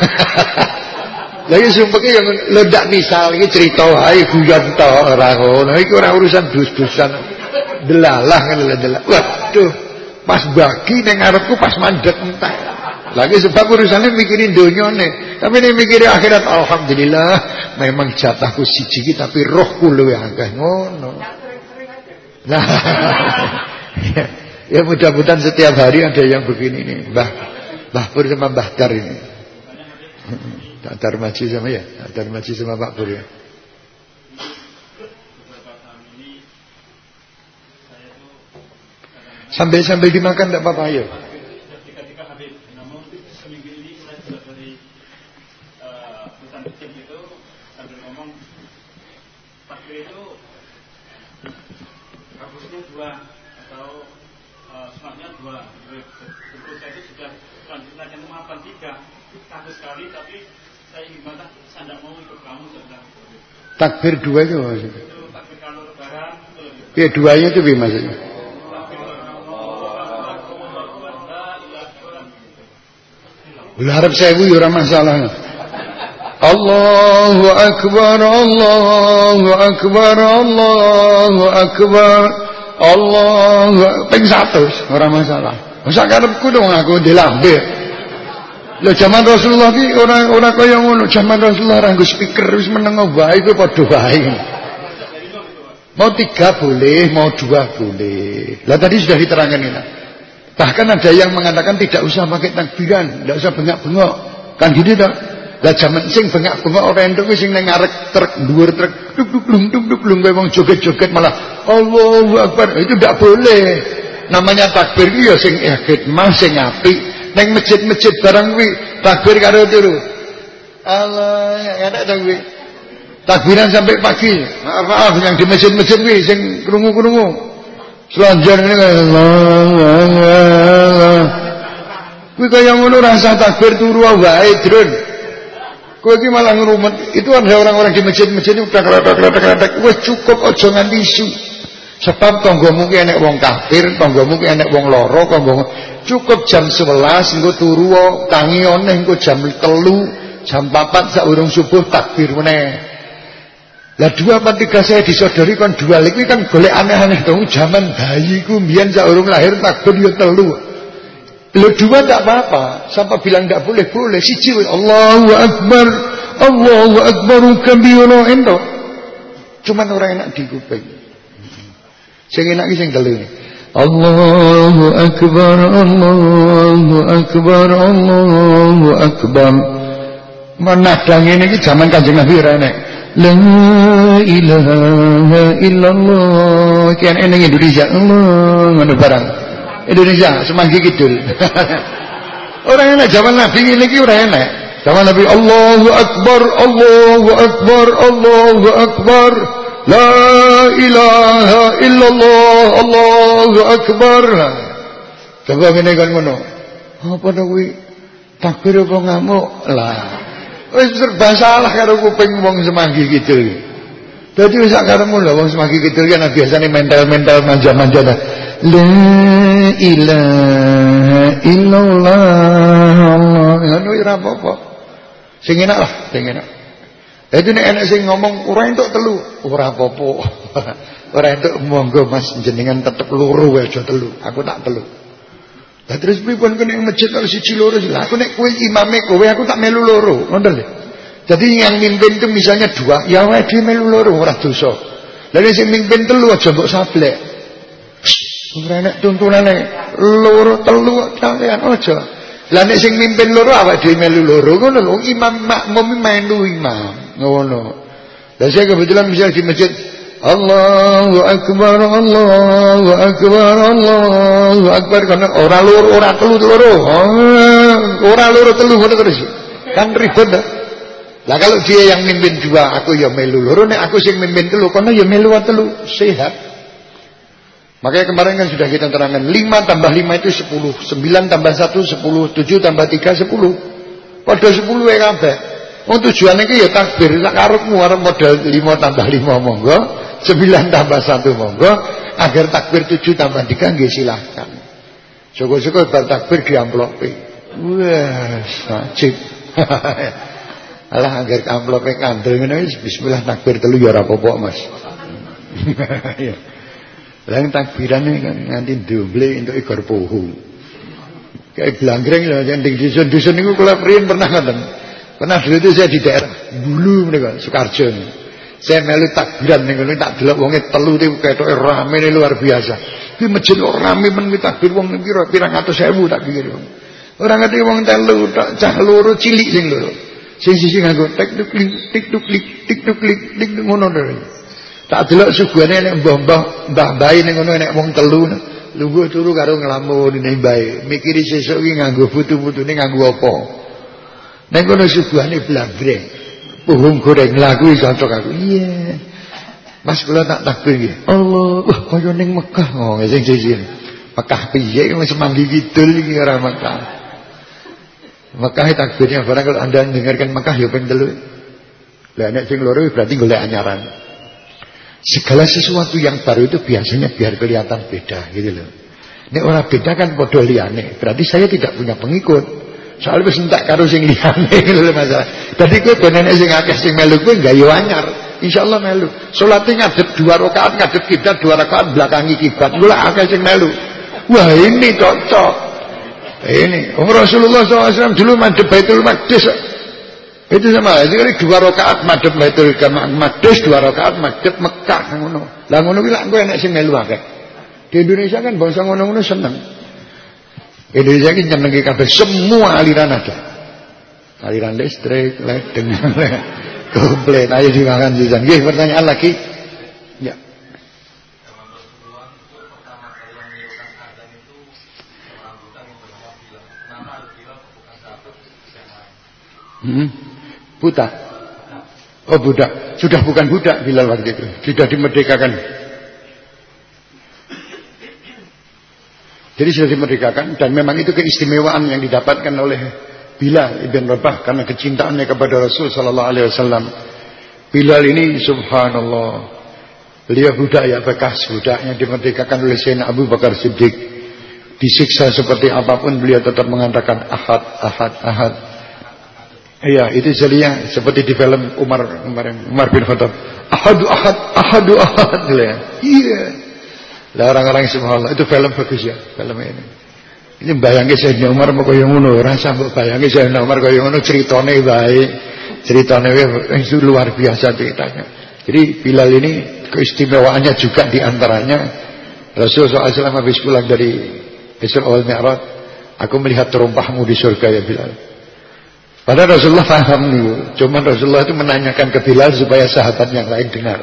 Lagi sumpah yang ledak misal ini cerita wae guyon to ora ngono. Iki ora urusan dus-dusan. Delalah kan delalah. Waduh, pas bagi ning ngarepku pas mandek entek. Lagi sebab urusannya mikirin nih, Tapi nih mikirin akhirat alhamdulillah memang jatahku siji tapi rohku luwe akeh ngono. Nah. Ya mudah-mudahan setiap hari ada yang begini nih. Mbah, Mbah Pur sama Mbah Dar ini. Tak Darmaji sama ya, tak Darmaji sama Pak Pur ya. Sambil-sambil dimakan tidak apa-apa ya. Takbir dua itu maksudnya. Ya duanya itu maksudnya. Harap saya bu ora masalah. Allahu akbar Allahu akbar Allahu akbar Allahu ping 100 ora masalah. Masa karepku dong aku dilambe. Lho zaman Rasulullah ki ora ora kaya ngono. Zaman Rasulullah ra speaker wis meneng wae kuwi padha wae. Mau tiga boleh, mau dua boleh. Lah tadi sudah diterangkan ini. Bahkan ada yang mengatakan tidak usah pakai takbiran, tidak usah bengak-bengok. Kan gitu tak? Lah zaman sing bengak-bengok ora entuk wis sing ning ngarep truk dhuwur truk duk duk duk duk lung wong joget-joget malah Allahu Akbar. Itu tidak boleh. Namanya takbir itu ya sing khidmah sing apik Neng masjid-masjid barang kuwi takbir karo turu. Allah, enak ta kuwi. Takbiran sampai pagi. Maaf, maaf yang di masjid-masjid kuwi sing krungu-krungu. Allah. Kuwi kaya ngono rasa takbir turu wae, Drun. Kowe iki malah ngerumet. Itu ada orang-orang di masjid-masjid itu udah kletek-kletek Wes cukup aja nganti isu. Sebab tanggamu ki enek wong kafir, tanggamu ki enek wong loro, tanggamu cukup jam 11 engko turu tangi oneh engko jam telu jam 4 saurung subuh takbir meneh lah dua apa tiga saya disodori kan dua. Lagi kan boleh aneh-aneh dong. Zaman bayi ku mbiyen saurung lahir takbir yo telu. Lo dua tak apa-apa. Sampai bilang tidak boleh? Boleh. Siji Allahu akbar Allahu akbar kabira ento. Cuman orang enak di kuping. Sing enak sing telu Allahu Akbar Allahu Akbar Allahu Akbar. Menadang ini zaman Kanjeng Nabi enek La ilaha illallah kian ning Indonesia Allah ngono barang Indonesia semanggi kidul orang enak zaman Nabi ini ki ora enek zaman Nabi Allahu Akbar Allahu Akbar Allahu Akbar La ilaha illallah Allahu akbar. Coba ngene kan ngono. Apa kuwi? Takbir apa ngamuk? Lah. Wis serba salah karo kuping wong semanggi gitu. Dadi wis karemu lho wong semanggi gitu kan biasane mental-mental manja-manja ta. La ilaha illallah. Ngono ora apa-apa. Sing enak lah, sing enak. Jadi nek enek sing ngomong ora entuk telu, ora apa-apa. ora entuk monggo Mas jenengan tetep loro aja telu. Aku tak telu. Lah terus pripun kene ning masjid kok siji loro lah aku nek kowe imame kowe aku tak melu loro. Ngoten lho. Jadi yang mimpin itu misalnya dua, ya wae dhewe melu loro ora dosa. Lah sing mimpin telu aja mbok sablek. Ora enek tuntunane loro telu sampean aja. Lah nek sing mimpin loro awak dhewe melu loro ngono lho imam makmum melu imam ngono. Lah saya kebetulan bisa di masjid Allahu akbar Allahu akbar Allahu akbar karena ora loro ora telu loro. Ora loro telu ngono terus. Kan ribet dah. Lah kalau dia yang mimpin dua, aku ya melu loro, nek aku sing mimpin telu, kono ya melu telu, sehat. Makanya kemarin kan sudah kita terangkan 5 tambah 5 itu 10 9 tambah 1 10 7 tambah 3 10 Pada 10 ya kabeh Oh tujuannya itu ya takbir Tak karukmu arep modal 5 tambah 5 monggo 9 tambah 1 monggo Agar takbir 7 tambah 3 Nggih silahkan Syukur-syukur bar takbir di amplop Wah sajib Alah agar amplopnya kandel Bismillah takbir telu ya rapopo mas Ya Lah takbirane kan nganti ndomble entuk ikor poho. Kayak blanggreng lho yang di dusun-dusun niku kula pernah ngoten. Pernah dulu itu saya di daerah Bulu menika Sukarjo. Saya melu takbiran ning ngono tak delok wonge telu niku ketoke rame luar biasa. Ki masjid rame men takbir wong pira pirang atus ewu tak pikir. Ora ngerti wong telu tak cah loro cilik sing loro. Sing sisi nganggo tek tuk lik tik tuk lik tik tuk lik tik ngono lho. Tak delok sugane nek mbah-mbah mbah bayi ning ngono nek wong telu lungguh turu karo nglamun ning bae. Mikiri sesuk iki nganggo putu-putune nganggo apa. Nek ngono sugane blagreng. Puhung goreng lagu cocok aku. Iya. Mas kula tak takbir nggih. Allah, wah kaya ning Mekah. Oh, sing siji. Mekah piye wis manggi kidul iki ora Mekah. Mekah takbirnya barang kalau Anda dengarkan Mekah ya ping telu. Lah nek sing loro berarti golek anyaran. Segala sesuatu yang baru itu biasanya biar kelihatan beda gitu loh. Ini orang beda kan podo liane. Berarti saya tidak punya pengikut. Soalnya wis entak karo sing liyane loh masalah. Dadi kowe benene sing akeh sing melu kowe yo anyar. Insyaallah melu. Salate ngadep dua rakaat ngadep kiblat dua rakaat belakangi kiblat. Gula akeh sing melu. Wah ini cocok. Ini Umar Rasulullah SAW dulu madhep Baitul Maqdis itu sama itu kali dua rakaat madhep Baitul Maqdis, dua rakaat madhep Mekah ngono. Lah ngono ki lak engko enek sing melu akeh. Di Indonesia kan bangsa ngono-ngono seneng. Indonesia ki nyenengi kabeh semua aliran ada. Aliran listrik, ledeng, komplit. Ayo dimakan sisan. Nggih, pertanyaan lagi. Ya. Hmm buta. Oh budak, sudah bukan budak Bilal waktu itu, sudah dimerdekakan. Jadi sudah dimerdekakan dan memang itu keistimewaan yang didapatkan oleh Bilal ibn Rabah karena kecintaannya kepada Rasul sallallahu alaihi wasallam. Bilal ini subhanallah beliau budak ya bekas budaknya dimerdekakan oleh Sayyidina Abu Bakar Siddiq. Disiksa seperti apa pun beliau tetap mengatakan ahad ahad ahad Iya, itu jelinya seperti di film Umar Umar, Umar bin Khattab. Ahadu ahad, ahadu ahad gitu ya. Lah orang-orang subhanallah itu film bagus ya, film ini. Ini bayangke Sayyidina Umar mau kaya ngono, rasa mbok bayangke Sayyidina Umar kaya ngono ceritane baik. Ceritane itu luar biasa ceritanya. Jadi Bilal ini keistimewaannya juga di antaranya Rasulullah SAW habis pulang dari Isra wal Mi'raj, aku melihat terumpahmu di surga ya Bilal. Padahal Rasulullah paham nih, cuman Rasulullah itu menanyakan ke Bilal supaya sahabat yang lain dengar.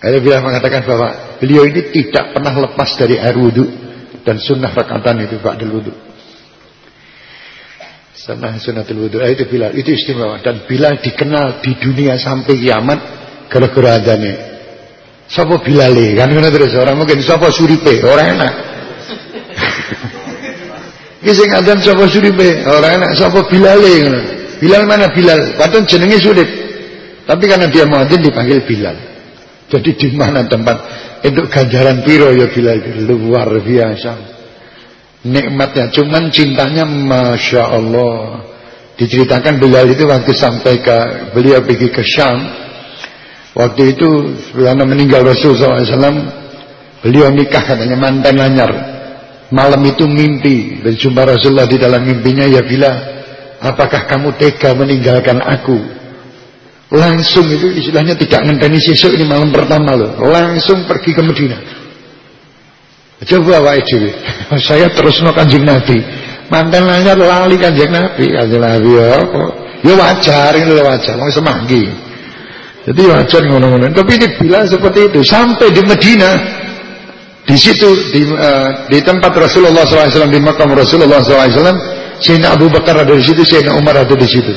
Ada Bilal mengatakan bahwa beliau ini tidak pernah lepas dari air wudhu dan sunnah rakatan itu ba'dal wudhu. Sunnah sunnatul wudhu eh, itu Bilal itu istimewa dan Bilal dikenal di dunia sampai kiamat gara-gara adanya. Sopo Bilal kan terus orang mungkin sopo suripe orang enak. Ki sing adzan sapa suripe? Ora enak sapa Bilale ngono. Bilal mana Bilal? Padahal jenenge sulit. Tapi karena dia muadzin dipanggil Bilal. Jadi di mana tempat untuk ganjaran piro ya Bilal luar biasa. Nikmatnya. Cuman cintanya Masya Allah. Diceritakan Bilal itu waktu sampai ke Beliau pergi ke Syam. Waktu itu Sebelum meninggal Rasulullah SAW Beliau nikah katanya mantan lanyar. Malam itu mimpi. Berjumpa Rasulullah di dalam mimpinya ya bila apakah kamu tega meninggalkan aku Langsung itu istilahnya tidak ngenteni sesuk ini malam pertama loh. Langsung pergi ke Medina. Coba Pak dhewe. Saya terus no Kanjeng Nabi. Mantan nanya lali Kanjeng Nabi, Kanjeng Nabi ya Ya wajar ini wajar, mau semanggi. Jadi wajar ngono-ngono. Tapi ini bilang seperti itu sampai di Medina di situ di, uh, di tempat Rasulullah SAW di makam Rasulullah SAW Sayyidina Abu Bakar ada di situ Sayyidina Umar ada di situ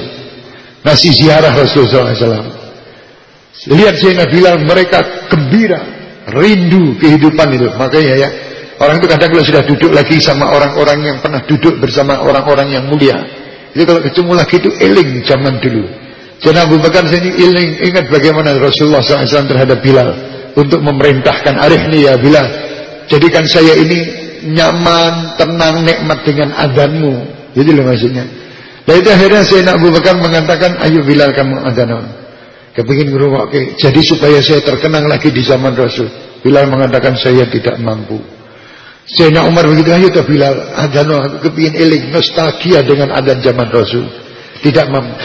nasi ziarah Rasulullah SAW lihat Sayyidina Bilal mereka gembira rindu kehidupan itu. Makanya ya orang itu kadang kalau sudah duduk lagi sama orang-orang yang pernah duduk bersama orang-orang yang mulia. Jadi kalau ketemu lagi itu eling zaman dulu. Sayyidina Abu Bakar sini eling. Ingat bagaimana Rasulullah SAW terhadap Bilal untuk memerintahkan arifni ya Bilal Jadikan saya ini nyaman, tenang, nikmat dengan adanmu. Jadi loh maksudnya. Dan itu akhirnya saya Abu Bakar mengatakan, ayo Bilal kamu adan. Kepingin ngerungok Jadi supaya saya terkenang lagi di zaman Rasul. Bilal mengatakan saya tidak mampu. Sayyidina Umar begitu ayo ke Bilal adan aku kepingin eling nostalgia dengan adan zaman Rasul. Tidak mampu.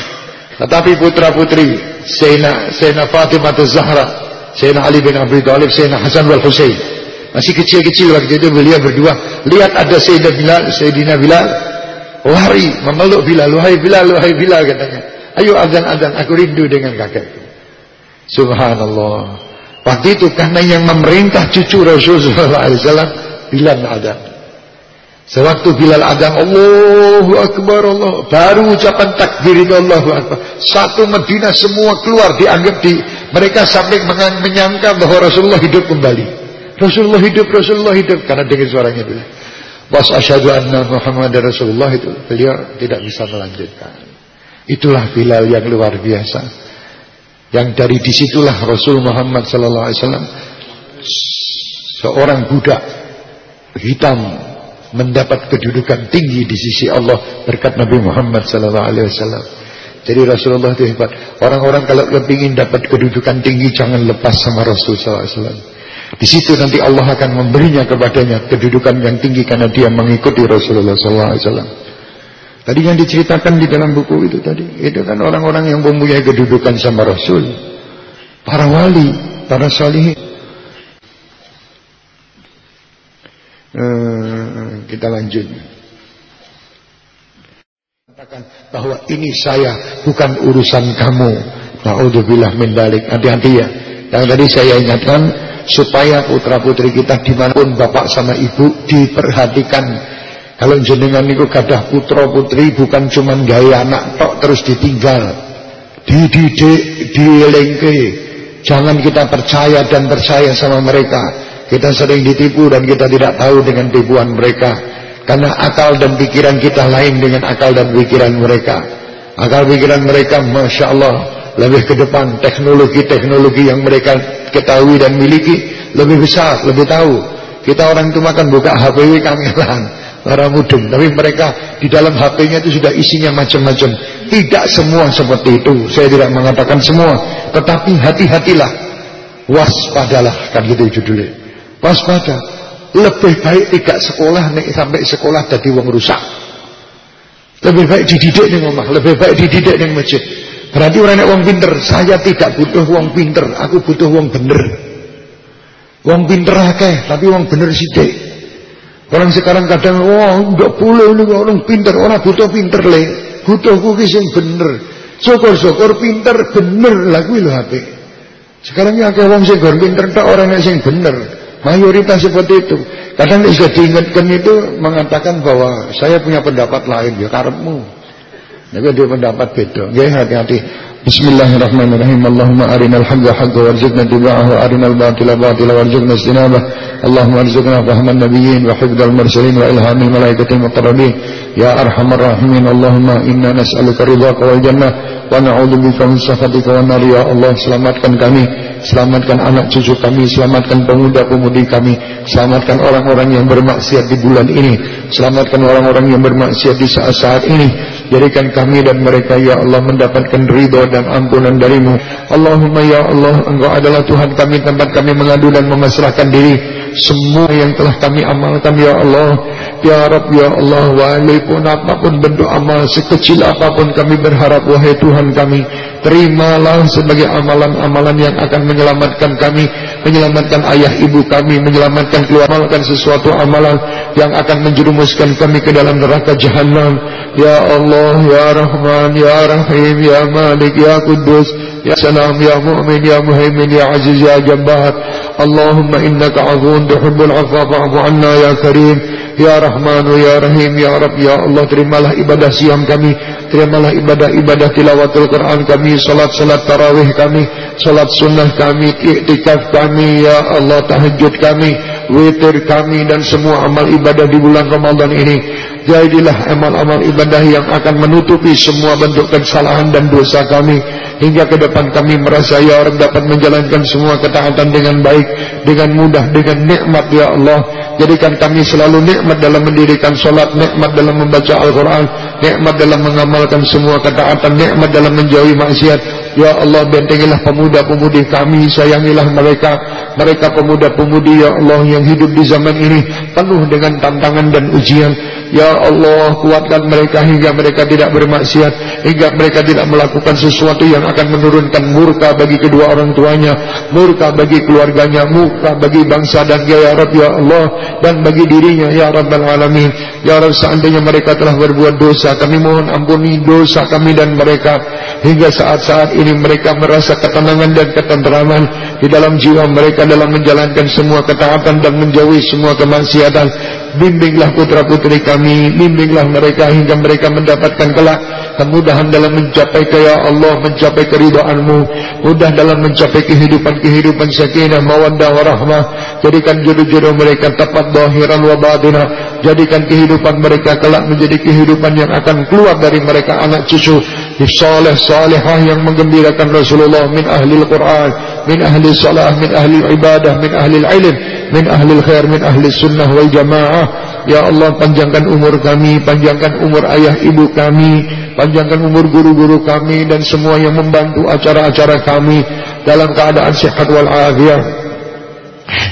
Tetapi putra putri Sayyidina Sayyidina Fatimah Zahra, Sayyidina Ali bin Abi Thalib, Sayyidina Hasan wal Husain masih kecil-kecil waktu itu beliau berdua. Lihat ada Sayyidina Bilal, Sayyidina Bilal. Lari, memeluk Bilal. Wahai Bilal, wahai Bilal katanya. Ayo azan-azan, aku rindu dengan kakekku. Subhanallah. Waktu itu karena yang memerintah cucu Rasulullah SAW, Bilal ada. Sewaktu Bilal ada, Allahu Akbar Allah. Baru ucapan takbir itu Allahu Akbar. Satu Medina semua keluar dianggap di mereka sampai menyangka bahwa Rasulullah hidup kembali. Rasulullah hidup, Rasulullah hidup karena dengan suaranya dulu. Was asyhadu anna Muhammad Rasulullah itu beliau tidak bisa melanjutkan. Itulah Bilal yang luar biasa. Yang dari di situlah Rasul Muhammad sallallahu alaihi wasallam seorang budak hitam mendapat kedudukan tinggi di sisi Allah berkat Nabi Muhammad sallallahu alaihi wasallam. Jadi Rasulullah itu hebat. Orang-orang kalau kepingin dapat kedudukan tinggi jangan lepas sama Rasul sallallahu alaihi wasallam. Di situ nanti Allah akan memberinya kepadanya kedudukan yang tinggi karena dia mengikuti Rasulullah SAW. Tadi yang diceritakan di dalam buku itu tadi, itu kan orang-orang yang mempunyai kedudukan sama Rasul, para wali, para salihin. Uh, kita lanjut. Katakan bahwa ini saya bukan urusan kamu. Naudzubillah min dalik. Hati-hati ya. Yang tadi saya ingatkan supaya putra putri kita di mana pun bapak sama ibu diperhatikan. Kalau jenengan niku gadah putra putri bukan cuma gaya anak tok terus ditinggal. Dididik dielengke jangan kita percaya dan percaya sama mereka. Kita sering ditipu dan kita tidak tahu dengan tipuan mereka. Karena akal dan pikiran kita lain dengan akal dan pikiran mereka. Akal pikiran mereka Masya Allah lebih ke depan teknologi-teknologi yang mereka ketahui dan miliki lebih besar, lebih tahu. Kita orang itu makan buka HP kangelan, para mudeng. Tapi mereka di dalam HP-nya itu sudah isinya macam-macam. Tidak semua seperti itu. Saya tidak mengatakan semua, tetapi hati-hatilah. Waspadalah kan gitu judulnya. Waspada. Lebih baik tidak sekolah nih sampai sekolah jadi wong rusak. Lebih baik dididik nih ngomong, lebih baik dididik nih masjid. Berarti orang wong pinter, saya tidak butuh wong pinter, aku butuh wong bener. Wong pinter akeh, tapi wong bener sithik. Orang sekarang kadang wah oh, enggak boleh ini orang pinter, orang butuh pinter le. Butuh kuwi sing bener. Syukur-syukur pinter bener lah kuwi lho. Sekarang ini akeh wong sing pinter tok orang yang bener. Mayoritas seperti itu. Kadang sudah diingatkan itu mengatakan bahwa saya punya pendapat lain ya karepmu. Tapi dia pendapat beda. Nggih hati-hati. Bismillahirrahmanirrahim. Allahumma arinal haqqa haqqa warzuqna ittiba'ahu wa arinal batila batila warzuqna istinabah. Allahumma arzuqna fahman nabiyyin wa hifdzal mursalin wa ilhamil malaikatil muqarrabin. Ya arhamar rahimin. Allahumma inna nas'aluka ridhaka wal jannah wa na'udzubika min sakhatika wan nar ya Allah selamatkan kami selamatkan anak cucu kami selamatkan pemuda-pemudi kami selamatkan orang-orang yang bermaksiat di bulan ini selamatkan orang-orang yang bermaksiat di saat-saat ini Jadikan kami dan mereka ya Allah mendapatkan ridho dan ampunan darimu. Allahumma ya Allah engkau adalah Tuhan kami tempat kami mengadu dan memasrahkan diri. Semua yang telah kami amalkan ya Allah. Ya ya Allah walaupun apa pun bentuk amal sekecil apa pun kami berharap wahai Tuhan kami Terimalah sebagai amalan-amalan yang akan menyelamatkan kami Menyelamatkan ayah ibu kami Menyelamatkan keluar Amalkan sesuatu amalan Yang akan menjerumuskan kami ke dalam neraka jahanam. Ya Allah, Ya Rahman, Ya Rahim, Ya Malik, Ya Kudus Ya Salam, Ya Mu'min, Ya Muhaimin, Ya Aziz, Ya Jabbar. Allahumma innaka azun tuhibbul afwa fa'fu anna ya karim Ya Rahman, Ya Rahim, Ya Rabb, Ya Allah Terimalah ibadah siam kami Terimalah ibadah-ibadah tilawatul Quran kami Salat-salat tarawih kami Salat sunnah kami Iktikaf kami Ya Allah tahajud kami Witir kami dan semua amal ibadah di bulan Ramadan ini. Jadilah amal-amal ibadah yang akan menutupi semua bentuk kesalahan dan dosa kami Hingga ke depan kami merasa Ya Rabb dapat menjalankan semua ketaatan dengan baik Dengan mudah, dengan nikmat Ya Allah. Jadikan kami selalu nikmat dalam mendirikan solat Nikmat dalam membaca Al-Quran Nikmat dalam mengamalkan semua ketaatan Nikmat dalam menjauhi maksiat Ya Allah bentengilah pemuda-pemudi kami Sayangilah mereka. Mereka pemuda-pemudi Ya Allah yang hidup di zaman ini Penuh dengan tantangan dan ujian. Ya Allah kuatkan mereka hingga mereka tidak bermaksiat Hingga mereka tidak melakukan sesuatu yang akan menurunkan murka bagi kedua orang tuanya Murka bagi keluarganya Murka bagi bangsa dan ya Rabb ya Allah Dan bagi dirinya ya Rabbal Alamin. Ya Rabb seandainya mereka telah berbuat dosa Kami mohon ampuni dosa kami dan mereka. Hingga saat-saat ini mereka merasa ketenangan dan ketenteraman Di dalam jiwa mereka dalam menjalankan semua ketaatan dan menjauhi semua kemaksiatan. Bimbinglah putra putri kami Bimbinglah mereka hingga mereka mendapatkan kelak Kemudahan dalam mencapai kaya Allah Mencapai keridoanmu. Mudah dalam mencapai kehidupan-kehidupan sakinah Mawaddah warahmah Jadikan jodoh-jodoh mereka tepat dohiran wa batinah. Jadikan kehidupan mereka kelak menjadi kehidupan yang akan keluar dari mereka anak cucu salih salihah yang menggembirakan Rasulullah Min ahli Al-Quran Min ahli salah, min ahli ibadah Min ahli ilm min ahli khair min ahli sunnah wal jamaah. Ya Allah panjangkan umur kami panjangkan umur ayah ibu kami panjangkan umur guru-guru kami dan semua yang membantu acara-acara kami dalam keadaan sehat wal afiat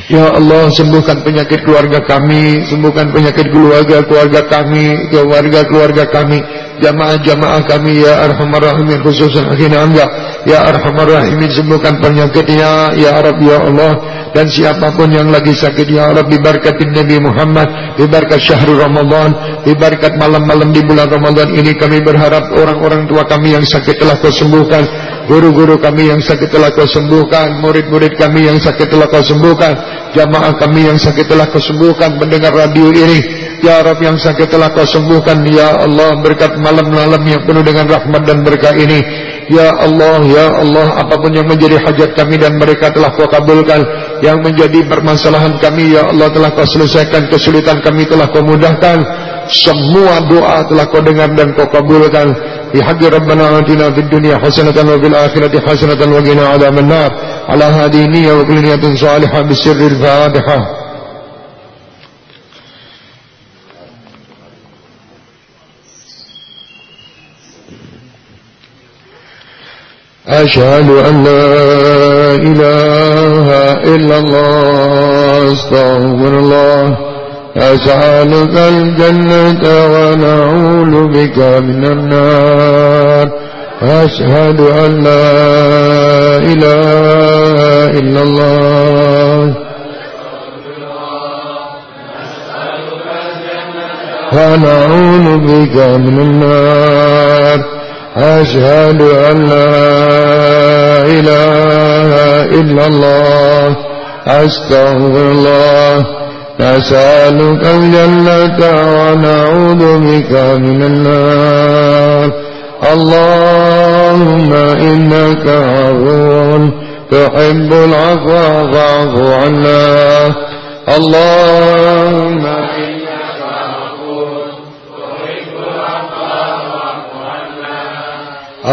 Ya Allah sembuhkan penyakit keluarga kami Sembuhkan penyakit keluarga keluarga kami Keluarga-keluarga kami Jamaah-jamaah kami Ya Arhamar Rahimin khususnya akhirnya anda. Ya Arhamar Rahimin sembuhkan penyakitnya Ya Arab Ya Allah. Dan siapa pun yang lagi sakit ya Allah diberkatin Nabi Muhammad diberkat syahrul Ramadan diberkat malam-malam di bulan Ramadan ini kami berharap orang-orang tua kami yang sakit telah kau sembuhkan guru-guru kami yang sakit telah kau sembuhkan murid-murid kami yang sakit telah kau sembuhkan jamaah kami yang sakit telah kau sembuhkan mendengar radio ini Ya Rabb yang sakit telah kau sembuhkan Ya Allah berkat malam-malam yang penuh dengan rahmat dan berkah ini Ya Allah, Ya Allah Apa pun yang menjadi hajat kami dan mereka telah kau kabulkan yang menjadi permasalahan kami ya Allah telah kau selesaikan kesulitan kami telah kau mudahkan semua doa telah kau dengar dan kau kabulkan في حق ربنا آتنا في الدنيا حسنة وفي الآخرة حسنة وقنا عذاب النار. على هذه النية وكل نية صالحة بالسر الفاتحة. أشهد أن لا إله إلا الله أستغفر الله. أسألك الجنة ونعوذ بك من النار. أشهد أن لا إله إلا الله. ونعوذ بك من النار. أشهد أن لا إله إلا الله. أستغفر الله. نسألك الجنة ونعوذ بك من النار. اللهم إنك عفو تحب العفو فاعف عنا. اللهم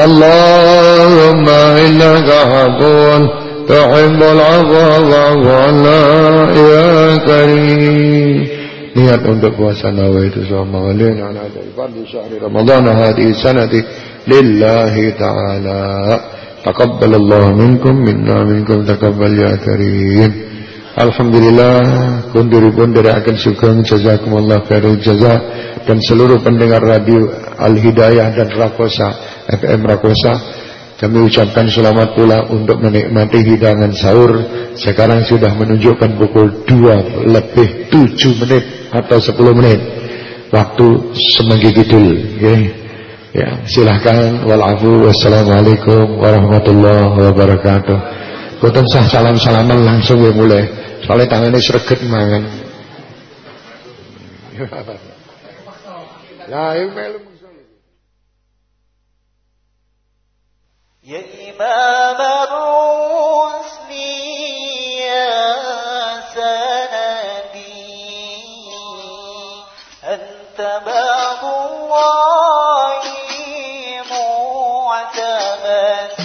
اللهم إنك عفو العفو فاعف عنا يا كريم niat untuk puasa nawaitu sama walin ala fardhi syahri ramadhan hadhihi sanati lillahi ta'ala taqabbalallahu minkum minna minkum taqabbal ya karim Alhamdulillah kunduripun dari akan sugeng jazakumullah khairul jaza dan seluruh pendengar radio Al Hidayah dan Rakosa FM Rakosa kami ucapkan selamat pula untuk menikmati hidangan sahur Sekarang sudah menunjukkan pukul 2 lebih 7 menit atau 10 menit Waktu semanggi kidul okay. Ya, silahkan walafu wassalamualaikum warahmatullahi wabarakatuh. Boten sah salam-salaman langsung ya mulai. Soalnya tangannya sreget mangan. Lah, ya يا إمام الرسل يا سندي أنت باب الله معتمدي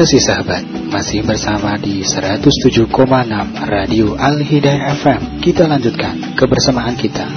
kasih sahabat, masih bersama di 107,6 Radio Al Hidayah FM. Kita lanjutkan kebersamaan kita.